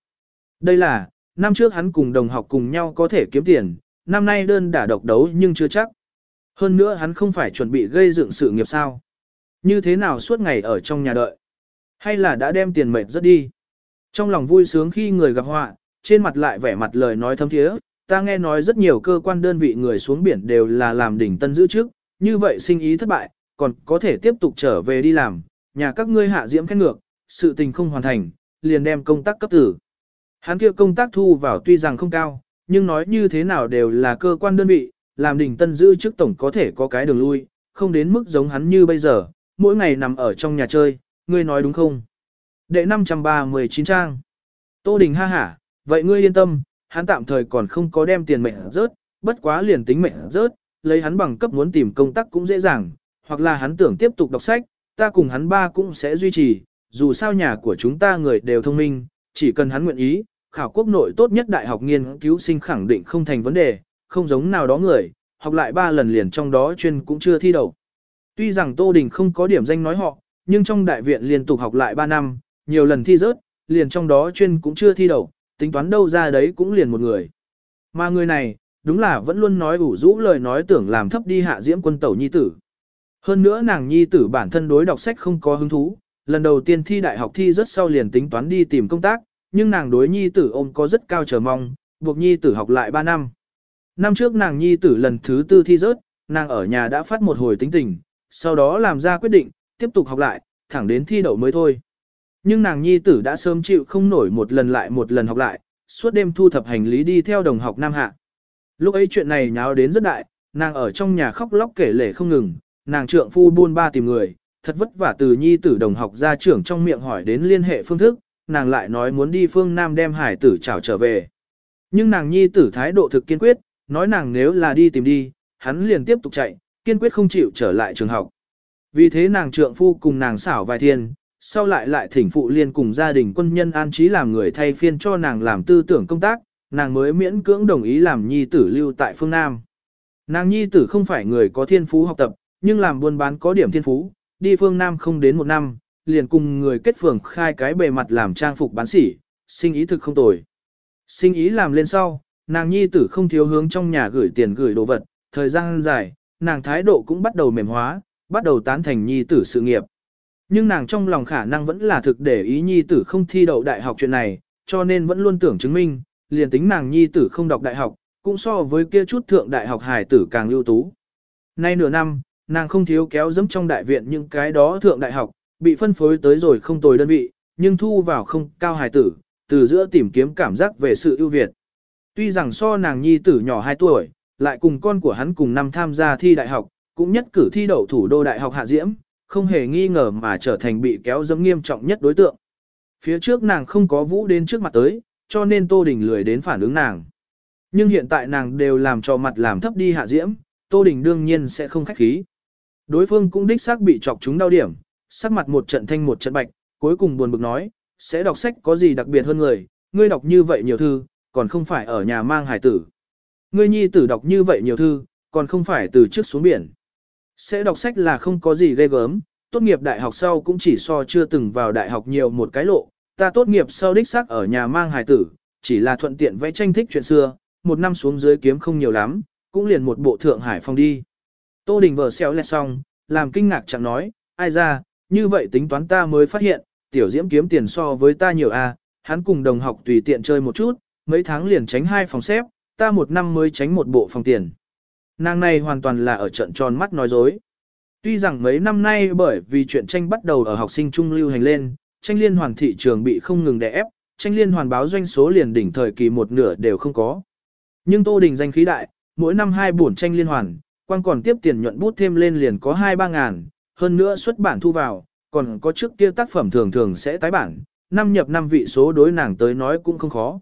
Đây là, năm trước hắn cùng đồng học cùng nhau có thể kiếm tiền, năm nay đơn đả độc đấu nhưng chưa chắc. Hơn nữa hắn không phải chuẩn bị gây dựng sự nghiệp sao. Như thế nào suốt ngày ở trong nhà đợi? Hay là đã đem tiền mệt rất đi? Trong lòng vui sướng khi người gặp họa, trên mặt lại vẻ mặt lời nói thâm thiế, ta nghe nói rất nhiều cơ quan đơn vị người xuống biển đều là làm đỉnh tân giữ trước, như vậy sinh ý thất bại, còn có thể tiếp tục trở về đi làm, nhà các ngươi hạ diễm khét ngược, sự tình không hoàn thành, liền đem công tác cấp tử. Hắn kia công tác thu vào tuy rằng không cao, nhưng nói như thế nào đều là cơ quan đơn vị, làm đỉnh tân giữ trước tổng có thể có cái đường lui, không đến mức giống hắn như bây giờ, mỗi ngày nằm ở trong nhà chơi, ngươi nói đúng không? Đệ 539 trang. Tô Đình ha hả, vậy ngươi yên tâm, hắn tạm thời còn không có đem tiền mệnh rớt, bất quá liền tính mệnh rớt, lấy hắn bằng cấp muốn tìm công tác cũng dễ dàng, hoặc là hắn tưởng tiếp tục đọc sách, ta cùng hắn ba cũng sẽ duy trì, dù sao nhà của chúng ta người đều thông minh, chỉ cần hắn nguyện ý, khảo quốc nội tốt nhất đại học nghiên cứu sinh khẳng định không thành vấn đề, không giống nào đó người, học lại ba lần liền trong đó chuyên cũng chưa thi đầu. Tuy rằng Tô Đình không có điểm danh nói họ, nhưng trong đại viện liên tục học lại 3 năm, nhiều lần thi rớt, liền trong đó chuyên cũng chưa thi đầu, tính toán đâu ra đấy cũng liền một người. Mà người này, đúng là vẫn luôn nói ủ rũ lời nói tưởng làm thấp đi hạ diễm quân tẩu nhi tử. Hơn nữa nàng nhi tử bản thân đối đọc sách không có hứng thú, lần đầu tiên thi đại học thi rất sau liền tính toán đi tìm công tác, nhưng nàng đối nhi tử ôm có rất cao chờ mong, buộc nhi tử học lại 3 năm. Năm trước nàng nhi tử lần thứ tư thi rớt, nàng ở nhà đã phát một hồi tính tình, sau đó làm ra quyết định, tiếp tục học lại, thẳng đến thi đậu mới thôi. Nhưng nàng nhi tử đã sớm chịu không nổi một lần lại một lần học lại, suốt đêm thu thập hành lý đi theo đồng học Nam Hạ. Lúc ấy chuyện này nháo đến rất đại, nàng ở trong nhà khóc lóc kể lể không ngừng, nàng trượng phu buôn ba tìm người, thật vất vả từ nhi tử đồng học ra trưởng trong miệng hỏi đến liên hệ phương thức, nàng lại nói muốn đi phương Nam đem hải tử chào trở về. Nhưng nàng nhi tử thái độ thực kiên quyết, nói nàng nếu là đi tìm đi, hắn liền tiếp tục chạy, kiên quyết không chịu trở lại trường học. Vì thế nàng trượng phu cùng nàng xảo vài thiên, sau lại lại thỉnh phụ liên cùng gia đình quân nhân an trí làm người thay phiên cho nàng làm tư tưởng công tác, nàng mới miễn cưỡng đồng ý làm nhi tử lưu tại phương Nam. Nàng nhi tử không phải người có thiên phú học tập, nhưng làm buôn bán có điểm thiên phú, đi phương Nam không đến một năm, liền cùng người kết phường khai cái bề mặt làm trang phục bán sỉ, sinh ý thực không tồi. Sinh ý làm lên sau, nàng nhi tử không thiếu hướng trong nhà gửi tiền gửi đồ vật, thời gian dài, nàng thái độ cũng bắt đầu mềm hóa, bắt đầu tán thành nhi tử sự nghiệp. Nhưng nàng trong lòng khả năng vẫn là thực để ý nhi tử không thi đậu đại học chuyện này, cho nên vẫn luôn tưởng chứng minh, liền tính nàng nhi tử không đọc đại học, cũng so với kia chút thượng đại học hài tử càng ưu tú. Nay nửa năm, nàng không thiếu kéo dẫm trong đại viện những cái đó thượng đại học, bị phân phối tới rồi không tồi đơn vị, nhưng thu vào không cao hài tử, từ giữa tìm kiếm cảm giác về sự ưu việt. Tuy rằng so nàng nhi tử nhỏ 2 tuổi, lại cùng con của hắn cùng năm tham gia thi đại học, cũng nhất cử thi đậu thủ đô đại học Hạ Diễm, không hề nghi ngờ mà trở thành bị kéo dẫm nghiêm trọng nhất đối tượng. Phía trước nàng không có vũ đến trước mặt tới, cho nên Tô Đình lười đến phản ứng nàng. Nhưng hiện tại nàng đều làm cho mặt làm thấp đi Hạ Diễm, Tô Đình đương nhiên sẽ không khách khí. Đối phương cũng đích xác bị chọc chúng đau điểm, sắc mặt một trận thanh một trận bạch, cuối cùng buồn bực nói, sẽ đọc sách có gì đặc biệt hơn người, ngươi đọc như vậy nhiều thư, còn không phải ở nhà mang hải tử. Ngươi nhi tử đọc như vậy nhiều thư, còn không phải từ trước xuống biển. Sẽ đọc sách là không có gì ghê gớm, tốt nghiệp đại học sau cũng chỉ so chưa từng vào đại học nhiều một cái lộ, ta tốt nghiệp sau đích xác ở nhà mang hải tử, chỉ là thuận tiện vẽ tranh thích chuyện xưa, một năm xuống dưới kiếm không nhiều lắm, cũng liền một bộ thượng hải phong đi. Tô Đình vợ xéo lẹt xong, làm kinh ngạc chẳng nói, ai ra, như vậy tính toán ta mới phát hiện, tiểu diễm kiếm tiền so với ta nhiều a, hắn cùng đồng học tùy tiện chơi một chút, mấy tháng liền tránh hai phòng xếp, ta một năm mới tránh một bộ phòng tiền. Nàng này hoàn toàn là ở trận tròn mắt nói dối. Tuy rằng mấy năm nay bởi vì chuyện tranh bắt đầu ở học sinh trung lưu hành lên, tranh liên hoàn thị trường bị không ngừng đè ép, tranh liên hoàn báo doanh số liền đỉnh thời kỳ một nửa đều không có. Nhưng Tô Đình danh khí đại, mỗi năm hai bổn tranh liên hoàn, quan còn tiếp tiền nhuận bút thêm lên liền có 2-3 ngàn, hơn nữa xuất bản thu vào, còn có trước kia tác phẩm thường thường sẽ tái bản, năm nhập năm vị số đối nàng tới nói cũng không khó.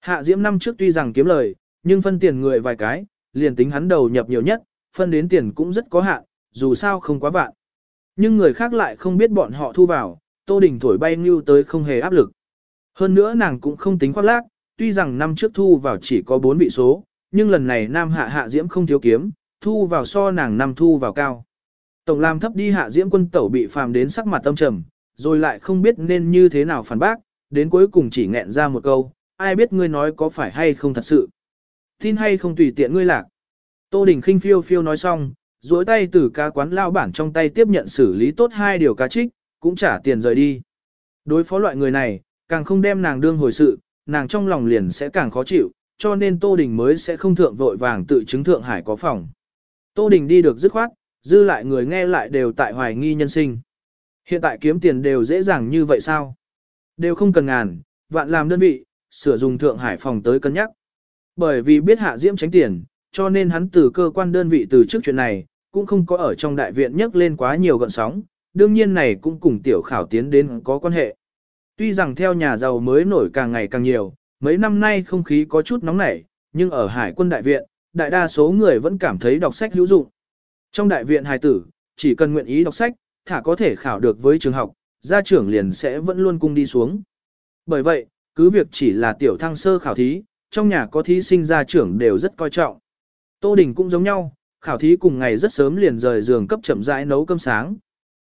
Hạ Diễm năm trước tuy rằng kiếm lời, nhưng phân tiền người vài cái, liền tính hắn đầu nhập nhiều nhất, phân đến tiền cũng rất có hạn, dù sao không quá vạn. Nhưng người khác lại không biết bọn họ thu vào, Tô Đình thổi bay như tới không hề áp lực. Hơn nữa nàng cũng không tính khoác lác, tuy rằng năm trước thu vào chỉ có 4 vị số, nhưng lần này Nam Hạ Hạ Diễm không thiếu kiếm, thu vào so nàng năm thu vào cao. Tổng làm thấp đi Hạ Diễm quân tẩu bị phàm đến sắc mặt tâm trầm, rồi lại không biết nên như thế nào phản bác, đến cuối cùng chỉ nghẹn ra một câu, ai biết ngươi nói có phải hay không thật sự. Tin hay không tùy tiện ngươi lạc. Tô Đình khinh phiêu phiêu nói xong, duỗi tay từ cá quán lao bản trong tay tiếp nhận xử lý tốt hai điều cá trích, cũng trả tiền rời đi. Đối phó loại người này, càng không đem nàng đương hồi sự, nàng trong lòng liền sẽ càng khó chịu, cho nên Tô Đình mới sẽ không thượng vội vàng tự chứng Thượng Hải có phòng. Tô Đình đi được dứt khoát, dư lại người nghe lại đều tại hoài nghi nhân sinh. Hiện tại kiếm tiền đều dễ dàng như vậy sao? Đều không cần ngàn, vạn làm đơn vị, sửa dùng Thượng Hải phòng tới cân nhắc. Bởi vì biết Hạ Diễm tránh tiền, cho nên hắn từ cơ quan đơn vị từ trước chuyện này, cũng không có ở trong đại viện nhắc lên quá nhiều gọn sóng, đương nhiên này cũng cùng tiểu khảo tiến đến có quan hệ. Tuy rằng theo nhà giàu mới nổi càng ngày càng nhiều, mấy năm nay không khí có chút nóng nảy, nhưng ở hải quân đại viện, đại đa số người vẫn cảm thấy đọc sách hữu dụng. Trong đại viện hài tử, chỉ cần nguyện ý đọc sách, thả có thể khảo được với trường học, gia trưởng liền sẽ vẫn luôn cung đi xuống. Bởi vậy, cứ việc chỉ là tiểu thăng sơ khảo thí, trong nhà có thí sinh gia trưởng đều rất coi trọng. Tô Đình cũng giống nhau, khảo thí cùng ngày rất sớm liền rời giường cấp chậm rãi nấu cơm sáng.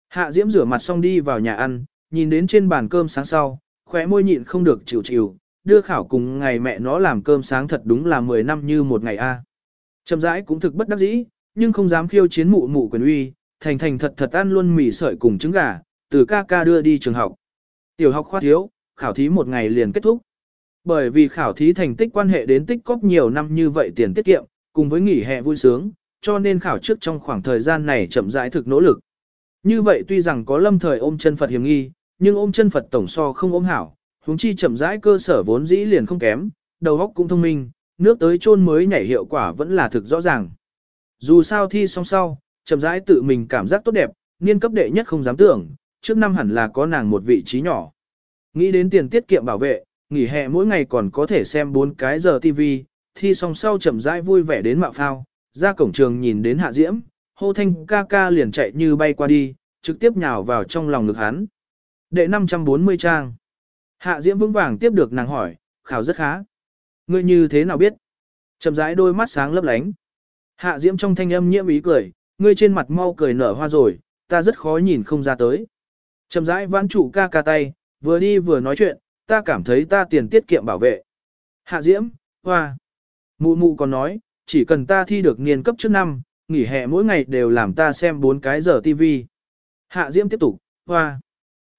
Hạ Diễm rửa mặt xong đi vào nhà ăn, nhìn đến trên bàn cơm sáng sau, khóe môi nhịn không được chịu chịu, đưa khảo cùng ngày mẹ nó làm cơm sáng thật đúng là 10 năm như một ngày a. À. Chậm rãi cũng thực bất đắc dĩ, nhưng không dám khiêu chiến mụ mụ quyền uy, thành thành thật thật ăn luôn mì sợi cùng trứng gà, từ ca ca đưa đi trường học. Tiểu học khoa thiếu, khảo thí một ngày liền kết thúc. Bởi vì khảo thí thành tích quan hệ đến tích cóp nhiều năm như vậy tiền tiết kiệm, cùng với nghỉ hè vui sướng, cho nên khảo trước trong khoảng thời gian này chậm rãi thực nỗ lực. Như vậy tuy rằng có lâm thời ôm chân Phật hiểm nghi, nhưng ôm chân Phật tổng so không ôm hảo, huống chi chậm rãi cơ sở vốn dĩ liền không kém, đầu óc cũng thông minh, nước tới chôn mới nhảy hiệu quả vẫn là thực rõ ràng. Dù sao thi xong sau, chậm rãi tự mình cảm giác tốt đẹp, niên cấp đệ nhất không dám tưởng, trước năm hẳn là có nàng một vị trí nhỏ. Nghĩ đến tiền tiết kiệm bảo vệ, nghỉ hè mỗi ngày còn có thể xem 4 cái giờ TV, thi xong sau chậm rãi vui vẻ đến mạo phao, ra cổng trường nhìn đến hạ diễm, hô thanh ca ca liền chạy như bay qua đi, trực tiếp nhào vào trong lòng ngực hắn. Đệ 540 trang. Hạ diễm vững vàng tiếp được nàng hỏi, khảo rất khá. Ngươi như thế nào biết? Chậm rãi đôi mắt sáng lấp lánh. Hạ diễm trong thanh âm nhiễm ý cười, ngươi trên mặt mau cười nở hoa rồi, ta rất khó nhìn không ra tới. Chậm rãi vãn trụ ca ca tay, vừa đi vừa nói chuyện, ta cảm thấy ta tiền tiết kiệm bảo vệ. Hạ diễm, hoa. Mụ mụ còn nói, chỉ cần ta thi được niên cấp trước năm, nghỉ hè mỗi ngày đều làm ta xem 4 cái giờ TV. Hạ Diễm tiếp tục, hoa.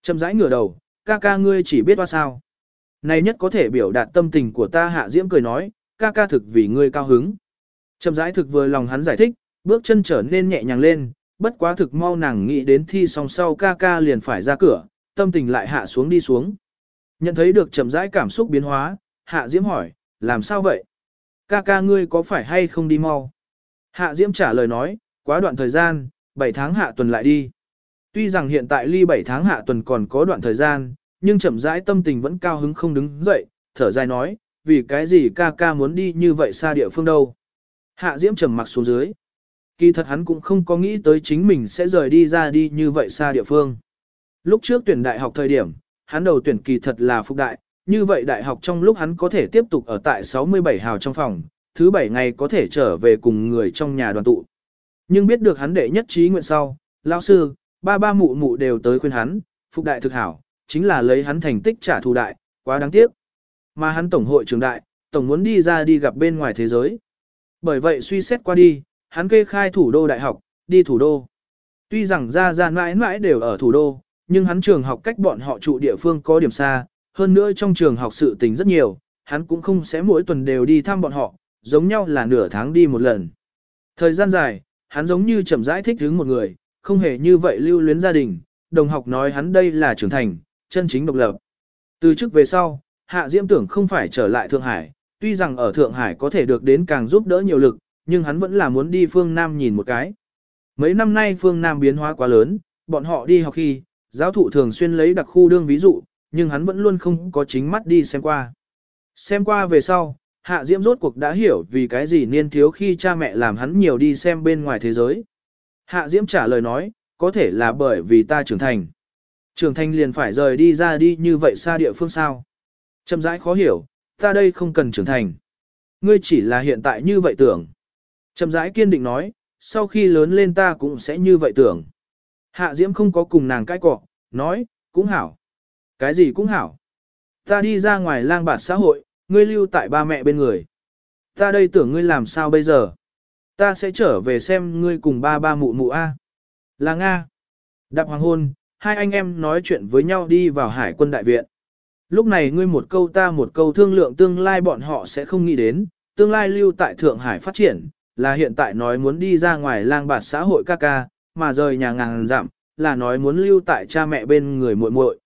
Châm rãi ngửa đầu, ca ca ngươi chỉ biết hoa sao. Này nhất có thể biểu đạt tâm tình của ta Hạ Diễm cười nói, ca ca thực vì ngươi cao hứng. Châm rãi thực vừa lòng hắn giải thích, bước chân trở nên nhẹ nhàng lên, bất quá thực mau nàng nghĩ đến thi xong sau ca ca liền phải ra cửa, tâm tình lại hạ xuống đi xuống. Nhận thấy được chậm rãi cảm xúc biến hóa, hạ diễm hỏi, làm sao vậy? Ca ca ngươi có phải hay không đi mau? Hạ diễm trả lời nói, quá đoạn thời gian, 7 tháng hạ tuần lại đi. Tuy rằng hiện tại ly 7 tháng hạ tuần còn có đoạn thời gian, nhưng chậm rãi tâm tình vẫn cao hứng không đứng dậy, thở dài nói, vì cái gì ca ca muốn đi như vậy xa địa phương đâu. Hạ Diễm trầm mặc xuống dưới. Kỳ thật hắn cũng không có nghĩ tới chính mình sẽ rời đi ra đi như vậy xa địa phương. Lúc trước tuyển đại học thời điểm, hắn đầu tuyển kỳ thật là phục đại, như vậy đại học trong lúc hắn có thể tiếp tục ở tại 67 hào trong phòng, thứ bảy ngày có thể trở về cùng người trong nhà đoàn tụ. Nhưng biết được hắn đệ nhất trí nguyện sau, lão sư, ba ba mụ mụ đều tới khuyên hắn, phục đại thực hảo, chính là lấy hắn thành tích trả thù đại, quá đáng tiếc. Mà hắn tổng hội trường đại, tổng muốn đi ra đi gặp bên ngoài thế giới. Bởi vậy suy xét qua đi, hắn kê khai thủ đô đại học, đi thủ đô. Tuy rằng ra ra mãi mãi đều ở thủ đô, nhưng hắn trường học cách bọn họ trụ địa phương có điểm xa, hơn nữa trong trường học sự tình rất nhiều, hắn cũng không sẽ mỗi tuần đều đi thăm bọn họ, giống nhau là nửa tháng đi một lần. Thời gian dài, hắn giống như chậm rãi thích hứng một người, không hề như vậy lưu luyến gia đình, đồng học nói hắn đây là trưởng thành, chân chính độc lập. Từ trước về sau, Hạ Diễm tưởng không phải trở lại Thượng Hải, tuy rằng ở Thượng Hải có thể được đến càng giúp đỡ nhiều lực, nhưng hắn vẫn là muốn đi phương Nam nhìn một cái. Mấy năm nay phương Nam biến hóa quá lớn, bọn họ đi học khi, giáo thụ thường xuyên lấy đặc khu đương ví dụ, nhưng hắn vẫn luôn không có chính mắt đi xem qua. Xem qua về sau, Hạ Diễm rốt cuộc đã hiểu vì cái gì niên thiếu khi cha mẹ làm hắn nhiều đi xem bên ngoài thế giới. Hạ Diễm trả lời nói, có thể là bởi vì ta trưởng thành. Trưởng thành liền phải rời đi ra đi như vậy xa địa phương sao. Châm rãi khó hiểu, ta đây không cần trưởng thành. Ngươi chỉ là hiện tại như vậy tưởng. Châm rãi kiên định nói, sau khi lớn lên ta cũng sẽ như vậy tưởng. Hạ Diễm không có cùng nàng cãi cọ, nói, cũng hảo. Cái gì cũng hảo. Ta đi ra ngoài lang bạt xã hội, ngươi lưu tại ba mẹ bên người. Ta đây tưởng ngươi làm sao bây giờ? Ta sẽ trở về xem ngươi cùng ba ba mụ mụ A. Là Nga. Đạp hoàng hôn, hai anh em nói chuyện với nhau đi vào hải quân đại viện. Lúc này ngươi một câu ta một câu thương lượng tương lai bọn họ sẽ không nghĩ đến, tương lai lưu tại Thượng Hải phát triển, là hiện tại nói muốn đi ra ngoài lang bạt xã hội ca ca, mà rời nhà ngàn dặm, là nói muốn lưu tại cha mẹ bên người muội muội.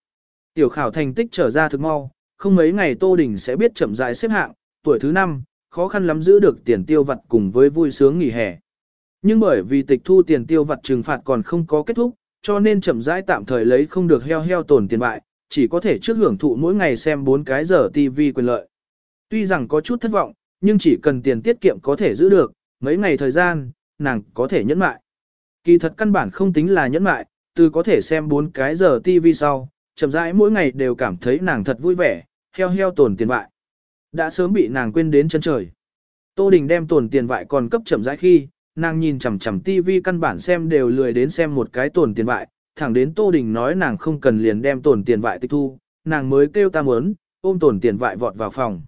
Tiểu khảo thành tích trở ra thực mau, không mấy ngày Tô Đình sẽ biết chậm rãi xếp hạng, tuổi thứ 5, khó khăn lắm giữ được tiền tiêu vặt cùng với vui sướng nghỉ hè. Nhưng bởi vì tịch thu tiền tiêu vặt trừng phạt còn không có kết thúc, cho nên chậm rãi tạm thời lấy không được heo heo tổn tiền bại, chỉ có thể trước hưởng thụ mỗi ngày xem 4 cái giờ TV quyền lợi. Tuy rằng có chút thất vọng, nhưng chỉ cần tiền tiết kiệm có thể giữ được, mấy ngày thời gian, nàng có thể nhẫn mại. Kỳ thật căn bản không tính là nhẫn mại, từ có thể xem 4 cái giờ TV sau, chậm rãi mỗi ngày đều cảm thấy nàng thật vui vẻ, heo heo tổn tiền vại, Đã sớm bị nàng quên đến chân trời. Tô Đình đem tổn tiền vại còn cấp chậm rãi khi, nàng nhìn chằm chằm TV căn bản xem đều lười đến xem một cái tổn tiền vại, thẳng đến Tô Đình nói nàng không cần liền đem tổn tiền vại tịch thu, nàng mới kêu ta muốn, ôm tổn tiền vại vọt vào phòng.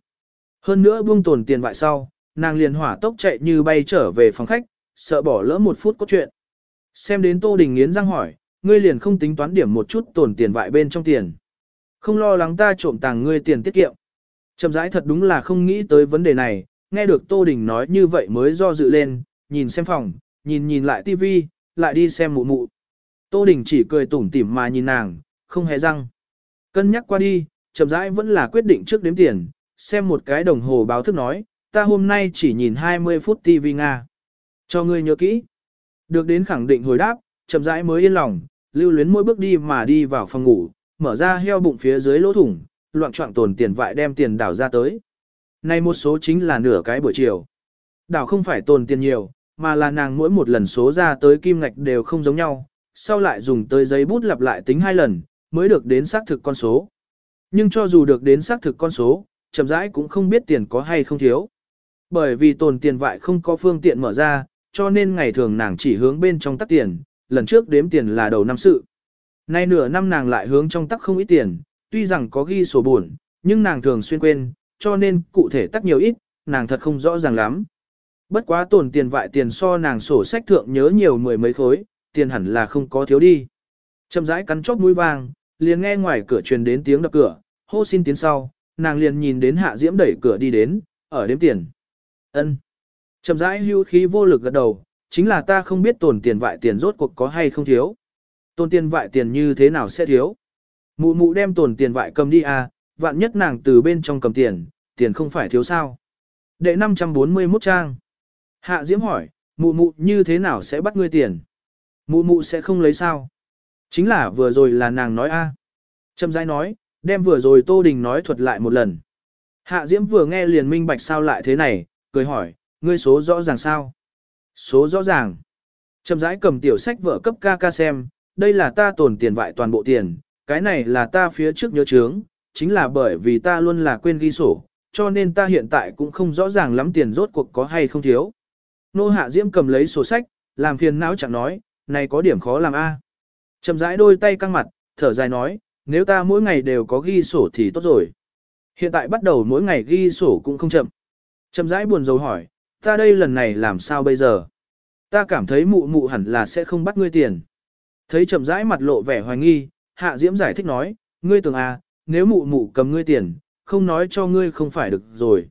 Hơn nữa buông tổn tiền vại sau, nàng liền hỏa tốc chạy như bay trở về phòng khách, sợ bỏ lỡ một phút có chuyện. Xem đến Tô Đình nghiến răng hỏi, ngươi liền không tính toán điểm một chút tổn tiền vại bên trong tiền. Không lo lắng ta trộm tàng ngươi tiền tiết kiệm. Chậm rãi thật đúng là không nghĩ tới vấn đề này, nghe được Tô Đình nói như vậy mới do dự lên, nhìn xem phòng, nhìn nhìn lại tivi, lại đi xem mụ mụ. Tô Đình chỉ cười tủm tỉm mà nhìn nàng, không hề răng. Cân nhắc qua đi, chậm rãi vẫn là quyết định trước đếm tiền, xem một cái đồng hồ báo thức nói, ta hôm nay chỉ nhìn 20 phút TV Nga. Cho ngươi nhớ kỹ. Được đến khẳng định hồi đáp, chậm rãi mới yên lòng, lưu luyến mỗi bước đi mà đi vào phòng ngủ, mở ra heo bụng phía dưới lỗ thủng, loạn trọng tồn tiền vại đem tiền đảo ra tới. nay một số chính là nửa cái buổi chiều. Đảo không phải tồn tiền nhiều, mà là nàng mỗi một lần số ra tới kim ngạch đều không giống nhau, sau lại dùng tới giấy bút lặp lại tính hai lần, mới được đến xác thực con số. Nhưng cho dù được đến xác thực con số, chậm rãi cũng không biết tiền có hay không thiếu. Bởi vì tồn tiền vại không có phương tiện mở ra, cho nên ngày thường nàng chỉ hướng bên trong tắc tiền, lần trước đếm tiền là đầu năm sự. Nay nửa năm nàng lại hướng trong tắc không ít tiền, tuy rằng có ghi sổ buồn, nhưng nàng thường xuyên quên, cho nên cụ thể tắc nhiều ít, nàng thật không rõ ràng lắm. Bất quá tồn tiền vại tiền so nàng sổ sách thượng nhớ nhiều mười mấy khối, tiền hẳn là không có thiếu đi. Chậm rãi cắn chóp mũi vang, liền nghe ngoài cửa truyền đến tiếng đập cửa, hô xin tiến sau, nàng liền nhìn đến Hạ Diễm đẩy cửa đi đến, ở đếm tiền. Ân. Chậm rãi hưu khí vô lực gật đầu, chính là ta không biết tồn tiền vại tiền rốt cuộc có hay không thiếu. Tồn tiền vại tiền như thế nào sẽ thiếu? Mụ mụ đem tồn tiền vại cầm đi à, vạn nhất nàng từ bên trong cầm tiền, tiền không phải thiếu sao. Đệ 541 trang. Hạ Diễm hỏi, mụ mụ như thế nào sẽ bắt ngươi tiền? Mụ mụ sẽ không lấy sao? Chính là vừa rồi là nàng nói a. À. Trầm rãi nói, đem vừa rồi Tô Đình nói thuật lại một lần. Hạ Diễm vừa nghe liền minh bạch sao lại thế này, cười hỏi, ngươi số rõ ràng sao? Số rõ ràng. Trầm rãi cầm tiểu sách vợ cấp ca ca xem, đây là ta tồn tiền vại toàn bộ tiền, cái này là ta phía trước nhớ chướng, chính là bởi vì ta luôn là quên ghi sổ, cho nên ta hiện tại cũng không rõ ràng lắm tiền rốt cuộc có hay không thiếu. Nô Hạ Diễm cầm lấy sổ sách, làm phiền não chẳng nói, này có điểm khó làm a. Trầm rãi đôi tay căng mặt, thở dài nói, nếu ta mỗi ngày đều có ghi sổ thì tốt rồi. Hiện tại bắt đầu mỗi ngày ghi sổ cũng không chậm. Trầm rãi buồn rầu hỏi, ta đây lần này làm sao bây giờ? Ta cảm thấy mụ mụ hẳn là sẽ không bắt ngươi tiền. Thấy chậm rãi mặt lộ vẻ hoài nghi, Hạ Diễm giải thích nói, ngươi tưởng à, nếu mụ mụ cầm ngươi tiền, không nói cho ngươi không phải được rồi.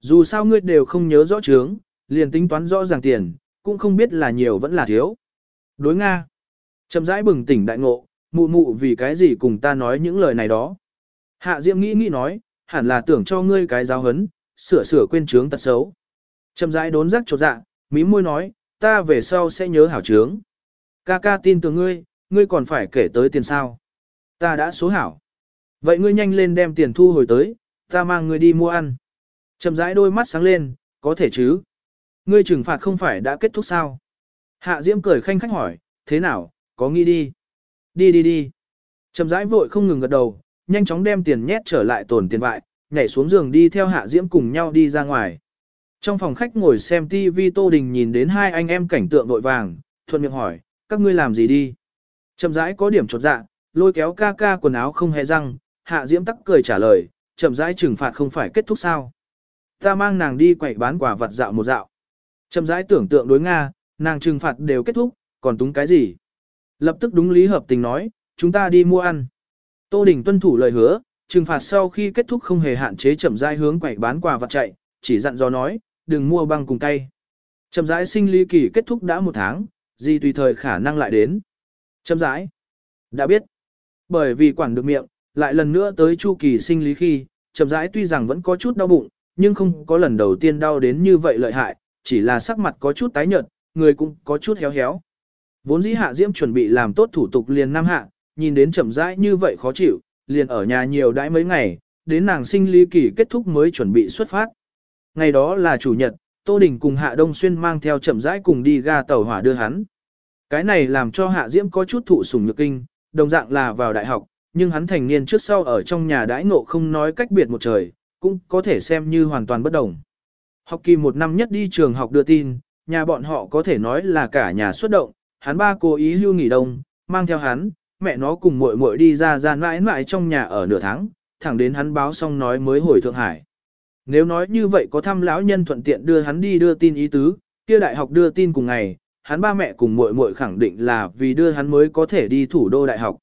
Dù sao ngươi đều không nhớ rõ chướng, liền tính toán rõ ràng tiền, cũng không biết là nhiều vẫn là thiếu. Đối Nga. Chậm rãi bừng tỉnh đại ngộ, mụ mụ vì cái gì cùng ta nói những lời này đó. Hạ Diễm nghĩ nghĩ nói, hẳn là tưởng cho ngươi cái giáo hấn, sửa sửa quên chướng tật xấu. Chậm rãi đốn rắc chột dạ, mí môi nói, ta về sau sẽ nhớ hảo trướng. Ca ca tin tưởng ngươi, ngươi còn phải kể tới tiền sao. Ta đã số hảo. Vậy ngươi nhanh lên đem tiền thu hồi tới, ta mang ngươi đi mua ăn. Chậm rãi đôi mắt sáng lên, có thể chứ. Ngươi trừng phạt không phải đã kết thúc sao? Hạ Diễm cười khanh khách hỏi, thế nào, có nghĩ đi? Đi đi đi. Chậm rãi vội không ngừng gật đầu, nhanh chóng đem tiền nhét trở lại tổn tiền vại, nhảy xuống giường đi theo Hạ Diễm cùng nhau đi ra ngoài. Trong phòng khách ngồi xem TV Tô Đình nhìn đến hai anh em cảnh tượng vội vàng, thuận miệng hỏi, các ngươi làm gì đi? Chậm rãi có điểm chột dạ, lôi kéo ca ca quần áo không hề răng, Hạ Diễm tắc cười trả lời, chậm rãi trừng phạt không phải kết thúc sao? Ta mang nàng đi quậy bán quả vật dạo một dạo. Chậm rãi tưởng tượng đối Nga, nàng trừng phạt đều kết thúc, còn túng cái gì? Lập tức đúng lý hợp tình nói, chúng ta đi mua ăn. Tô Đình tuân thủ lời hứa, trừng phạt sau khi kết thúc không hề hạn chế chậm rãi hướng quậy bán quà vật chạy, chỉ dặn dò nói, đừng mua băng cùng tay. Chậm rãi sinh lý kỳ kết thúc đã một tháng, gì tùy thời khả năng lại đến. Chậm rãi. Đã biết. Bởi vì quản được miệng, lại lần nữa tới chu kỳ sinh lý khi, chậm rãi tuy rằng vẫn có chút đau bụng, nhưng không có lần đầu tiên đau đến như vậy lợi hại, chỉ là sắc mặt có chút tái nhợt, người cũng có chút héo héo. Vốn dĩ hạ diễm chuẩn bị làm tốt thủ tục liền năm hạ, nhìn đến chậm rãi như vậy khó chịu, liền ở nhà nhiều đãi mấy ngày, đến nàng sinh lý kỳ kết thúc mới chuẩn bị xuất phát. Ngày đó là chủ nhật, Tô Đình cùng Hạ Đông Xuyên mang theo chậm rãi cùng đi ga tàu hỏa đưa hắn. Cái này làm cho Hạ Diễm có chút thụ sủng nhược kinh, đồng dạng là vào đại học, nhưng hắn thành niên trước sau ở trong nhà đãi ngộ không nói cách biệt một trời, cũng có thể xem như hoàn toàn bất đồng. Học kỳ một năm nhất đi trường học đưa tin, nhà bọn họ có thể nói là cả nhà xuất động, hắn ba cố ý hưu nghỉ đông, mang theo hắn, mẹ nó cùng muội muội đi ra ra mãi mãi trong nhà ở nửa tháng, thẳng đến hắn báo xong nói mới hồi Thượng Hải. Nếu nói như vậy có thăm lão nhân thuận tiện đưa hắn đi đưa tin ý tứ, kia đại học đưa tin cùng ngày, hắn ba mẹ cùng muội muội khẳng định là vì đưa hắn mới có thể đi thủ đô đại học.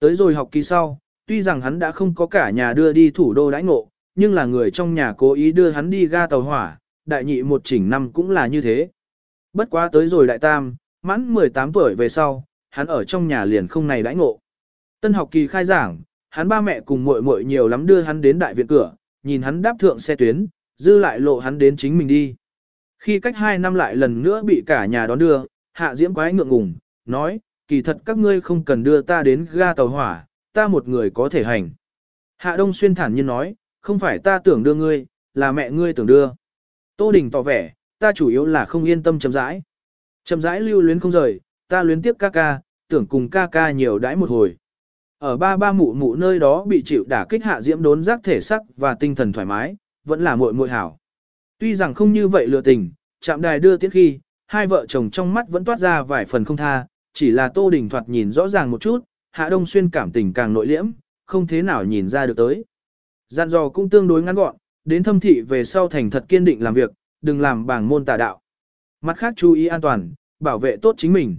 Tới rồi học kỳ sau, tuy rằng hắn đã không có cả nhà đưa đi thủ đô đãi ngộ, nhưng là người trong nhà cố ý đưa hắn đi ga tàu hỏa, đại nhị một chỉnh năm cũng là như thế. Bất quá tới rồi đại tam, mãn 18 tuổi về sau, hắn ở trong nhà liền không này đãi ngộ. Tân học kỳ khai giảng, hắn ba mẹ cùng muội muội nhiều lắm đưa hắn đến đại viện cửa, nhìn hắn đáp thượng xe tuyến, dư lại lộ hắn đến chính mình đi. Khi cách hai năm lại lần nữa bị cả nhà đón đưa, hạ diễm quái ngượng ngùng, nói, kỳ thật các ngươi không cần đưa ta đến ga tàu hỏa, ta một người có thể hành. Hạ Đông Xuyên thản nhiên nói, không phải ta tưởng đưa ngươi, là mẹ ngươi tưởng đưa. Tô Đình tỏ vẻ, ta chủ yếu là không yên tâm chậm rãi. Chậm rãi lưu luyến không rời, ta luyến tiếp ca ca, tưởng cùng ca ca nhiều đãi một hồi. Ở ba ba mụ mụ nơi đó bị chịu đả kích hạ diễm đốn giác thể sắc và tinh thần thoải mái, vẫn là muội muội hảo. Tuy rằng không như vậy lừa tình, chạm đài đưa tiết khi, hai vợ chồng trong mắt vẫn toát ra vài phần không tha, chỉ là Tô Đình thoạt nhìn rõ ràng một chút, Hạ Đông Xuyên cảm tình càng nội liễm, không thế nào nhìn ra được tới. Gian dò cũng tương đối ngắn gọn, đến thâm thị về sau thành thật kiên định làm việc, đừng làm bảng môn tà đạo. Mặt khác chú ý an toàn, bảo vệ tốt chính mình.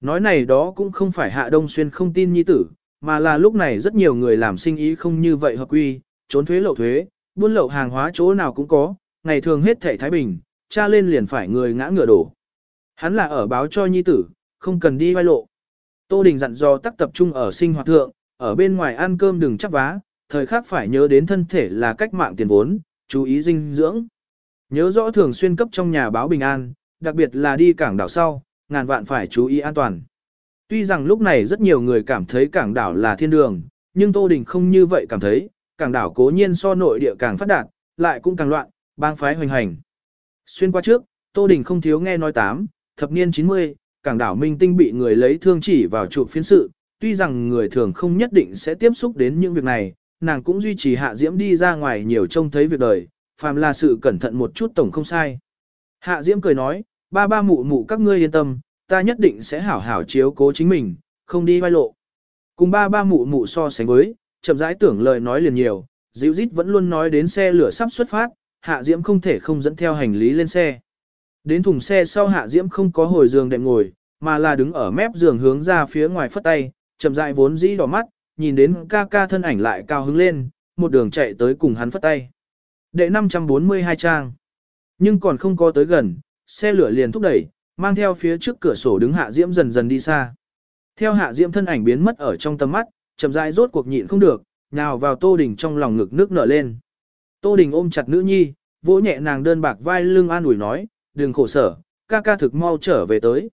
Nói này đó cũng không phải Hạ Đông Xuyên không tin nhi tử, mà là lúc này rất nhiều người làm sinh ý không như vậy hợp quy, trốn thuế lậu thuế, buôn lậu hàng hóa chỗ nào cũng có, ngày thường hết thảy thái bình, cha lên liền phải người ngã ngựa đổ. Hắn là ở báo cho nhi tử, không cần đi vai lộ. Tô Đình dặn dò tắc tập trung ở sinh hoạt thượng, ở bên ngoài ăn cơm đừng chắc vá, thời khắc phải nhớ đến thân thể là cách mạng tiền vốn, chú ý dinh dưỡng. Nhớ rõ thường xuyên cấp trong nhà báo bình an, đặc biệt là đi cảng đảo sau, ngàn vạn phải chú ý an toàn. Tuy rằng lúc này rất nhiều người cảm thấy cảng đảo là thiên đường, nhưng Tô Đình không như vậy cảm thấy, cảng đảo cố nhiên so nội địa càng phát đạt, lại cũng càng loạn, bang phái hoành hành. Xuyên qua trước, Tô Đình không thiếu nghe nói tám, thập niên 90, cảng đảo Minh Tinh bị người lấy thương chỉ vào trụ phiến sự, tuy rằng người thường không nhất định sẽ tiếp xúc đến những việc này, nàng cũng duy trì hạ diễm đi ra ngoài nhiều trông thấy việc đời, phàm là sự cẩn thận một chút tổng không sai. Hạ diễm cười nói, ba ba mụ mụ các ngươi yên tâm, ta nhất định sẽ hảo hảo chiếu cố chính mình, không đi vai lộ. Cùng ba ba mụ mụ so sánh với, chậm rãi tưởng lời nói liền nhiều, dịu dít vẫn luôn nói đến xe lửa sắp xuất phát, hạ diễm không thể không dẫn theo hành lý lên xe. Đến thùng xe sau hạ diễm không có hồi giường đệm ngồi, mà là đứng ở mép giường hướng ra phía ngoài phất tay, chậm rãi vốn dĩ đỏ mắt, nhìn đến ca ca thân ảnh lại cao hứng lên, một đường chạy tới cùng hắn phất tay. Đệ 542 trang. Nhưng còn không có tới gần, xe lửa liền thúc đẩy, mang theo phía trước cửa sổ đứng hạ diễm dần dần đi xa. Theo hạ diễm thân ảnh biến mất ở trong tầm mắt, chậm rãi rốt cuộc nhịn không được, nào vào Tô Đình trong lòng ngực nước nở lên. Tô Đình ôm chặt nữ nhi, vỗ nhẹ nàng đơn bạc vai lưng an ủi nói, đừng khổ sở, ca ca thực mau trở về tới.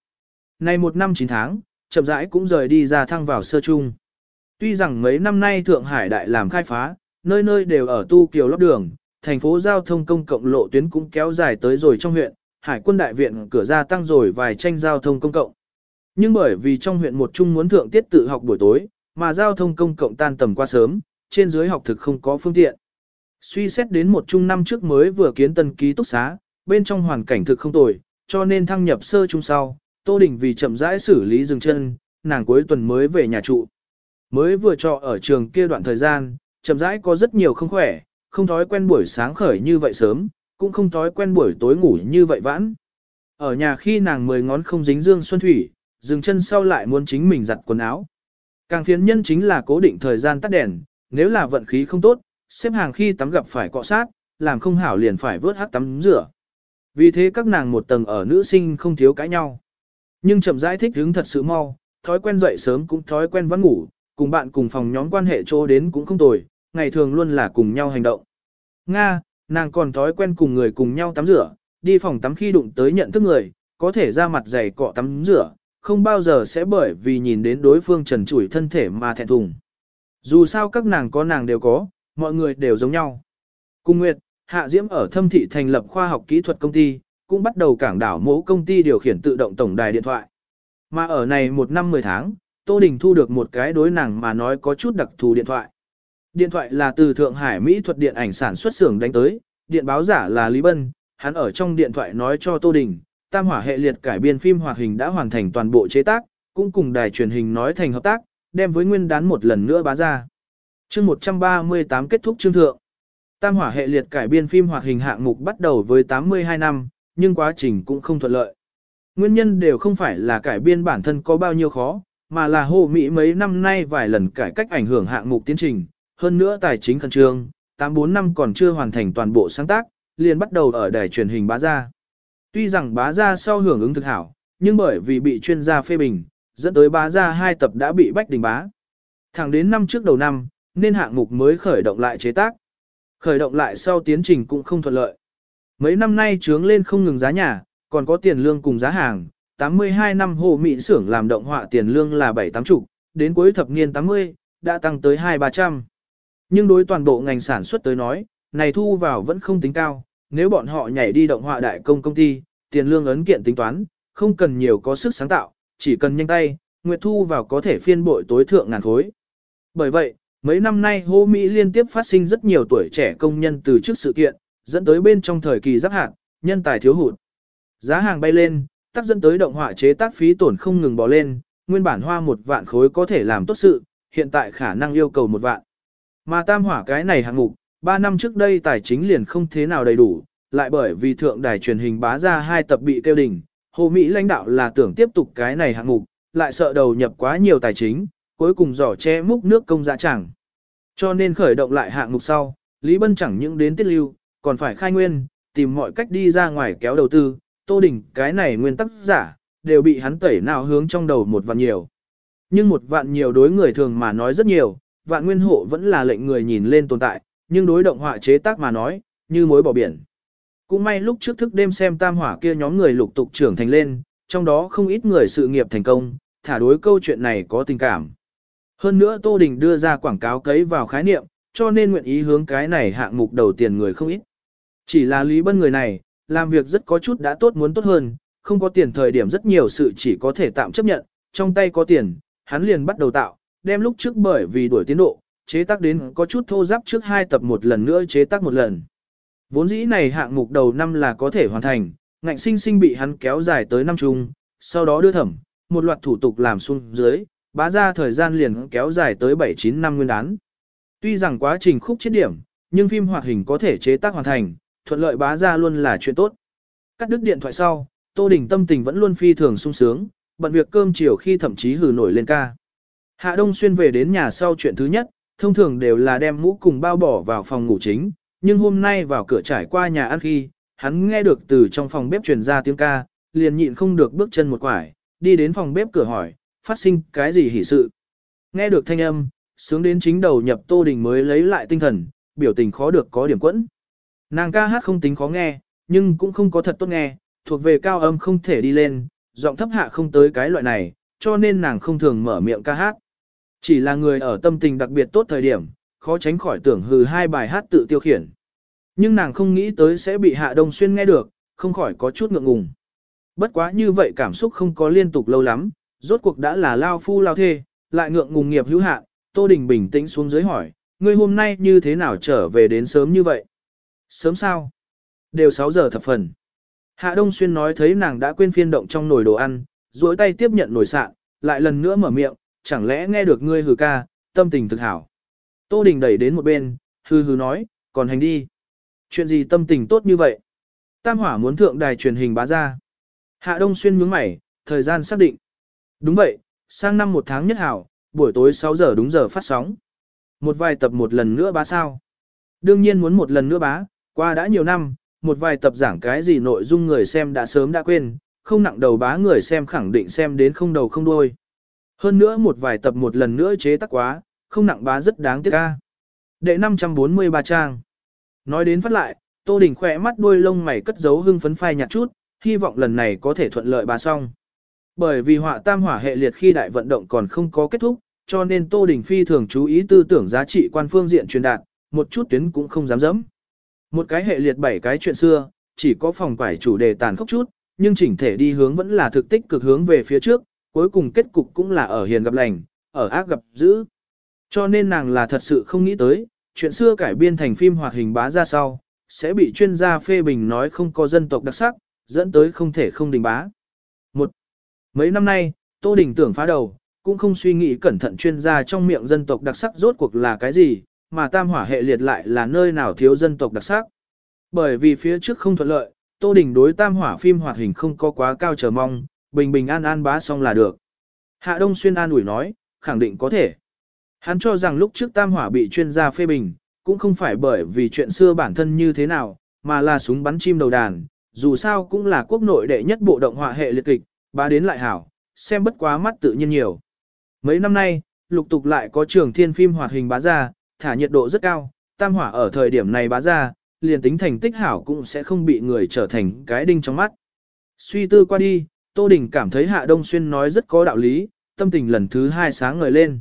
Này một năm chín tháng, chậm rãi cũng rời đi ra thăng vào sơ trung. Tuy rằng mấy năm nay Thượng Hải đại làm khai phá, nơi nơi đều ở tu kiều lót đường, thành phố giao thông công cộng lộ tuyến cũng kéo dài tới rồi trong huyện, hải quân đại viện cửa ra tăng rồi vài tranh giao thông công cộng. Nhưng bởi vì trong huyện một trung muốn thượng tiết tự học buổi tối, mà giao thông công cộng tan tầm qua sớm, trên dưới học thực không có phương tiện. Suy xét đến một trung năm trước mới vừa kiến tân ký túc xá, bên trong hoàn cảnh thực không tồi, cho nên thăng nhập sơ trung sau, Tô Đình vì chậm rãi xử lý dừng chân, nàng cuối tuần mới về nhà trụ. Mới vừa trọ ở trường kia đoạn thời gian, chậm rãi có rất nhiều không khỏe, không thói quen buổi sáng khởi như vậy sớm, cũng không thói quen buổi tối ngủ như vậy vãn. Ở nhà khi nàng mười ngón không dính dương xuân thủy, dừng chân sau lại muốn chính mình giặt quần áo. Càng phiền nhân chính là cố định thời gian tắt đèn, nếu là vận khí không tốt, xếp hàng khi tắm gặp phải cọ sát, làm không hảo liền phải vớt hát tắm rửa. Vì thế các nàng một tầng ở nữ sinh không thiếu cãi nhau. Nhưng chậm rãi thích hứng thật sự mau, thói quen dậy sớm cũng thói quen vẫn ngủ, cùng bạn cùng phòng nhóm quan hệ chỗ đến cũng không tồi, ngày thường luôn là cùng nhau hành động. Nga, nàng còn thói quen cùng người cùng nhau tắm rửa, đi phòng tắm khi đụng tới nhận thức người, có thể ra mặt dày cọ tắm rửa, không bao giờ sẽ bởi vì nhìn đến đối phương trần trụi thân thể mà thẹn thùng. Dù sao các nàng có nàng đều có, mọi người đều giống nhau. Cùng Nguyệt, Hạ Diễm ở thâm thị thành lập khoa học kỹ thuật công ty, cũng bắt đầu cảng đảo mẫu công ty điều khiển tự động tổng đài điện thoại. Mà ở này một năm 10 tháng, Tô Đình thu được một cái đối nàng mà nói có chút đặc thù điện thoại. Điện thoại là từ Thượng Hải Mỹ thuật điện ảnh sản xuất xưởng đánh tới, điện báo giả là Lý Bân, hắn ở trong điện thoại nói cho Tô Đình, tam hỏa hệ liệt cải biên phim hoạt hình đã hoàn thành toàn bộ chế tác, cũng cùng đài truyền hình nói thành hợp tác, đem với nguyên đán một lần nữa bá ra. Chương 138 kết thúc chương thượng. Tam hỏa hệ liệt cải biên phim hoạt hình hạng mục bắt đầu với 82 năm, nhưng quá trình cũng không thuận lợi. Nguyên nhân đều không phải là cải biên bản thân có bao nhiêu khó, mà là Hồ Mỹ mấy năm nay vài lần cải cách ảnh hưởng hạng mục tiến trình, hơn nữa tài chính khẩn trương, 84 năm còn chưa hoàn thành toàn bộ sáng tác, liền bắt đầu ở đài truyền hình bá ra. Tuy rằng bá ra sau hưởng ứng thực hảo, nhưng bởi vì bị chuyên gia phê bình, dẫn tới bá ra hai tập đã bị bách đình bá. Thẳng đến năm trước đầu năm, nên hạng mục mới khởi động lại chế tác. Khởi động lại sau tiến trình cũng không thuận lợi. Mấy năm nay trướng lên không ngừng giá nhà, còn có tiền lương cùng giá hàng. 82 năm hồ Mỹ xưởng làm động họa tiền lương là 7-8 chục, đến cuối thập niên 80, đã tăng tới 2-300. Nhưng đối toàn bộ ngành sản xuất tới nói, này thu vào vẫn không tính cao, nếu bọn họ nhảy đi động họa đại công công ty, tiền lương ấn kiện tính toán, không cần nhiều có sức sáng tạo, chỉ cần nhanh tay, nguyệt thu vào có thể phiên bội tối thượng ngàn khối. Bởi vậy, mấy năm nay hô Mỹ liên tiếp phát sinh rất nhiều tuổi trẻ công nhân từ trước sự kiện, dẫn tới bên trong thời kỳ giáp hạn, nhân tài thiếu hụt. Giá hàng bay lên, tác dẫn tới động họa chế tác phí tổn không ngừng bò lên, nguyên bản hoa một vạn khối có thể làm tốt sự, hiện tại khả năng yêu cầu một vạn. Mà tam hỏa cái này hạng mục, 3 năm trước đây tài chính liền không thế nào đầy đủ, lại bởi vì thượng đài truyền hình bá ra hai tập bị tiêu đình, Hồ Mỹ lãnh đạo là tưởng tiếp tục cái này hạng mục, lại sợ đầu nhập quá nhiều tài chính, cuối cùng giỏ che múc nước công dạ chẳng. Cho nên khởi động lại hạng mục sau, Lý Bân chẳng những đến tiết lưu, còn phải khai nguyên, tìm mọi cách đi ra ngoài kéo đầu tư, Tô Đình cái này nguyên tắc giả, đều bị hắn tẩy nào hướng trong đầu một vạn nhiều. Nhưng một vạn nhiều đối người thường mà nói rất nhiều, vạn nguyên hộ vẫn là lệnh người nhìn lên tồn tại, nhưng đối động họa chế tác mà nói, như mối bỏ biển. Cũng may lúc trước thức đêm xem tam hỏa kia nhóm người lục tục trưởng thành lên, trong đó không ít người sự nghiệp thành công, thả đối câu chuyện này có tình cảm. Hơn nữa Tô Đình đưa ra quảng cáo cấy vào khái niệm, cho nên nguyện ý hướng cái này hạng mục đầu tiền người không ít. Chỉ là Lý Bân người này, làm việc rất có chút đã tốt muốn tốt hơn, không có tiền thời điểm rất nhiều sự chỉ có thể tạm chấp nhận, trong tay có tiền, hắn liền bắt đầu tạo, đem lúc trước bởi vì đuổi tiến độ, chế tác đến có chút thô giáp trước hai tập một lần nữa chế tác một lần. Vốn dĩ này hạng mục đầu năm là có thể hoàn thành, ngạnh sinh sinh bị hắn kéo dài tới năm chung, sau đó đưa thẩm, một loạt thủ tục làm xuống dưới, bá ra thời gian liền kéo dài tới 7-9 năm nguyên đán. Tuy rằng quá trình khúc chết điểm, nhưng phim hoạt hình có thể chế tác hoàn thành, thuận lợi bá ra luôn là chuyện tốt. Cắt đứt điện thoại sau, Tô Đình tâm tình vẫn luôn phi thường sung sướng, bận việc cơm chiều khi thậm chí hử nổi lên ca. Hạ Đông Xuyên về đến nhà sau chuyện thứ nhất, thông thường đều là đem mũ cùng bao bỏ vào phòng ngủ chính, nhưng hôm nay vào cửa trải qua nhà ăn khi, hắn nghe được từ trong phòng bếp truyền ra tiếng ca, liền nhịn không được bước chân một quải, đi đến phòng bếp cửa hỏi, phát sinh cái gì hỉ sự. Nghe được thanh âm, sướng đến chính đầu nhập Tô Đình mới lấy lại tinh thần, biểu tình khó được có điểm quẫn. Nàng ca hát không tính khó nghe, nhưng cũng không có thật tốt nghe, thuộc về cao âm không thể đi lên, giọng thấp hạ không tới cái loại này, cho nên nàng không thường mở miệng ca hát. Chỉ là người ở tâm tình đặc biệt tốt thời điểm, khó tránh khỏi tưởng hừ hai bài hát tự tiêu khiển. Nhưng nàng không nghĩ tới sẽ bị Hạ Đông Xuyên nghe được, không khỏi có chút ngượng ngùng. Bất quá như vậy cảm xúc không có liên tục lâu lắm, rốt cuộc đã là lao phu lao thê, lại ngượng ngùng nghiệp hữu hạn, Tô Đình bình tĩnh xuống dưới hỏi, ngươi hôm nay như thế nào trở về đến sớm như vậy? Sớm sao? Đều 6 giờ thập phần. Hạ Đông Xuyên nói thấy nàng đã quên phiên động trong nồi đồ ăn, duỗi tay tiếp nhận nồi sạn, lại lần nữa mở miệng, chẳng lẽ nghe được ngươi hừ ca, tâm tình thực hảo. Tô Đình đẩy đến một bên, hừ hừ nói, còn hành đi. Chuyện gì tâm tình tốt như vậy? Tam hỏa muốn thượng đài truyền hình bá ra. Hạ Đông Xuyên nhướng mày, thời gian xác định. Đúng vậy, sang năm một tháng nhất hảo, buổi tối 6 giờ đúng giờ phát sóng. Một vài tập một lần nữa bá sao. Đương nhiên muốn một lần nữa bá, qua đã nhiều năm, một vài tập giảng cái gì nội dung người xem đã sớm đã quên, không nặng đầu bá người xem khẳng định xem đến không đầu không đuôi. Hơn nữa một vài tập một lần nữa chế tác quá, không nặng bá rất đáng tiếc ca. Đệ 543 trang. Nói đến phát lại, Tô Đình khỏe mắt đuôi lông mày cất giấu hưng phấn phai nhạt chút, hy vọng lần này có thể thuận lợi bà xong. Bởi vì họa tam hỏa hệ liệt khi đại vận động còn không có kết thúc, cho nên Tô Đình Phi thường chú ý tư tưởng giá trị quan phương diện truyền đạt, một chút tuyến cũng không dám dẫm. Một cái hệ liệt bảy cái chuyện xưa, chỉ có phòng quải chủ đề tàn khốc chút, nhưng chỉnh thể đi hướng vẫn là thực tích cực hướng về phía trước, cuối cùng kết cục cũng là ở hiền gặp lành, ở ác gặp dữ. Cho nên nàng là thật sự không nghĩ tới, chuyện xưa cải biên thành phim hoạt hình bá ra sau, sẽ bị chuyên gia phê bình nói không có dân tộc đặc sắc, dẫn tới không thể không đình bá. Một, mấy năm nay, Tô Đình tưởng phá đầu, cũng không suy nghĩ cẩn thận chuyên gia trong miệng dân tộc đặc sắc rốt cuộc là cái gì, mà tam hỏa hệ liệt lại là nơi nào thiếu dân tộc đặc sắc. Bởi vì phía trước không thuận lợi, Tô Đình đối tam hỏa phim hoạt hình không có quá cao chờ mong, bình bình an an bá xong là được. Hạ Đông Xuyên an ủi nói, khẳng định có thể. Hắn cho rằng lúc trước tam hỏa bị chuyên gia phê bình, cũng không phải bởi vì chuyện xưa bản thân như thế nào, mà là súng bắn chim đầu đàn, dù sao cũng là quốc nội đệ nhất bộ động họa hệ liệt kịch, bá đến lại hảo, xem bất quá mắt tự nhiên nhiều. Mấy năm nay, lục tục lại có trường thiên phim hoạt hình bá ra, thả nhiệt độ rất cao, tam hỏa ở thời điểm này bá ra, liền tính thành tích hảo cũng sẽ không bị người trở thành cái đinh trong mắt. Suy tư qua đi, Tô Đình cảm thấy Hạ Đông Xuyên nói rất có đạo lý, tâm tình lần thứ hai sáng ngời lên.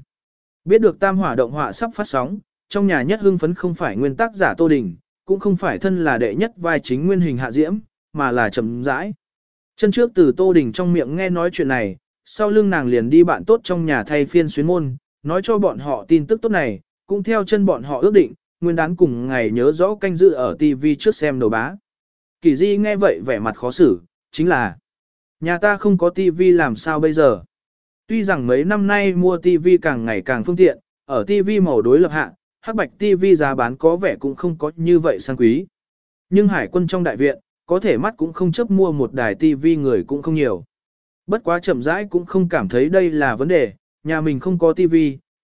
Biết được tam hỏa động họa sắp phát sóng, trong nhà nhất hưng phấn không phải nguyên tác giả Tô Đình, cũng không phải thân là đệ nhất vai chính nguyên hình hạ diễm, mà là trầm rãi. Chân trước từ Tô Đình trong miệng nghe nói chuyện này, sau lưng nàng liền đi bạn tốt trong nhà thay phiên xuyến môn, nói cho bọn họ tin tức tốt này, cũng theo chân bọn họ ước định, nguyên đán cùng ngày nhớ rõ canh dự ở TV trước xem đầu bá. Kỳ di nghe vậy vẻ mặt khó xử, chính là nhà ta không có TV làm sao bây giờ. Tuy rằng mấy năm nay mua TV càng ngày càng phương tiện, ở TV màu đối lập hạ, hắc bạch TV giá bán có vẻ cũng không có như vậy sang quý. Nhưng hải quân trong đại viện, có thể mắt cũng không chấp mua một đài TV người cũng không nhiều. Bất quá chậm rãi cũng không cảm thấy đây là vấn đề, nhà mình không có TV,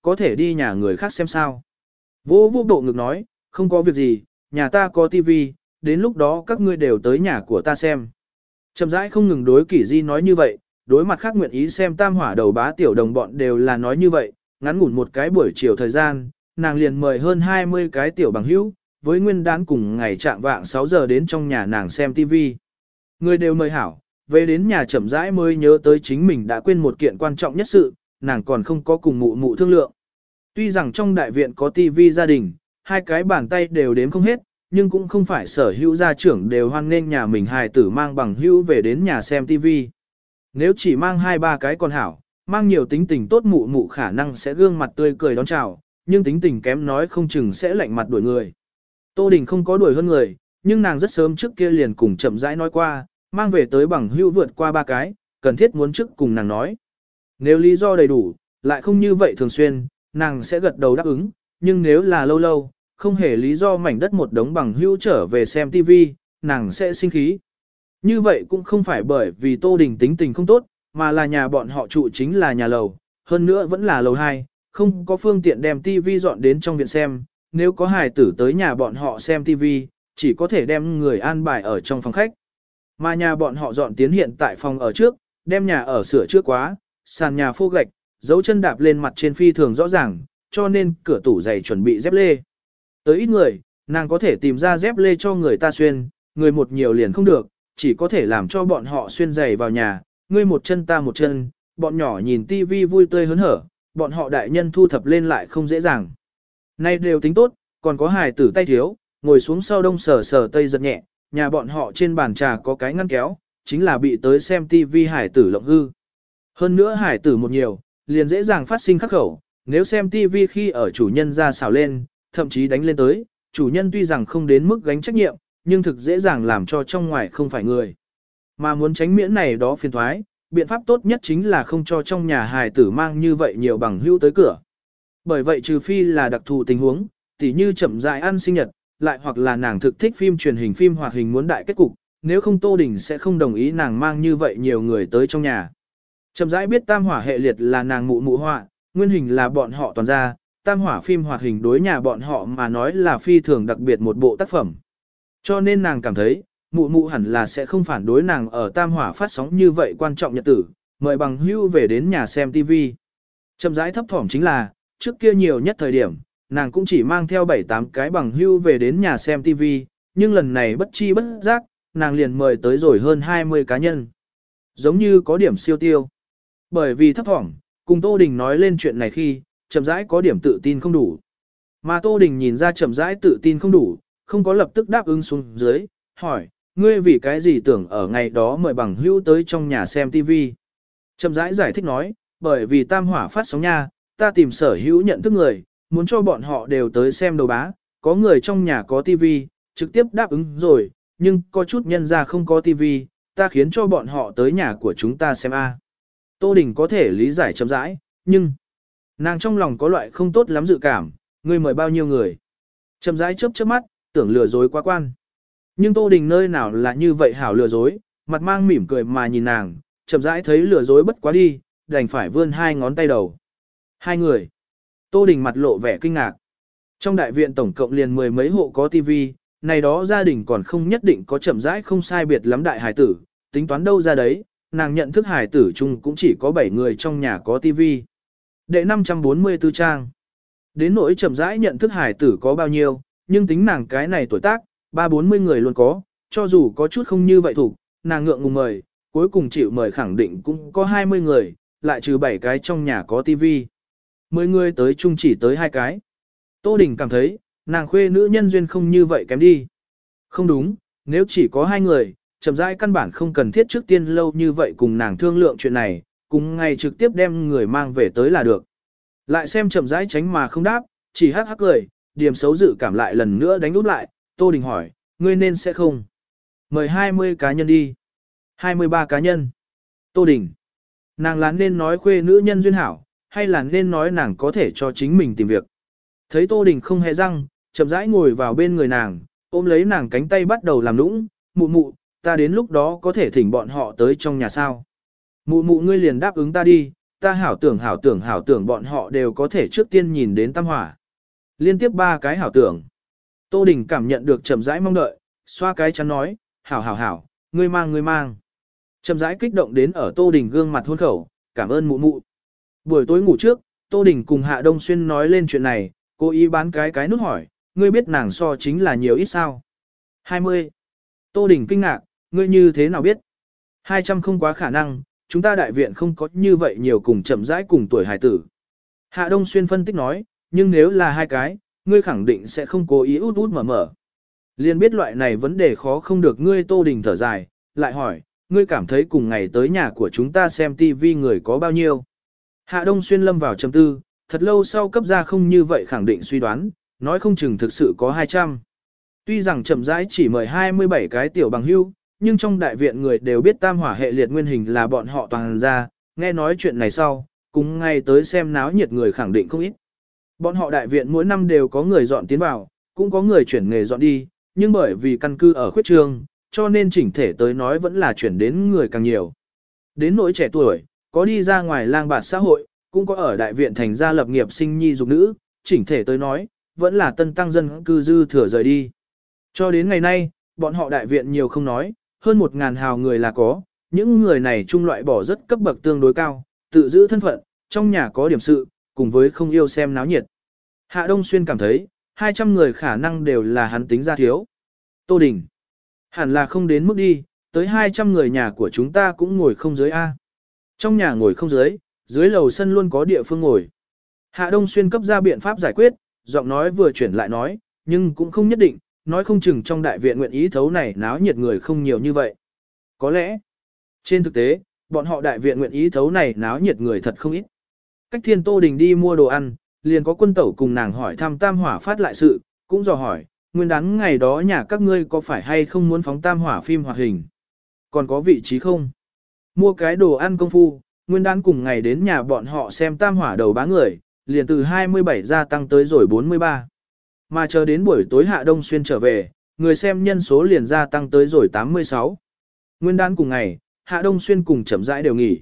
có thể đi nhà người khác xem sao. Vô vô bộ ngực nói, không có việc gì, nhà ta có TV, đến lúc đó các ngươi đều tới nhà của ta xem. Chậm rãi không ngừng đối kỷ di nói như vậy, đối mặt khác nguyện ý xem tam hỏa đầu bá tiểu đồng bọn đều là nói như vậy, ngắn ngủn một cái buổi chiều thời gian, nàng liền mời hơn 20 cái tiểu bằng hữu, với nguyên đán cùng ngày trạng vạng 6 giờ đến trong nhà nàng xem TV. Người đều mời hảo, về đến nhà chậm rãi mới nhớ tới chính mình đã quên một kiện quan trọng nhất sự, nàng còn không có cùng mụ mụ thương lượng. Tuy rằng trong đại viện có TV gia đình, hai cái bàn tay đều đếm không hết, nhưng cũng không phải sở hữu gia trưởng đều hoan nghênh nhà mình hài tử mang bằng hữu về đến nhà xem TV. Nếu chỉ mang hai ba cái con hảo, mang nhiều tính tình tốt mụ mụ khả năng sẽ gương mặt tươi cười đón chào, nhưng tính tình kém nói không chừng sẽ lạnh mặt đuổi người. Tô Đình không có đuổi hơn người, nhưng nàng rất sớm trước kia liền cùng chậm rãi nói qua, mang về tới bằng hữu vượt qua ba cái, cần thiết muốn trước cùng nàng nói. Nếu lý do đầy đủ, lại không như vậy thường xuyên, nàng sẽ gật đầu đáp ứng, nhưng nếu là lâu lâu, không hề lý do mảnh đất một đống bằng hữu trở về xem TV, nàng sẽ sinh khí. Như vậy cũng không phải bởi vì Tô Đình tính tình không tốt, mà là nhà bọn họ trụ chính là nhà lầu, hơn nữa vẫn là lầu 2, không có phương tiện đem TV dọn đến trong viện xem, nếu có hài tử tới nhà bọn họ xem TV, chỉ có thể đem người an bài ở trong phòng khách. Mà nhà bọn họ dọn tiến hiện tại phòng ở trước, đem nhà ở sửa trước quá, sàn nhà phô gạch, dấu chân đạp lên mặt trên phi thường rõ ràng, cho nên cửa tủ giày chuẩn bị dép lê. Tới ít người, nàng có thể tìm ra dép lê cho người ta xuyên, người một nhiều liền không được, chỉ có thể làm cho bọn họ xuyên giày vào nhà, ngươi một chân ta một chân, bọn nhỏ nhìn tivi vui tươi hớn hở, bọn họ đại nhân thu thập lên lại không dễ dàng. Nay đều tính tốt, còn có hài tử tay thiếu, ngồi xuống sau đông sờ sờ tây giật nhẹ, nhà bọn họ trên bàn trà có cái ngăn kéo, chính là bị tới xem tivi hải tử lộng hư. Hơn nữa hải tử một nhiều, liền dễ dàng phát sinh khắc khẩu, nếu xem tivi khi ở chủ nhân ra xào lên, thậm chí đánh lên tới, chủ nhân tuy rằng không đến mức gánh trách nhiệm, nhưng thực dễ dàng làm cho trong ngoài không phải người. Mà muốn tránh miễn này đó phiền thoái, biện pháp tốt nhất chính là không cho trong nhà hài tử mang như vậy nhiều bằng hữu tới cửa. Bởi vậy trừ phi là đặc thù tình huống, tỉ như chậm dại ăn sinh nhật, lại hoặc là nàng thực thích phim truyền hình phim hoạt hình muốn đại kết cục, nếu không Tô Đình sẽ không đồng ý nàng mang như vậy nhiều người tới trong nhà. Chậm rãi biết tam hỏa hệ liệt là nàng mụ mụ họa, nguyên hình là bọn họ toàn ra, tam hỏa phim hoạt hình đối nhà bọn họ mà nói là phi thường đặc biệt một bộ tác phẩm. Cho nên nàng cảm thấy, mụ mụ hẳn là sẽ không phản đối nàng ở tam hỏa phát sóng như vậy quan trọng nhật tử, mời bằng hưu về đến nhà xem TV. Chậm rãi thấp thỏm chính là, trước kia nhiều nhất thời điểm, nàng cũng chỉ mang theo 7-8 cái bằng hưu về đến nhà xem TV, nhưng lần này bất chi bất giác, nàng liền mời tới rồi hơn 20 cá nhân. Giống như có điểm siêu tiêu. Bởi vì thấp thỏm, cùng Tô Đình nói lên chuyện này khi, chậm rãi có điểm tự tin không đủ. Mà Tô Đình nhìn ra chậm rãi tự tin không đủ, không có lập tức đáp ứng xuống dưới, hỏi, ngươi vì cái gì tưởng ở ngày đó mời bằng hữu tới trong nhà xem TV. Chậm rãi giải thích nói, bởi vì tam hỏa phát sóng nha, ta tìm sở hữu nhận thức người, muốn cho bọn họ đều tới xem đầu bá, có người trong nhà có TV, trực tiếp đáp ứng rồi, nhưng có chút nhân ra không có TV, ta khiến cho bọn họ tới nhà của chúng ta xem a. Tô Đình có thể lý giải chậm rãi, nhưng nàng trong lòng có loại không tốt lắm dự cảm, ngươi mời bao nhiêu người. Chậm rãi chớp chớp mắt, tưởng lừa dối quá quan. Nhưng Tô Đình nơi nào là như vậy hảo lừa dối, mặt mang mỉm cười mà nhìn nàng, chậm rãi thấy lừa dối bất quá đi, đành phải vươn hai ngón tay đầu. Hai người. Tô Đình mặt lộ vẻ kinh ngạc. Trong đại viện tổng cộng liền mười mấy hộ có tivi, này đó gia đình còn không nhất định có chậm rãi không sai biệt lắm đại hải tử, tính toán đâu ra đấy, nàng nhận thức hải tử chung cũng chỉ có 7 người trong nhà có tivi. Đệ 544 trang. Đến nỗi chậm rãi nhận thức hải tử có bao nhiêu, nhưng tính nàng cái này tuổi tác, ba bốn mươi người luôn có, cho dù có chút không như vậy thủ, nàng ngượng ngùng mời, cuối cùng chịu mời khẳng định cũng có 20 người, lại trừ 7 cái trong nhà có tivi. 10 người tới chung chỉ tới hai cái. Tô Đình cảm thấy, nàng khuê nữ nhân duyên không như vậy kém đi. Không đúng, nếu chỉ có hai người, chậm rãi căn bản không cần thiết trước tiên lâu như vậy cùng nàng thương lượng chuyện này, cùng ngày trực tiếp đem người mang về tới là được. Lại xem chậm rãi tránh mà không đáp, chỉ hắc hắc cười, điểm xấu dự cảm lại lần nữa đánh út lại, Tô Đình hỏi, ngươi nên sẽ không. Mời 20 cá nhân đi. 23 cá nhân. Tô Đình. Nàng là nên nói khuê nữ nhân duyên hảo, hay là nên nói nàng có thể cho chính mình tìm việc. Thấy Tô Đình không hề răng, chậm rãi ngồi vào bên người nàng, ôm lấy nàng cánh tay bắt đầu làm nũng, mụ mụ, ta đến lúc đó có thể thỉnh bọn họ tới trong nhà sao. Mụ mụ ngươi liền đáp ứng ta đi, ta hảo tưởng hảo tưởng hảo tưởng bọn họ đều có thể trước tiên nhìn đến tam hỏa. Liên tiếp ba cái hảo tưởng. Tô Đình cảm nhận được chậm rãi mong đợi, xoa cái chắn nói, hảo hảo hảo, ngươi mang ngươi mang. Chậm rãi kích động đến ở Tô Đình gương mặt hôn khẩu, cảm ơn mụ mụ. Buổi tối ngủ trước, Tô Đình cùng Hạ Đông Xuyên nói lên chuyện này, cố ý bán cái cái nút hỏi, ngươi biết nàng so chính là nhiều ít sao? 20. Tô Đình kinh ngạc, ngươi như thế nào biết? 200 không quá khả năng, chúng ta đại viện không có như vậy nhiều cùng chậm rãi cùng tuổi hải tử. Hạ Đông Xuyên phân tích nói, nhưng nếu là hai cái, ngươi khẳng định sẽ không cố ý út út mở mở. Liên biết loại này vấn đề khó không được ngươi Tô Đình thở dài, lại hỏi, ngươi cảm thấy cùng ngày tới nhà của chúng ta xem tivi người có bao nhiêu? Hạ Đông Xuyên lâm vào trầm tư, thật lâu sau cấp ra không như vậy khẳng định suy đoán, nói không chừng thực sự có 200. Tuy rằng chậm rãi chỉ mời 27 cái tiểu bằng hưu, nhưng trong đại viện người đều biết tam hỏa hệ liệt nguyên hình là bọn họ toàn ra, nghe nói chuyện này sau, cùng ngay tới xem náo nhiệt người khẳng định không ít. Bọn họ đại viện mỗi năm đều có người dọn tiến vào, cũng có người chuyển nghề dọn đi, nhưng bởi vì căn cư ở khuyết trường, cho nên chỉnh thể tới nói vẫn là chuyển đến người càng nhiều. Đến nỗi trẻ tuổi, có đi ra ngoài lang bạt xã hội, cũng có ở đại viện thành gia lập nghiệp sinh nhi dục nữ, chỉnh thể tới nói, vẫn là tân tăng dân cư dư thừa rời đi. Cho đến ngày nay, bọn họ đại viện nhiều không nói, hơn một ngàn hào người là có, những người này trung loại bỏ rất cấp bậc tương đối cao, tự giữ thân phận, trong nhà có điểm sự, cùng với không yêu xem náo nhiệt. Hạ Đông Xuyên cảm thấy, 200 người khả năng đều là hắn tính ra thiếu. Tô Đình. Hẳn là không đến mức đi, tới 200 người nhà của chúng ta cũng ngồi không dưới A. Trong nhà ngồi không dưới, dưới lầu sân luôn có địa phương ngồi. Hạ Đông Xuyên cấp ra biện pháp giải quyết, giọng nói vừa chuyển lại nói, nhưng cũng không nhất định, nói không chừng trong đại viện nguyện ý thấu này náo nhiệt người không nhiều như vậy. Có lẽ, trên thực tế, bọn họ đại viện nguyện ý thấu này náo nhiệt người thật không ít. Cách thiên tô đình đi mua đồ ăn, liền có quân tẩu cùng nàng hỏi thăm tam hỏa phát lại sự, cũng dò hỏi, nguyên đán ngày đó nhà các ngươi có phải hay không muốn phóng tam hỏa phim hoạt hình? Còn có vị trí không? Mua cái đồ ăn công phu, nguyên đán cùng ngày đến nhà bọn họ xem tam hỏa đầu bá người, liền từ 27 gia tăng tới rồi 43. Mà chờ đến buổi tối hạ đông xuyên trở về, người xem nhân số liền gia tăng tới rồi 86. Nguyên đán cùng ngày, hạ đông xuyên cùng chậm rãi đều nghỉ.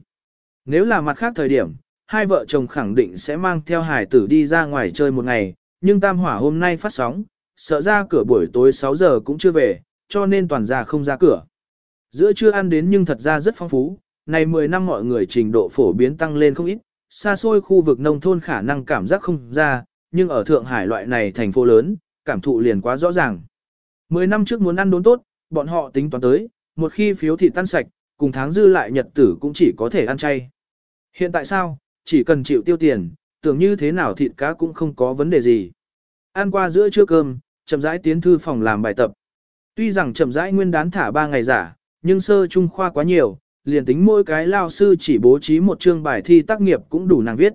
Nếu là mặt khác thời điểm, hai vợ chồng khẳng định sẽ mang theo hải tử đi ra ngoài chơi một ngày, nhưng tam hỏa hôm nay phát sóng, sợ ra cửa buổi tối 6 giờ cũng chưa về, cho nên toàn ra không ra cửa. Giữa chưa ăn đến nhưng thật ra rất phong phú, này 10 năm mọi người trình độ phổ biến tăng lên không ít, xa xôi khu vực nông thôn khả năng cảm giác không ra, nhưng ở Thượng Hải loại này thành phố lớn, cảm thụ liền quá rõ ràng. 10 năm trước muốn ăn đốn tốt, bọn họ tính toán tới, một khi phiếu thị tan sạch, cùng tháng dư lại nhật tử cũng chỉ có thể ăn chay. Hiện tại sao, chỉ cần chịu tiêu tiền, tưởng như thế nào thịt cá cũng không có vấn đề gì. Ăn qua giữa trưa cơm, chậm rãi tiến thư phòng làm bài tập. Tuy rằng chậm rãi nguyên đán thả 3 ngày giả, nhưng sơ trung khoa quá nhiều, liền tính mỗi cái lao sư chỉ bố trí một chương bài thi tác nghiệp cũng đủ nàng viết.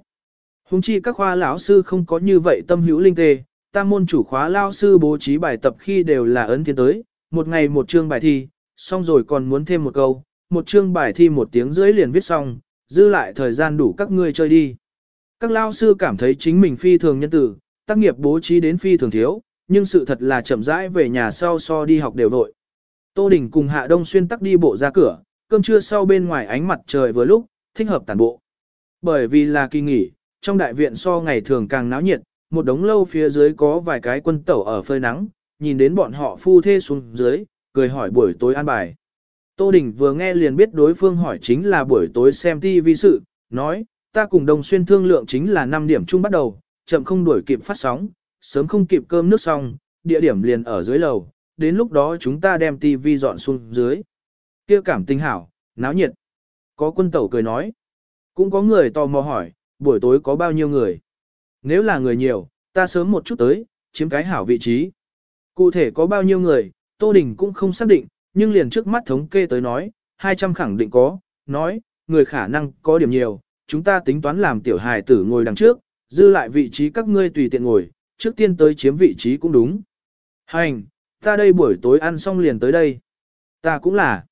Hùng chi các khoa lão sư không có như vậy tâm hữu linh tê, tam môn chủ khóa lao sư bố trí bài tập khi đều là ấn tiến tới, một ngày một chương bài thi, xong rồi còn muốn thêm một câu, một chương bài thi một tiếng rưỡi liền viết xong, dư lại thời gian đủ các ngươi chơi đi. Các lao sư cảm thấy chính mình phi thường nhân tử, tác nghiệp bố trí đến phi thường thiếu, nhưng sự thật là chậm rãi về nhà sau so đi học đều vội. Tô Đình cùng Hạ Đông Xuyên tắc đi bộ ra cửa, cơm trưa sau bên ngoài ánh mặt trời vừa lúc, thích hợp tản bộ. Bởi vì là kỳ nghỉ, trong đại viện so ngày thường càng náo nhiệt, một đống lâu phía dưới có vài cái quân tẩu ở phơi nắng, nhìn đến bọn họ phu thê xuống dưới, cười hỏi buổi tối ăn bài. Tô Đình vừa nghe liền biết đối phương hỏi chính là buổi tối xem TV sự, nói, ta cùng đồng xuyên thương lượng chính là 5 điểm chung bắt đầu, chậm không đuổi kịp phát sóng, sớm không kịp cơm nước xong, địa điểm liền ở dưới lầu, đến lúc đó chúng ta đem TV dọn xuống dưới. kia cảm tình hảo, náo nhiệt. Có quân tẩu cười nói. Cũng có người tò mò hỏi, buổi tối có bao nhiêu người? Nếu là người nhiều, ta sớm một chút tới, chiếm cái hảo vị trí. Cụ thể có bao nhiêu người, Tô Đình cũng không xác định, nhưng liền trước mắt thống kê tới nói, 200 khẳng định có, nói, người khả năng có điểm nhiều, chúng ta tính toán làm tiểu hài tử ngồi đằng trước, dư lại vị trí các ngươi tùy tiện ngồi, trước tiên tới chiếm vị trí cũng đúng. Hành, ta đây buổi tối ăn xong liền tới đây. Ta cũng là.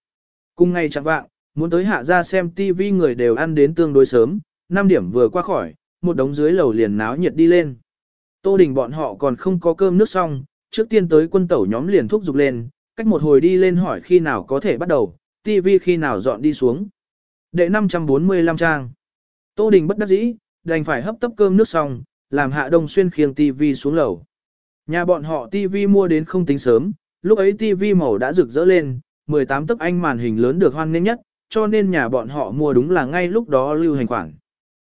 Cùng ngày chẳng vạng, muốn tới hạ ra xem TV người đều ăn đến tương đối sớm, năm điểm vừa qua khỏi, một đống dưới lầu liền náo nhiệt đi lên. Tô Đình bọn họ còn không có cơm nước xong, trước tiên tới quân tẩu nhóm liền thúc giục lên, cách một hồi đi lên hỏi khi nào có thể bắt đầu, TV khi nào dọn đi xuống. Đệ 545 trang. Tô Đình bất đắc dĩ, đành phải hấp tấp cơm nước xong, làm Hạ Đông Xuyên khiêng TV xuống lầu. Nhà bọn họ TV mua đến không tính sớm, lúc ấy TV màu đã rực rỡ lên, 18 tấc anh màn hình lớn được hoan nghênh nhất, cho nên nhà bọn họ mua đúng là ngay lúc đó lưu hành khoảng.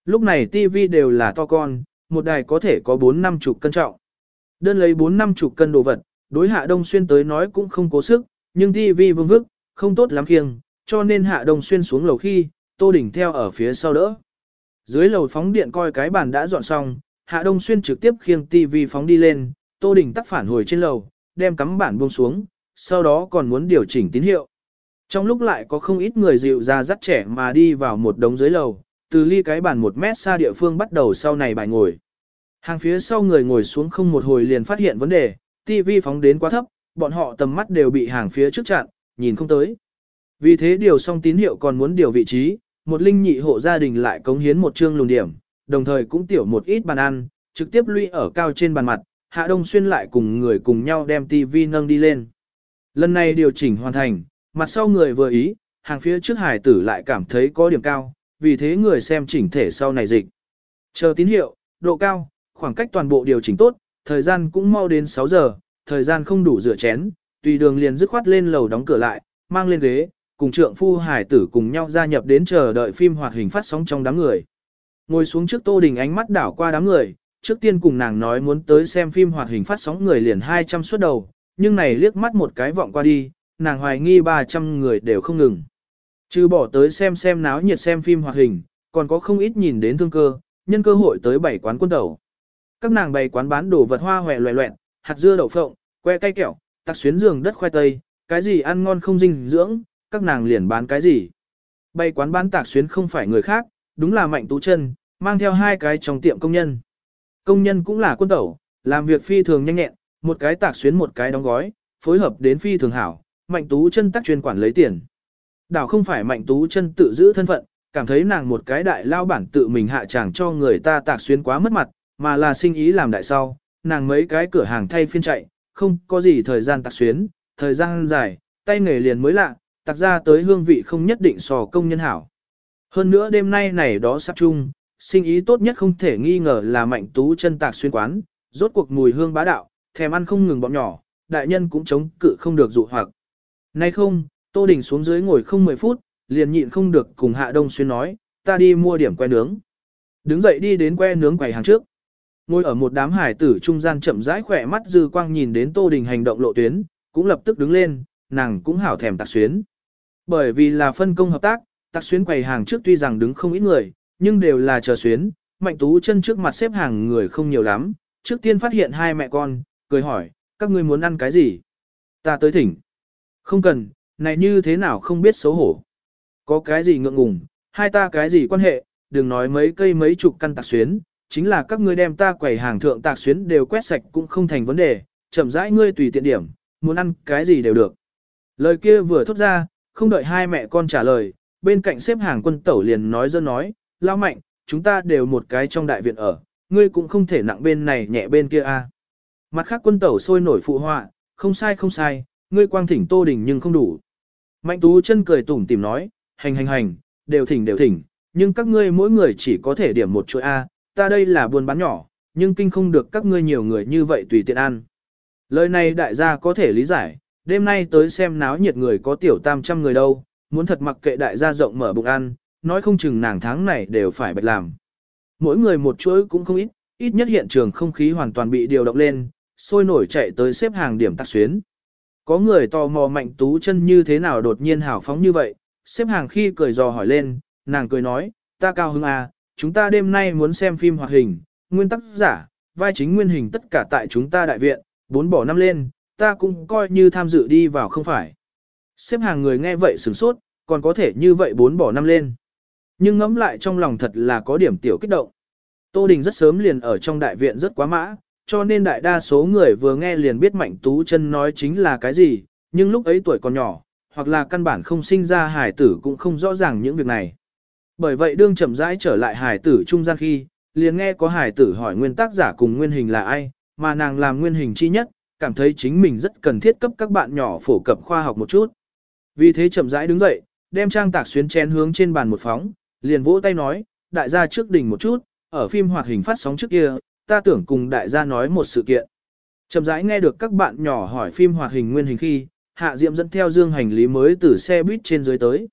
Lúc này TV đều là to con, một đài có thể có 4 năm chục cân trọng. Đơn lấy 4 năm chục cân đồ vật, đối hạ đông xuyên tới nói cũng không cố sức, nhưng TV vương vức, không tốt lắm khiêng, cho nên hạ đông xuyên xuống lầu khi, tô đỉnh theo ở phía sau đỡ. Dưới lầu phóng điện coi cái bàn đã dọn xong, hạ đông xuyên trực tiếp khiêng TV phóng đi lên, tô đỉnh tắt phản hồi trên lầu, đem cắm bản buông xuống, sau đó còn muốn điều chỉnh tín hiệu. Trong lúc lại có không ít người dịu ra dắt trẻ mà đi vào một đống dưới lầu, từ ly cái bàn một mét xa địa phương bắt đầu sau này bài ngồi. Hàng phía sau người ngồi xuống không một hồi liền phát hiện vấn đề, TV phóng đến quá thấp, bọn họ tầm mắt đều bị hàng phía trước chặn, nhìn không tới. Vì thế điều xong tín hiệu còn muốn điều vị trí, một linh nhị hộ gia đình lại cống hiến một chương lùn điểm, đồng thời cũng tiểu một ít bàn ăn, trực tiếp lũy ở cao trên bàn mặt, Hạ Đông Xuyên lại cùng người cùng nhau đem TV nâng đi lên. Lần này điều chỉnh hoàn thành, mặt sau người vừa ý, hàng phía trước hải tử lại cảm thấy có điểm cao, vì thế người xem chỉnh thể sau này dịch. Chờ tín hiệu, độ cao, khoảng cách toàn bộ điều chỉnh tốt, thời gian cũng mau đến 6 giờ, thời gian không đủ rửa chén, tùy đường liền dứt khoát lên lầu đóng cửa lại, mang lên ghế, cùng trượng phu hải tử cùng nhau gia nhập đến chờ đợi phim hoạt hình phát sóng trong đám người. Ngồi xuống trước Tô Đình ánh mắt đảo qua đám người, trước tiên cùng nàng nói muốn tới xem phim hoạt hình phát sóng người liền 200 suốt đầu, nhưng này liếc mắt một cái vọng qua đi, nàng hoài nghi 300 người đều không ngừng. Trừ bỏ tới xem xem náo nhiệt xem phim hoạt hình, còn có không ít nhìn đến thương cơ, nhân cơ hội tới bảy quán quân tẩu. Các nàng bày quán bán đồ vật hoa hòe loẹ loẹn, hạt dưa đậu phộng, que cay kẹo, tạc xuyến giường đất khoai tây, cái gì ăn ngon không dinh dưỡng, các nàng liền bán cái gì. Bày quán bán tạc xuyến không phải người khác, đúng là mạnh tú chân, mang theo hai cái trong tiệm công nhân. Công nhân cũng là quân tẩu, làm việc phi thường nhanh nhẹn, một cái tạc xuyến một cái đóng gói, phối hợp đến phi thường hảo, mạnh tú chân tác chuyên quản lấy tiền. Đảo không phải mạnh tú chân tự giữ thân phận, cảm thấy nàng một cái đại lao bản tự mình hạ tràng cho người ta tạc xuyên quá mất mặt, mà là sinh ý làm đại sau, nàng mấy cái cửa hàng thay phiên chạy, không có gì thời gian tạc xuyến, thời gian dài, tay nghề liền mới lạ, tạc ra tới hương vị không nhất định sò công nhân hảo. Hơn nữa đêm nay này đó sắp chung, sinh ý tốt nhất không thể nghi ngờ là mạnh tú chân tạc xuyên quán, rốt cuộc mùi hương bá đạo, thèm ăn không ngừng bọn nhỏ, đại nhân cũng chống cự không được dụ hoặc. Nay không, Tô Đình xuống dưới ngồi không 10 phút, liền nhịn không được cùng Hạ Đông Xuyên nói, ta đi mua điểm que nướng. Đứng dậy đi đến que nướng quầy hàng trước. Ngồi ở một đám hải tử trung gian chậm rãi khỏe mắt dư quang nhìn đến Tô Đình hành động lộ tuyến, cũng lập tức đứng lên, nàng cũng hảo thèm tạc xuyến. Bởi vì là phân công hợp tác, tạc xuyến quầy hàng trước tuy rằng đứng không ít người, nhưng đều là chờ xuyến, mạnh tú chân trước mặt xếp hàng người không nhiều lắm, trước tiên phát hiện hai mẹ con, cười hỏi, các ngươi muốn ăn cái gì? Ta tới thỉnh. Không cần, này như thế nào không biết xấu hổ. Có cái gì ngượng ngùng, hai ta cái gì quan hệ, đừng nói mấy cây mấy chục căn tạc xuyến, chính là các ngươi đem ta quầy hàng thượng tạc xuyến đều quét sạch cũng không thành vấn đề, chậm rãi ngươi tùy tiện điểm, muốn ăn cái gì đều được. Lời kia vừa thốt ra, không đợi hai mẹ con trả lời, bên cạnh xếp hàng quân tẩu liền nói dân nói, lao mạnh, chúng ta đều một cái trong đại viện ở, ngươi cũng không thể nặng bên này nhẹ bên kia a. Mặt khác quân tẩu sôi nổi phụ họa, không sai không sai, ngươi quang thỉnh tô đình nhưng không đủ. Mạnh tú chân cười tủm tìm nói, hành hành hành, đều thỉnh đều thỉnh, nhưng các ngươi mỗi người chỉ có thể điểm một chuỗi A, ta đây là buôn bán nhỏ, nhưng kinh không được các ngươi nhiều người như vậy tùy tiện ăn. Lời này đại gia có thể lý giải, đêm nay tới xem náo nhiệt người có tiểu tam trăm người đâu, muốn thật mặc kệ đại gia rộng mở bụng ăn, nói không chừng nàng tháng này đều phải bạch làm. Mỗi người một chuỗi cũng không ít, ít nhất hiện trường không khí hoàn toàn bị điều động lên, sôi nổi chạy tới xếp hàng điểm tắc xuyến. Có người tò mò mạnh tú chân như thế nào đột nhiên hào phóng như vậy, xếp hàng khi cười dò hỏi lên, nàng cười nói, ta cao hứng à, chúng ta đêm nay muốn xem phim hoạt hình, nguyên tắc giả, vai chính nguyên hình tất cả tại chúng ta đại viện, bốn bỏ năm lên, ta cũng coi như tham dự đi vào không phải. Xếp hàng người nghe vậy sửng sốt, còn có thể như vậy bốn bỏ năm lên. Nhưng ngẫm lại trong lòng thật là có điểm tiểu kích động. Tô Đình rất sớm liền ở trong đại viện rất quá mã, cho nên đại đa số người vừa nghe liền biết Mạnh Tú chân nói chính là cái gì, nhưng lúc ấy tuổi còn nhỏ, hoặc là căn bản không sinh ra hải tử cũng không rõ ràng những việc này. Bởi vậy đương chậm rãi trở lại hải tử trung gian khi, liền nghe có hải tử hỏi nguyên tác giả cùng nguyên hình là ai, mà nàng làm nguyên hình chi nhất, cảm thấy chính mình rất cần thiết cấp các bạn nhỏ phổ cập khoa học một chút. Vì thế chậm rãi đứng dậy, đem trang tạc xuyến chén hướng trên bàn một phóng, liền vỗ tay nói, đại gia trước đỉnh một chút, ở phim hoạt hình phát sóng trước kia, ta tưởng cùng đại gia nói một sự kiện. Chậm rãi nghe được các bạn nhỏ hỏi phim hoạt hình nguyên hình khi, Hạ Diệm dẫn theo dương hành lý mới từ xe buýt trên dưới tới.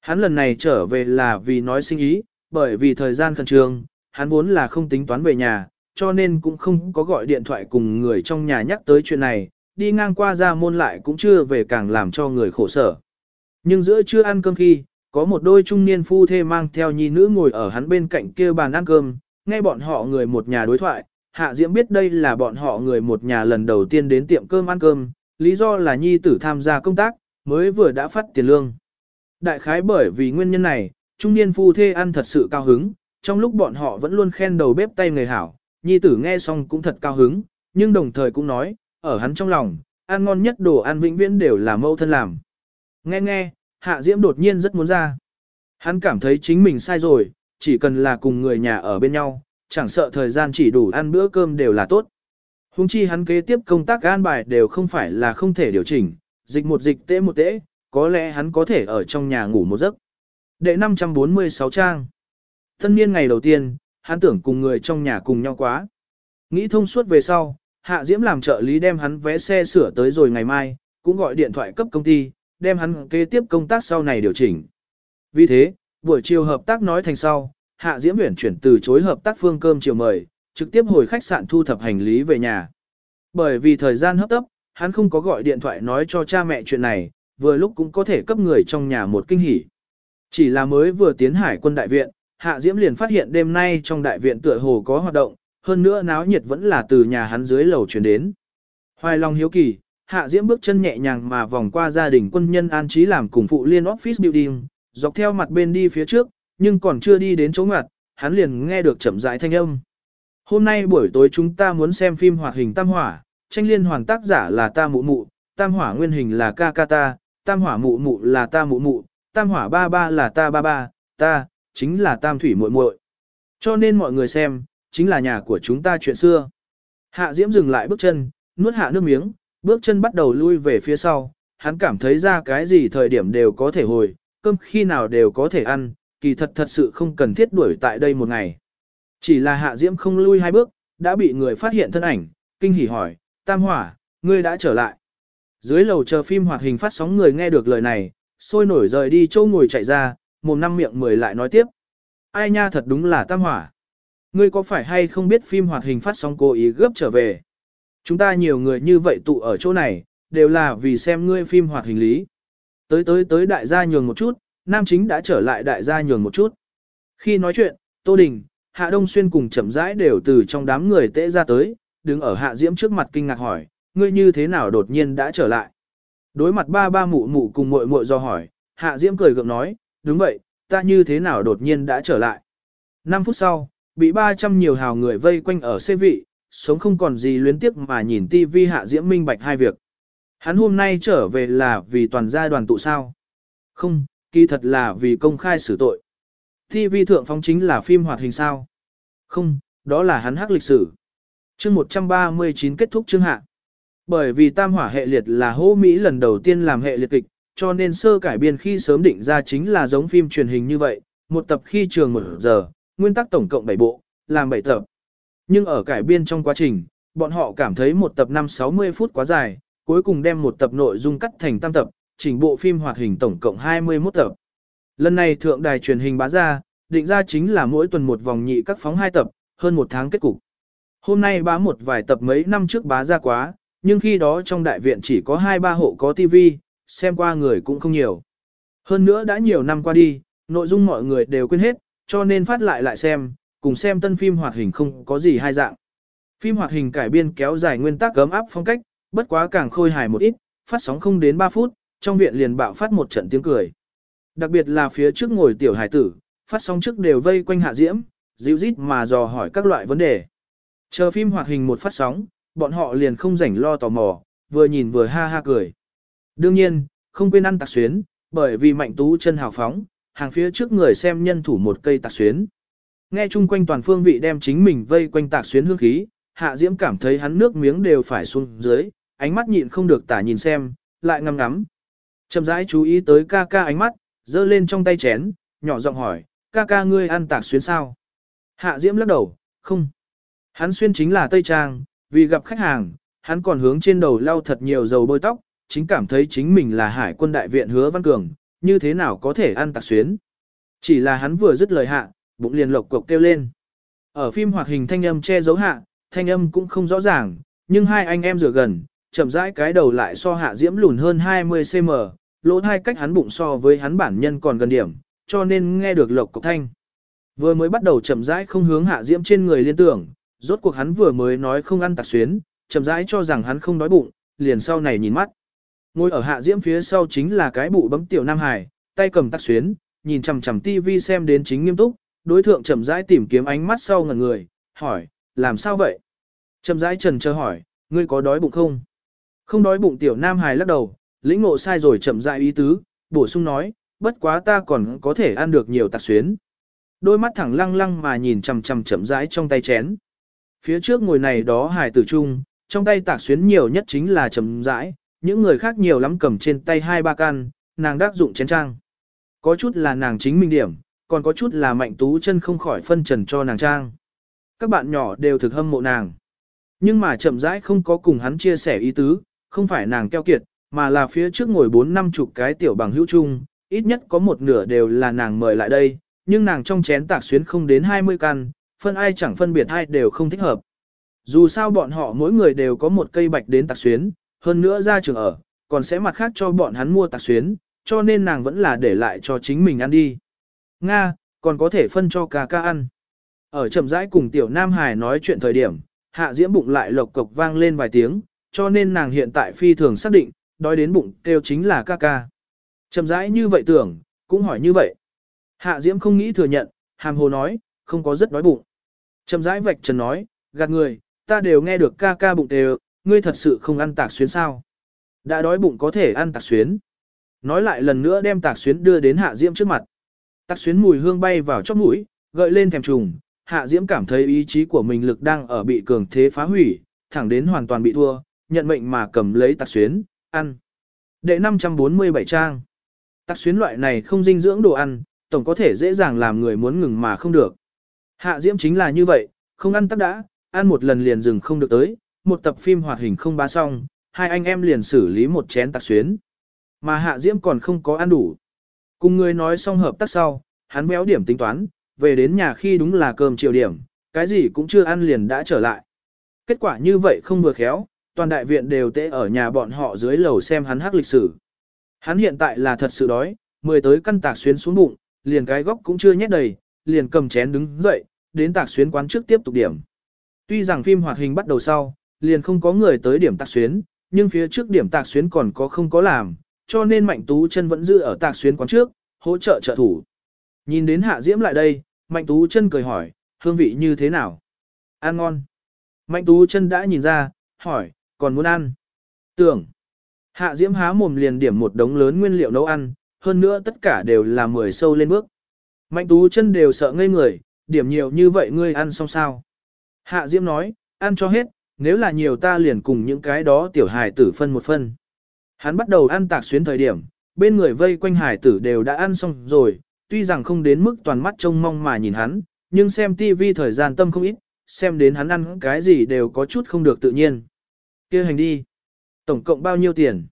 Hắn lần này trở về là vì nói sinh ý, bởi vì thời gian khẩn trương, hắn vốn là không tính toán về nhà, cho nên cũng không có gọi điện thoại cùng người trong nhà nhắc tới chuyện này, đi ngang qua ra môn lại cũng chưa về càng làm cho người khổ sở. Nhưng giữa trưa ăn cơm khi, có một đôi trung niên phu thê mang theo nhi nữ ngồi ở hắn bên cạnh kia bàn ăn cơm, nghe bọn họ người một nhà đối thoại, Hạ Diễm biết đây là bọn họ người một nhà lần đầu tiên đến tiệm cơm ăn cơm, lý do là nhi tử tham gia công tác, mới vừa đã phát tiền lương. Đại khái bởi vì nguyên nhân này, trung niên phu thê ăn thật sự cao hứng, trong lúc bọn họ vẫn luôn khen đầu bếp tay người hảo, nhi tử nghe xong cũng thật cao hứng, nhưng đồng thời cũng nói, ở hắn trong lòng, ăn ngon nhất đồ ăn vĩnh viễn đều là mâu thân làm. Nghe nghe, Hạ Diễm đột nhiên rất muốn ra. Hắn cảm thấy chính mình sai rồi, chỉ cần là cùng người nhà ở bên nhau, chẳng sợ thời gian chỉ đủ ăn bữa cơm đều là tốt. Hùng chi hắn kế tiếp công tác an bài đều không phải là không thể điều chỉnh, dịch một dịch tễ một tễ, có lẽ hắn có thể ở trong nhà ngủ một giấc. Đệ 546 trang. Tân niên ngày đầu tiên, hắn tưởng cùng người trong nhà cùng nhau quá. Nghĩ thông suốt về sau, Hạ Diễm làm trợ lý đem hắn vé xe sửa tới rồi ngày mai, cũng gọi điện thoại cấp công ty, đem hắn kế tiếp công tác sau này điều chỉnh. Vì thế, buổi chiều hợp tác nói thành sau, Hạ Diễm Uyển chuyển từ chối hợp tác phương cơm chiều mời, trực tiếp hồi khách sạn thu thập hành lý về nhà. Bởi vì thời gian hấp tấp, hắn không có gọi điện thoại nói cho cha mẹ chuyện này, vừa lúc cũng có thể cấp người trong nhà một kinh hỉ. Chỉ là mới vừa tiến hải quân đại viện, Hạ Diễm liền phát hiện đêm nay trong đại viện tựa hồ có hoạt động, hơn nữa náo nhiệt vẫn là từ nhà hắn dưới lầu chuyển đến. Hoài lòng hiếu kỳ, Hạ Diễm bước chân nhẹ nhàng mà vòng qua gia đình quân nhân an trí làm cùng phụ liên office building, dọc theo mặt bên đi phía trước, nhưng còn chưa đi đến chỗ ngoặt, hắn liền nghe được chậm rãi thanh âm. Hôm nay buổi tối chúng ta muốn xem phim hoạt hình Tam Hỏa, tranh liên hoàn tác giả là ta mụ mụ, Tam Hỏa nguyên hình là ca ca ta, Tam Hỏa mụ mụ là ta mụ mụ, Tam Hỏa ba ba là ta ba ba, ta, chính là Tam Thủy muội muội. Cho nên mọi người xem, chính là nhà của chúng ta chuyện xưa. Hạ Diễm dừng lại bước chân, nuốt hạ nước miếng, bước chân bắt đầu lui về phía sau, hắn cảm thấy ra cái gì thời điểm đều có thể hồi, cơm khi nào đều có thể ăn, kỳ thật thật sự không cần thiết đuổi tại đây một ngày. Chỉ là Hạ Diễm không lui hai bước, đã bị người phát hiện thân ảnh, kinh hỉ hỏi, Tam Hỏa, ngươi đã trở lại. Dưới lầu chờ phim hoạt hình phát sóng người nghe được lời này, sôi nổi rời đi châu ngồi chạy ra, mồm năm miệng mười lại nói tiếp. Ai nha thật đúng là Tam Hỏa. Ngươi có phải hay không biết phim hoạt hình phát sóng cố ý gấp trở về? Chúng ta nhiều người như vậy tụ ở chỗ này, đều là vì xem ngươi phim hoạt hình lý. Tới tới tới đại gia nhường một chút, nam chính đã trở lại đại gia nhường một chút. Khi nói chuyện, Tô Đình, Hạ Đông Xuyên cùng chậm rãi đều từ trong đám người tễ ra tới, đứng ở Hạ Diễm trước mặt kinh ngạc hỏi, ngươi như thế nào đột nhiên đã trở lại? Đối mặt ba ba mụ mụ cùng muội muội do hỏi, Hạ Diễm cười gượng nói, đúng vậy, ta như thế nào đột nhiên đã trở lại? 5 phút sau, bị 300 nhiều hào người vây quanh ở xe vị, sống không còn gì luyến tiếc mà nhìn tivi Hạ Diễm minh bạch hai việc. Hắn hôm nay trở về là vì toàn gia đoàn tụ sao? Không, kỳ thật là vì công khai xử tội. TV thượng phóng chính là phim hoạt hình sao? Không, đó là hắn hắc lịch sử. Chương 139 kết thúc chương hạ. Bởi vì tam hỏa hệ liệt là hô Mỹ lần đầu tiên làm hệ liệt kịch, cho nên sơ cải biên khi sớm định ra chính là giống phim truyền hình như vậy, một tập khi trường một giờ, nguyên tắc tổng cộng 7 bộ, làm 7 tập. Nhưng ở cải biên trong quá trình, bọn họ cảm thấy một tập 5-60 phút quá dài, cuối cùng đem một tập nội dung cắt thành tam tập, chỉnh bộ phim hoạt hình tổng cộng 21 tập. Lần này thượng đài truyền hình bá ra, định ra chính là mỗi tuần một vòng nhị các phóng hai tập, hơn một tháng kết cục. Hôm nay bá một vài tập mấy năm trước bá ra quá, nhưng khi đó trong đại viện chỉ có hai ba hộ có TV, xem qua người cũng không nhiều. Hơn nữa đã nhiều năm qua đi, nội dung mọi người đều quên hết, cho nên phát lại lại xem, cùng xem tân phim hoạt hình không có gì hai dạng. Phim hoạt hình cải biên kéo dài nguyên tắc gấm áp phong cách, bất quá càng khôi hài một ít, phát sóng không đến 3 phút, trong viện liền bạo phát một trận tiếng cười. Đặc biệt là phía trước ngồi tiểu hải tử, phát sóng trước đều vây quanh hạ diễm, dịu rít mà dò hỏi các loại vấn đề. Chờ phim hoạt hình một phát sóng, bọn họ liền không rảnh lo tò mò, vừa nhìn vừa ha ha cười. Đương nhiên, không quên ăn tạc xuyến, bởi vì mạnh tú chân hào phóng, hàng phía trước người xem nhân thủ một cây tạc xuyến. Nghe chung quanh toàn phương vị đem chính mình vây quanh tạc xuyến hương khí, hạ diễm cảm thấy hắn nước miếng đều phải xuống dưới, ánh mắt nhịn không được tả nhìn xem, lại ngắm ngắm. Chậm rãi chú ý tới ca ca ánh mắt, giơ lên trong tay chén, nhỏ giọng hỏi, ca ca ngươi ăn tạc xuyến sao? Hạ diễm lắc đầu, không. Hắn xuyên chính là Tây Trang, vì gặp khách hàng, hắn còn hướng trên đầu lau thật nhiều dầu bôi tóc, chính cảm thấy chính mình là hải quân đại viện hứa văn cường, như thế nào có thể ăn tạc xuyến. Chỉ là hắn vừa dứt lời hạ, bụng liền lộc cộc kêu lên. Ở phim hoạt hình thanh âm che giấu hạ, thanh âm cũng không rõ ràng, nhưng hai anh em rửa gần, chậm rãi cái đầu lại so hạ diễm lùn hơn 20cm, lỗ thai cách hắn bụng so với hắn bản nhân còn gần điểm, cho nên nghe được lộc cục thanh. Vừa mới bắt đầu chậm rãi không hướng hạ diễm trên người liên tưởng, rốt cuộc hắn vừa mới nói không ăn tạc xuyến, chậm rãi cho rằng hắn không đói bụng, liền sau này nhìn mắt. Ngồi ở hạ diễm phía sau chính là cái bụ bấm tiểu Nam Hải, tay cầm tạc xuyến, nhìn chằm chằm tivi xem đến chính nghiêm túc, đối thượng chậm rãi tìm kiếm ánh mắt sau ngần người, hỏi, làm sao vậy? Chậm rãi trần chờ hỏi, ngươi có đói bụng không? Không đói bụng tiểu Nam hài lắc đầu, lĩnh ngộ sai rồi chậm rãi ý tứ, bổ sung nói, bất quá ta còn có thể ăn được nhiều tạc xuyến. Đôi mắt thẳng lăng lăng mà nhìn chằm chằm chậm rãi trong tay chén. Phía trước ngồi này đó hải tử trung, trong tay tạc xuyến nhiều nhất chính là chậm rãi, những người khác nhiều lắm cầm trên tay hai ba can, nàng đắc dụng chén trang. Có chút là nàng chính minh điểm, còn có chút là mạnh tú chân không khỏi phân trần cho nàng trang. Các bạn nhỏ đều thực hâm mộ nàng. Nhưng mà chậm rãi không có cùng hắn chia sẻ ý tứ, không phải nàng keo kiệt, mà là phía trước ngồi bốn năm chục cái tiểu bằng hữu chung, ít nhất có một nửa đều là nàng mời lại đây, nhưng nàng trong chén tạc xuyến không đến 20 căn, phân ai chẳng phân biệt ai đều không thích hợp. Dù sao bọn họ mỗi người đều có một cây bạch đến tạc xuyến, hơn nữa ra trường ở, còn sẽ mặt khác cho bọn hắn mua tạc xuyến, cho nên nàng vẫn là để lại cho chính mình ăn đi. Nga, còn có thể phân cho ca ca ăn. Ở chậm rãi cùng tiểu Nam Hải nói chuyện thời điểm, hạ diễm bụng lại lộc cộc vang lên vài tiếng, cho nên nàng hiện tại phi thường xác định, đói đến bụng kêu chính là ca ca. Chậm rãi như vậy tưởng, cũng hỏi như vậy. Hạ diễm không nghĩ thừa nhận, hàm hồ nói, không có rất đói bụng. Chậm rãi vạch trần nói, gạt người, ta đều nghe được ca ca bụng đều, ngươi thật sự không ăn tạc xuyến sao. Đã đói bụng có thể ăn tạc xuyến. Nói lại lần nữa đem tạc xuyến đưa đến hạ diễm trước mặt. Tạc xuyến mùi hương bay vào chóp mũi, gợi lên thèm trùng, hạ diễm cảm thấy ý chí của mình lực đang ở bị cường thế phá hủy, thẳng đến hoàn toàn bị thua, nhận mệnh mà cầm lấy tạc xuyến, ăn. Đệ 547 trang. Tạc xuyến loại này không dinh dưỡng đồ ăn, tổng có thể dễ dàng làm người muốn ngừng mà không được. Hạ diễm chính là như vậy, không ăn tắc đã, ăn một lần liền dừng không được tới, một tập phim hoạt hình không bá xong, hai anh em liền xử lý một chén tạc xuyến. Mà hạ diễm còn không có ăn đủ. Cùng người nói xong hợp tác sau, hắn béo điểm tính toán, về đến nhà khi đúng là cơm chiều điểm, cái gì cũng chưa ăn liền đã trở lại. Kết quả như vậy không vừa khéo, toàn đại viện đều tệ ở nhà bọn họ dưới lầu xem hắn hắc lịch sử. Hắn hiện tại là thật sự đói, mười tới căn tạc xuyến xuống bụng, liền cái góc cũng chưa nhét đầy, liền cầm chén đứng dậy, đến tạc xuyến quán trước tiếp tục điểm. Tuy rằng phim hoạt hình bắt đầu sau, liền không có người tới điểm tạc xuyến, nhưng phía trước điểm tạc xuyến còn có không có làm, cho nên Mạnh Tú chân vẫn giữ ở tạc xuyến quán trước, hỗ trợ trợ thủ. Nhìn đến Hạ Diễm lại đây, Mạnh Tú chân cười hỏi, hương vị như thế nào? Ăn ngon. Mạnh Tú chân đã nhìn ra, hỏi, còn muốn ăn? Tưởng. Hạ Diễm há mồm liền điểm một đống lớn nguyên liệu nấu ăn, hơn nữa tất cả đều là mười sâu lên bước. Mạnh Tú chân đều sợ ngây người, điểm nhiều như vậy ngươi ăn xong sao? Hạ Diễm nói, ăn cho hết, nếu là nhiều ta liền cùng những cái đó tiểu hài tử phân một phân. Hắn bắt đầu ăn tạc xuyến thời điểm, bên người vây quanh hải tử đều đã ăn xong rồi, tuy rằng không đến mức toàn mắt trông mong mà nhìn hắn, nhưng xem tivi thời gian tâm không ít, xem đến hắn ăn cái gì đều có chút không được tự nhiên kia hành đi. Tổng cộng bao nhiêu tiền?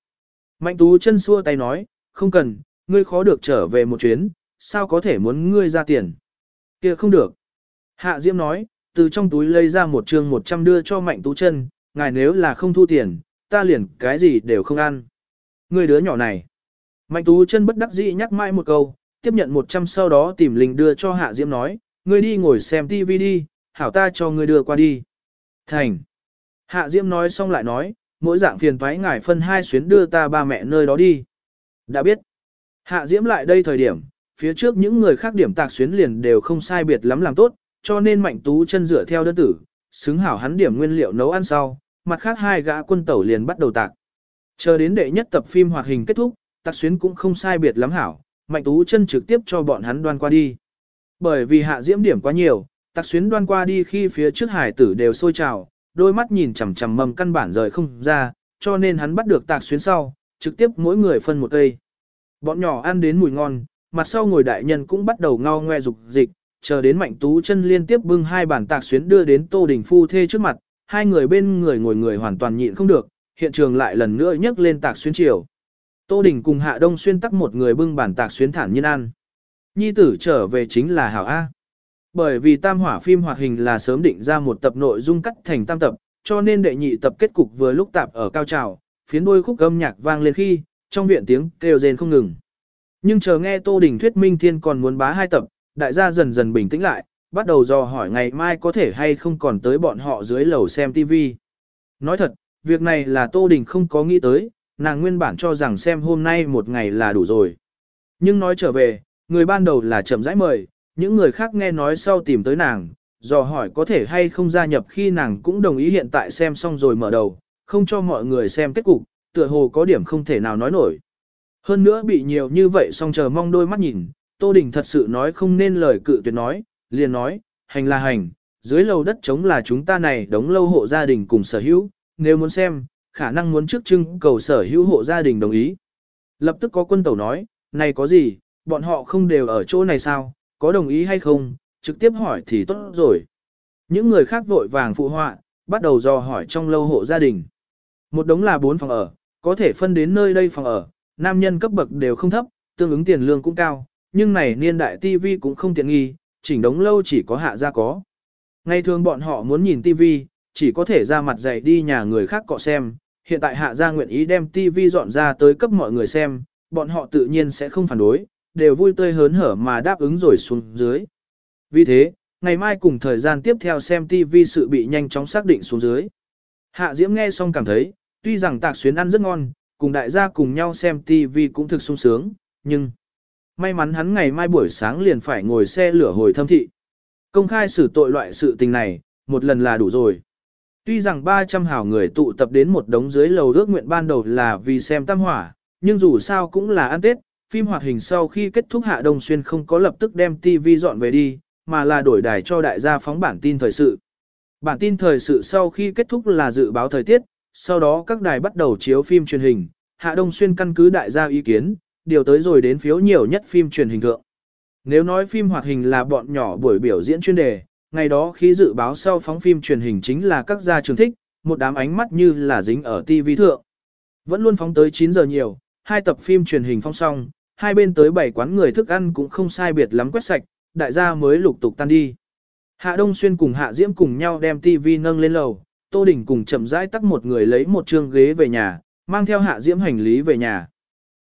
Mạnh tú chân xua tay nói, không cần, ngươi khó được trở về một chuyến, sao có thể muốn ngươi ra tiền? kia không được. Hạ Diễm nói, từ trong túi lấy ra một trường 100 đưa cho Mạnh Tú chân, ngài nếu là không thu tiền, ta liền cái gì đều không ăn. Người đứa nhỏ này. Mạnh Tú chân bất đắc dĩ nhắc mãi một câu, tiếp nhận 100 sau đó tìm Linh đưa cho Hạ Diễm nói, ngươi đi ngồi xem TV đi, hảo ta cho ngươi đưa qua đi. Thành. Hạ Diễm nói xong lại nói, mỗi dạng phiền toái ngài phân hai xuyến đưa ta ba mẹ nơi đó đi. Đã biết. Hạ Diễm lại đây thời điểm, phía trước những người khác điểm tạc xuyến liền đều không sai biệt lắm làm tốt, cho nên mạnh tú chân dựa theo đơn tử, xứng hảo hắn điểm nguyên liệu nấu ăn sau, mặt khác hai gã quân tẩu liền bắt đầu tạc. Chờ đến đệ nhất tập phim hoạt hình kết thúc, tạc xuyến cũng không sai biệt lắm hảo, mạnh tú chân trực tiếp cho bọn hắn đoan qua đi. Bởi vì hạ diễm điểm quá nhiều, tạc xuyến đoan qua đi khi phía trước hải tử đều sôi trào, đôi mắt nhìn chằm chằm mầm căn bản rời không ra, cho nên hắn bắt được tạc xuyến sau, trực tiếp mỗi người phân một cây. Bọn nhỏ ăn đến mùi ngon, mặt sau ngồi đại nhân cũng bắt đầu ngao ngoe dục dịch, chờ đến mạnh tú chân liên tiếp bưng hai bản tạc xuyến đưa đến tô đình phu thê trước mặt, hai người bên người ngồi người hoàn toàn nhịn không được, hiện trường lại lần nữa nhấc lên tạc xuyến chiều. Tô Đình cùng Hạ Đông Xuyên tắc một người bưng bản tạc xuyến thản nhiên ăn. Nhi tử trở về chính là Hảo A. Bởi vì tam hỏa phim hoạt hình là sớm định ra một tập nội dung cắt thành tam tập, cho nên đệ nhị tập kết cục vừa lúc tạp ở cao trào, phiến đôi khúc âm nhạc vang lên khi, trong viện tiếng kêu rên không ngừng. Nhưng chờ nghe Tô Đình thuyết minh thiên còn muốn bá hai tập, đại gia dần dần bình tĩnh lại, bắt đầu dò hỏi ngày mai có thể hay không còn tới bọn họ dưới lầu xem TV. Nói thật, việc này là Tô Đình không có nghĩ tới, nàng nguyên bản cho rằng xem hôm nay một ngày là đủ rồi. Nhưng nói trở về, người ban đầu là chậm rãi mời, những người khác nghe nói sau tìm tới nàng, dò hỏi có thể hay không gia nhập khi nàng cũng đồng ý hiện tại xem xong rồi mở đầu, không cho mọi người xem kết cục, tựa hồ có điểm không thể nào nói nổi. Hơn nữa bị nhiều như vậy song chờ mong đôi mắt nhìn, Tô Đình thật sự nói không nên lời cự tuyệt nói, liền nói, hành là hành, dưới lầu đất trống là chúng ta này đóng lâu hộ gia đình cùng sở hữu, nếu muốn xem, khả năng muốn trước trưng cầu sở hữu hộ gia đình đồng ý. Lập tức có quân tẩu nói, này có gì, bọn họ không đều ở chỗ này sao, có đồng ý hay không, trực tiếp hỏi thì tốt rồi. Những người khác vội vàng phụ họa, bắt đầu dò hỏi trong lâu hộ gia đình. Một đống là bốn phòng ở, có thể phân đến nơi đây phòng ở, nam nhân cấp bậc đều không thấp, tương ứng tiền lương cũng cao, nhưng này niên đại TV cũng không tiện nghi, chỉnh đống lâu chỉ có hạ gia có. Ngày thường bọn họ muốn nhìn TV, chỉ có thể ra mặt dạy đi nhà người khác cọ xem, hiện tại hạ gia nguyện ý đem TV dọn ra tới cấp mọi người xem, bọn họ tự nhiên sẽ không phản đối, đều vui tươi hớn hở mà đáp ứng rồi xuống dưới. Vì thế, ngày mai cùng thời gian tiếp theo xem TV sự bị nhanh chóng xác định xuống dưới. Hạ Diễm nghe xong cảm thấy, tuy rằng tạc xuyến ăn rất ngon, cùng đại gia cùng nhau xem TV cũng thực sung sướng, nhưng may mắn hắn ngày mai buổi sáng liền phải ngồi xe lửa hồi thâm thị. Công khai xử tội loại sự tình này, một lần là đủ rồi. Tuy rằng 300 hảo người tụ tập đến một đống dưới lầu ước nguyện ban đầu là vì xem tam hỏa, nhưng dù sao cũng là ăn Tết, phim hoạt hình sau khi kết thúc Hạ Đông Xuyên không có lập tức đem TV dọn về đi, mà là đổi đài cho đại gia phóng bản tin thời sự. Bản tin thời sự sau khi kết thúc là dự báo thời tiết, sau đó các đài bắt đầu chiếu phim truyền hình, Hạ Đông Xuyên căn cứ đại gia ý kiến, điều tới rồi đến phiếu nhiều nhất phim truyền hình thượng. Nếu nói phim hoạt hình là bọn nhỏ buổi biểu diễn chuyên đề, ngày đó khi dự báo sau phóng phim truyền hình chính là các gia trường thích, một đám ánh mắt như là dính ở TV thượng. Vẫn luôn phóng tới 9 giờ nhiều, hai tập phim truyền hình phong xong, hai bên tới bảy quán người thức ăn cũng không sai biệt lắm quét sạch, đại gia mới lục tục tan đi. Hạ Đông Xuyên cùng Hạ Diễm cùng nhau đem TV nâng lên lầu, Tô Đình cùng chậm rãi tắt một người lấy một trường ghế về nhà, mang theo Hạ Diễm hành lý về nhà.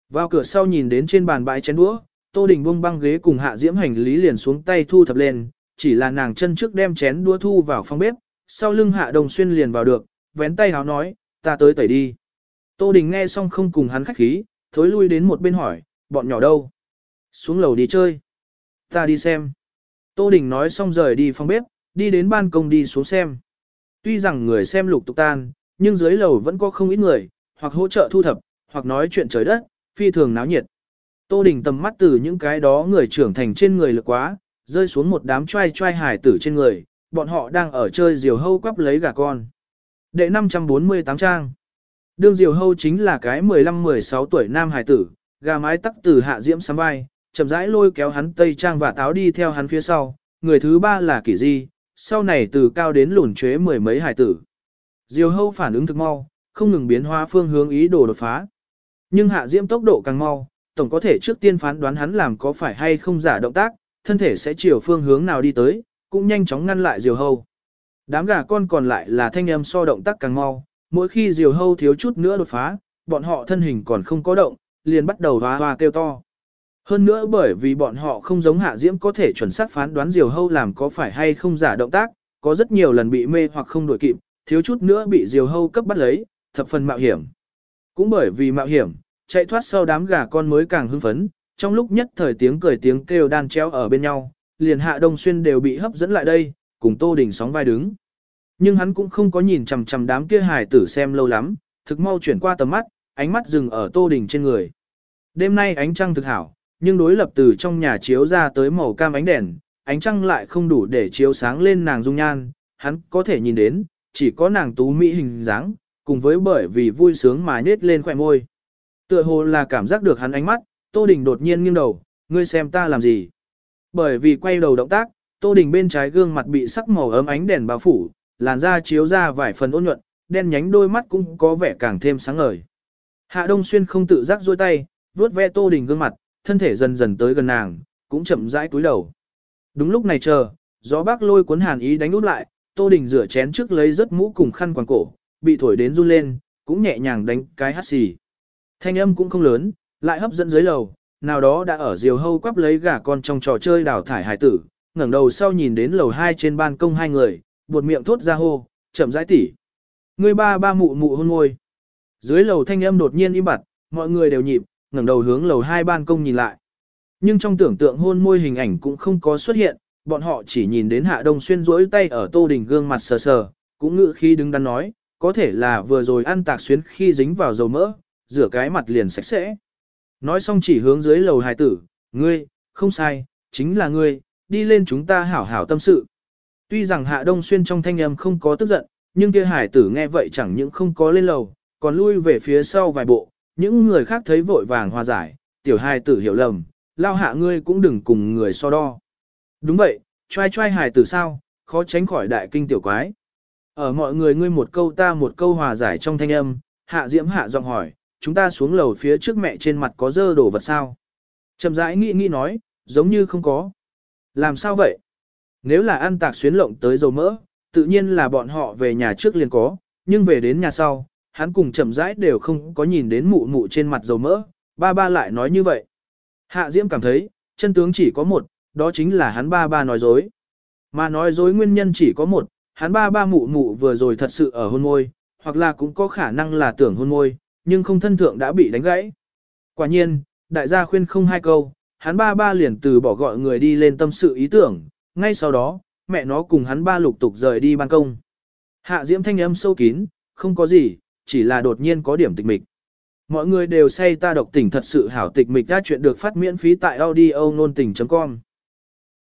Vào cửa sau nhìn đến trên bàn bãi chén đũa, Tô Đình buông băng ghế cùng Hạ Diễm hành lý liền xuống tay thu thập lên, chỉ là nàng chân trước đem chén đũa thu vào phòng bếp, sau lưng Hạ Đông Xuyên liền vào được, vén tay háo nói, ta tới tẩy đi. Tô Đình nghe xong không cùng hắn khách khí, thối lui đến một bên hỏi, bọn nhỏ đâu? Xuống lầu đi chơi. Ta đi xem. Tô Đình nói xong rời đi phòng bếp, đi đến ban công đi xuống xem. Tuy rằng người xem lục tục tan, nhưng dưới lầu vẫn có không ít người, hoặc hỗ trợ thu thập, hoặc nói chuyện trời đất, phi thường náo nhiệt. Tô Đình tầm mắt từ những cái đó người trưởng thành trên người lực quá, rơi xuống một đám trai trai hải tử trên người, bọn họ đang ở chơi diều hâu quắp lấy gà con. Đệ 548 trang. Đương diều hâu chính là cái 15-16 tuổi nam hải tử, gà mái tắc từ hạ diễm sắm vai, chậm rãi lôi kéo hắn tây trang và táo đi theo hắn phía sau, người thứ ba là kỷ di, sau này từ cao đến lùn chế mười mấy hải tử. Diều hâu phản ứng thực mau, không ngừng biến hóa phương hướng ý đồ đột phá. Nhưng hạ diễm tốc độ càng mau, tổng có thể trước tiên phán đoán hắn làm có phải hay không giả động tác, thân thể sẽ chiều phương hướng nào đi tới, cũng nhanh chóng ngăn lại diều hâu. Đám gà con còn lại là thanh âm so động tác càng mau, mỗi khi diều hâu thiếu chút nữa đột phá, bọn họ thân hình còn không có động, liền bắt đầu hoa hoa kêu to. Hơn nữa bởi vì bọn họ không giống hạ diễm có thể chuẩn xác phán đoán diều hâu làm có phải hay không giả động tác, có rất nhiều lần bị mê hoặc không đổi kịp, thiếu chút nữa bị diều hâu cấp bắt lấy, thập phần mạo hiểm. Cũng bởi vì mạo hiểm, chạy thoát sau đám gà con mới càng hưng phấn, trong lúc nhất thời tiếng cười tiếng kêu đan treo ở bên nhau, liền hạ đông xuyên đều bị hấp dẫn lại đây, cùng Tô Đình sóng vai đứng. Nhưng hắn cũng không có nhìn chằm chằm đám kia hài tử xem lâu lắm, thực mau chuyển qua tầm mắt, ánh mắt dừng ở Tô Đình trên người. Đêm nay ánh trăng thực hảo, nhưng đối lập từ trong nhà chiếu ra tới màu cam ánh đèn, ánh trăng lại không đủ để chiếu sáng lên nàng dung nhan, hắn có thể nhìn đến, chỉ có nàng tú mỹ hình dáng, cùng với bởi vì vui sướng mà nết lên khỏe môi. Tựa hồ là cảm giác được hắn ánh mắt, Tô Đình đột nhiên nghiêng đầu, ngươi xem ta làm gì. Bởi vì quay đầu động tác, Tô Đình bên trái gương mặt bị sắc màu ấm ánh đèn bao phủ, làn da chiếu ra vài phần ôn nhuận, đen nhánh đôi mắt cũng có vẻ càng thêm sáng ngời. Hạ Đông Xuyên không tự giác duỗi tay, vuốt ve Tô Đình gương mặt, thân thể dần dần tới gần nàng, cũng chậm rãi cúi đầu. Đúng lúc này chờ, gió bác lôi cuốn hàn ý đánh út lại, Tô Đình rửa chén trước lấy rất mũ cùng khăn quàng cổ, bị thổi đến run lên, cũng nhẹ nhàng đánh cái hắt xì. Thanh âm cũng không lớn, lại hấp dẫn dưới lầu, nào đó đã ở diều hâu quắp lấy gà con trong trò chơi đào thải hải tử, ngẩng đầu sau nhìn đến lầu hai trên ban công hai người, buột miệng thốt ra hô, chậm rãi tỉ. Người ba ba mụ mụ hôn ngôi. Dưới lầu thanh âm đột nhiên im bặt, mọi người đều nhịp, ngẩng đầu hướng lầu hai ban công nhìn lại. Nhưng trong tưởng tượng hôn môi hình ảnh cũng không có xuất hiện, bọn họ chỉ nhìn đến Hạ Đông Xuyên rỗi tay ở Tô Đình gương mặt sờ sờ, cũng ngự khi đứng đắn nói, có thể là vừa rồi ăn tạc xuyến khi dính vào dầu mỡ, rửa cái mặt liền sạch sẽ. Nói xong chỉ hướng dưới lầu hài tử, ngươi, không sai, chính là ngươi, đi lên chúng ta hảo hảo tâm sự. Tuy rằng Hạ Đông Xuyên trong thanh âm không có tức giận, nhưng kia hải tử nghe vậy chẳng những không có lên lầu, còn lui về phía sau vài bộ, những người khác thấy vội vàng hòa giải, tiểu hài tử hiểu lầm, lao hạ ngươi cũng đừng cùng người so đo. Đúng vậy, trai trai hài tử sao, khó tránh khỏi đại kinh tiểu quái. Ở mọi người ngươi một câu ta một câu hòa giải trong thanh âm, hạ diễm hạ giọng hỏi, chúng ta xuống lầu phía trước mẹ trên mặt có dơ đổ vật sao? Trầm rãi nghĩ nghĩ nói, giống như không có. Làm sao vậy? Nếu là ăn tạc xuyến lộng tới dầu mỡ, tự nhiên là bọn họ về nhà trước liền có, nhưng về đến nhà sau, hắn cùng chậm rãi đều không có nhìn đến mụ mụ trên mặt dầu mỡ, ba ba lại nói như vậy. Hạ Diễm cảm thấy, chân tướng chỉ có một, đó chính là hắn ba ba nói dối. Mà nói dối nguyên nhân chỉ có một, hắn ba ba mụ mụ vừa rồi thật sự ở hôn môi, hoặc là cũng có khả năng là tưởng hôn môi, nhưng không thân thượng đã bị đánh gãy. Quả nhiên, đại gia khuyên không hai câu, hắn ba ba liền từ bỏ gọi người đi lên tâm sự ý tưởng, ngay sau đó, mẹ nó cùng hắn ba lục tục rời đi ban công. Hạ Diễm thanh âm sâu kín, không có gì, chỉ là đột nhiên có điểm tịch mịch. Mọi người đều say ta độc tỉnh thật sự hảo tịch mịch đã chuyện được phát miễn phí tại audio nôn tình.com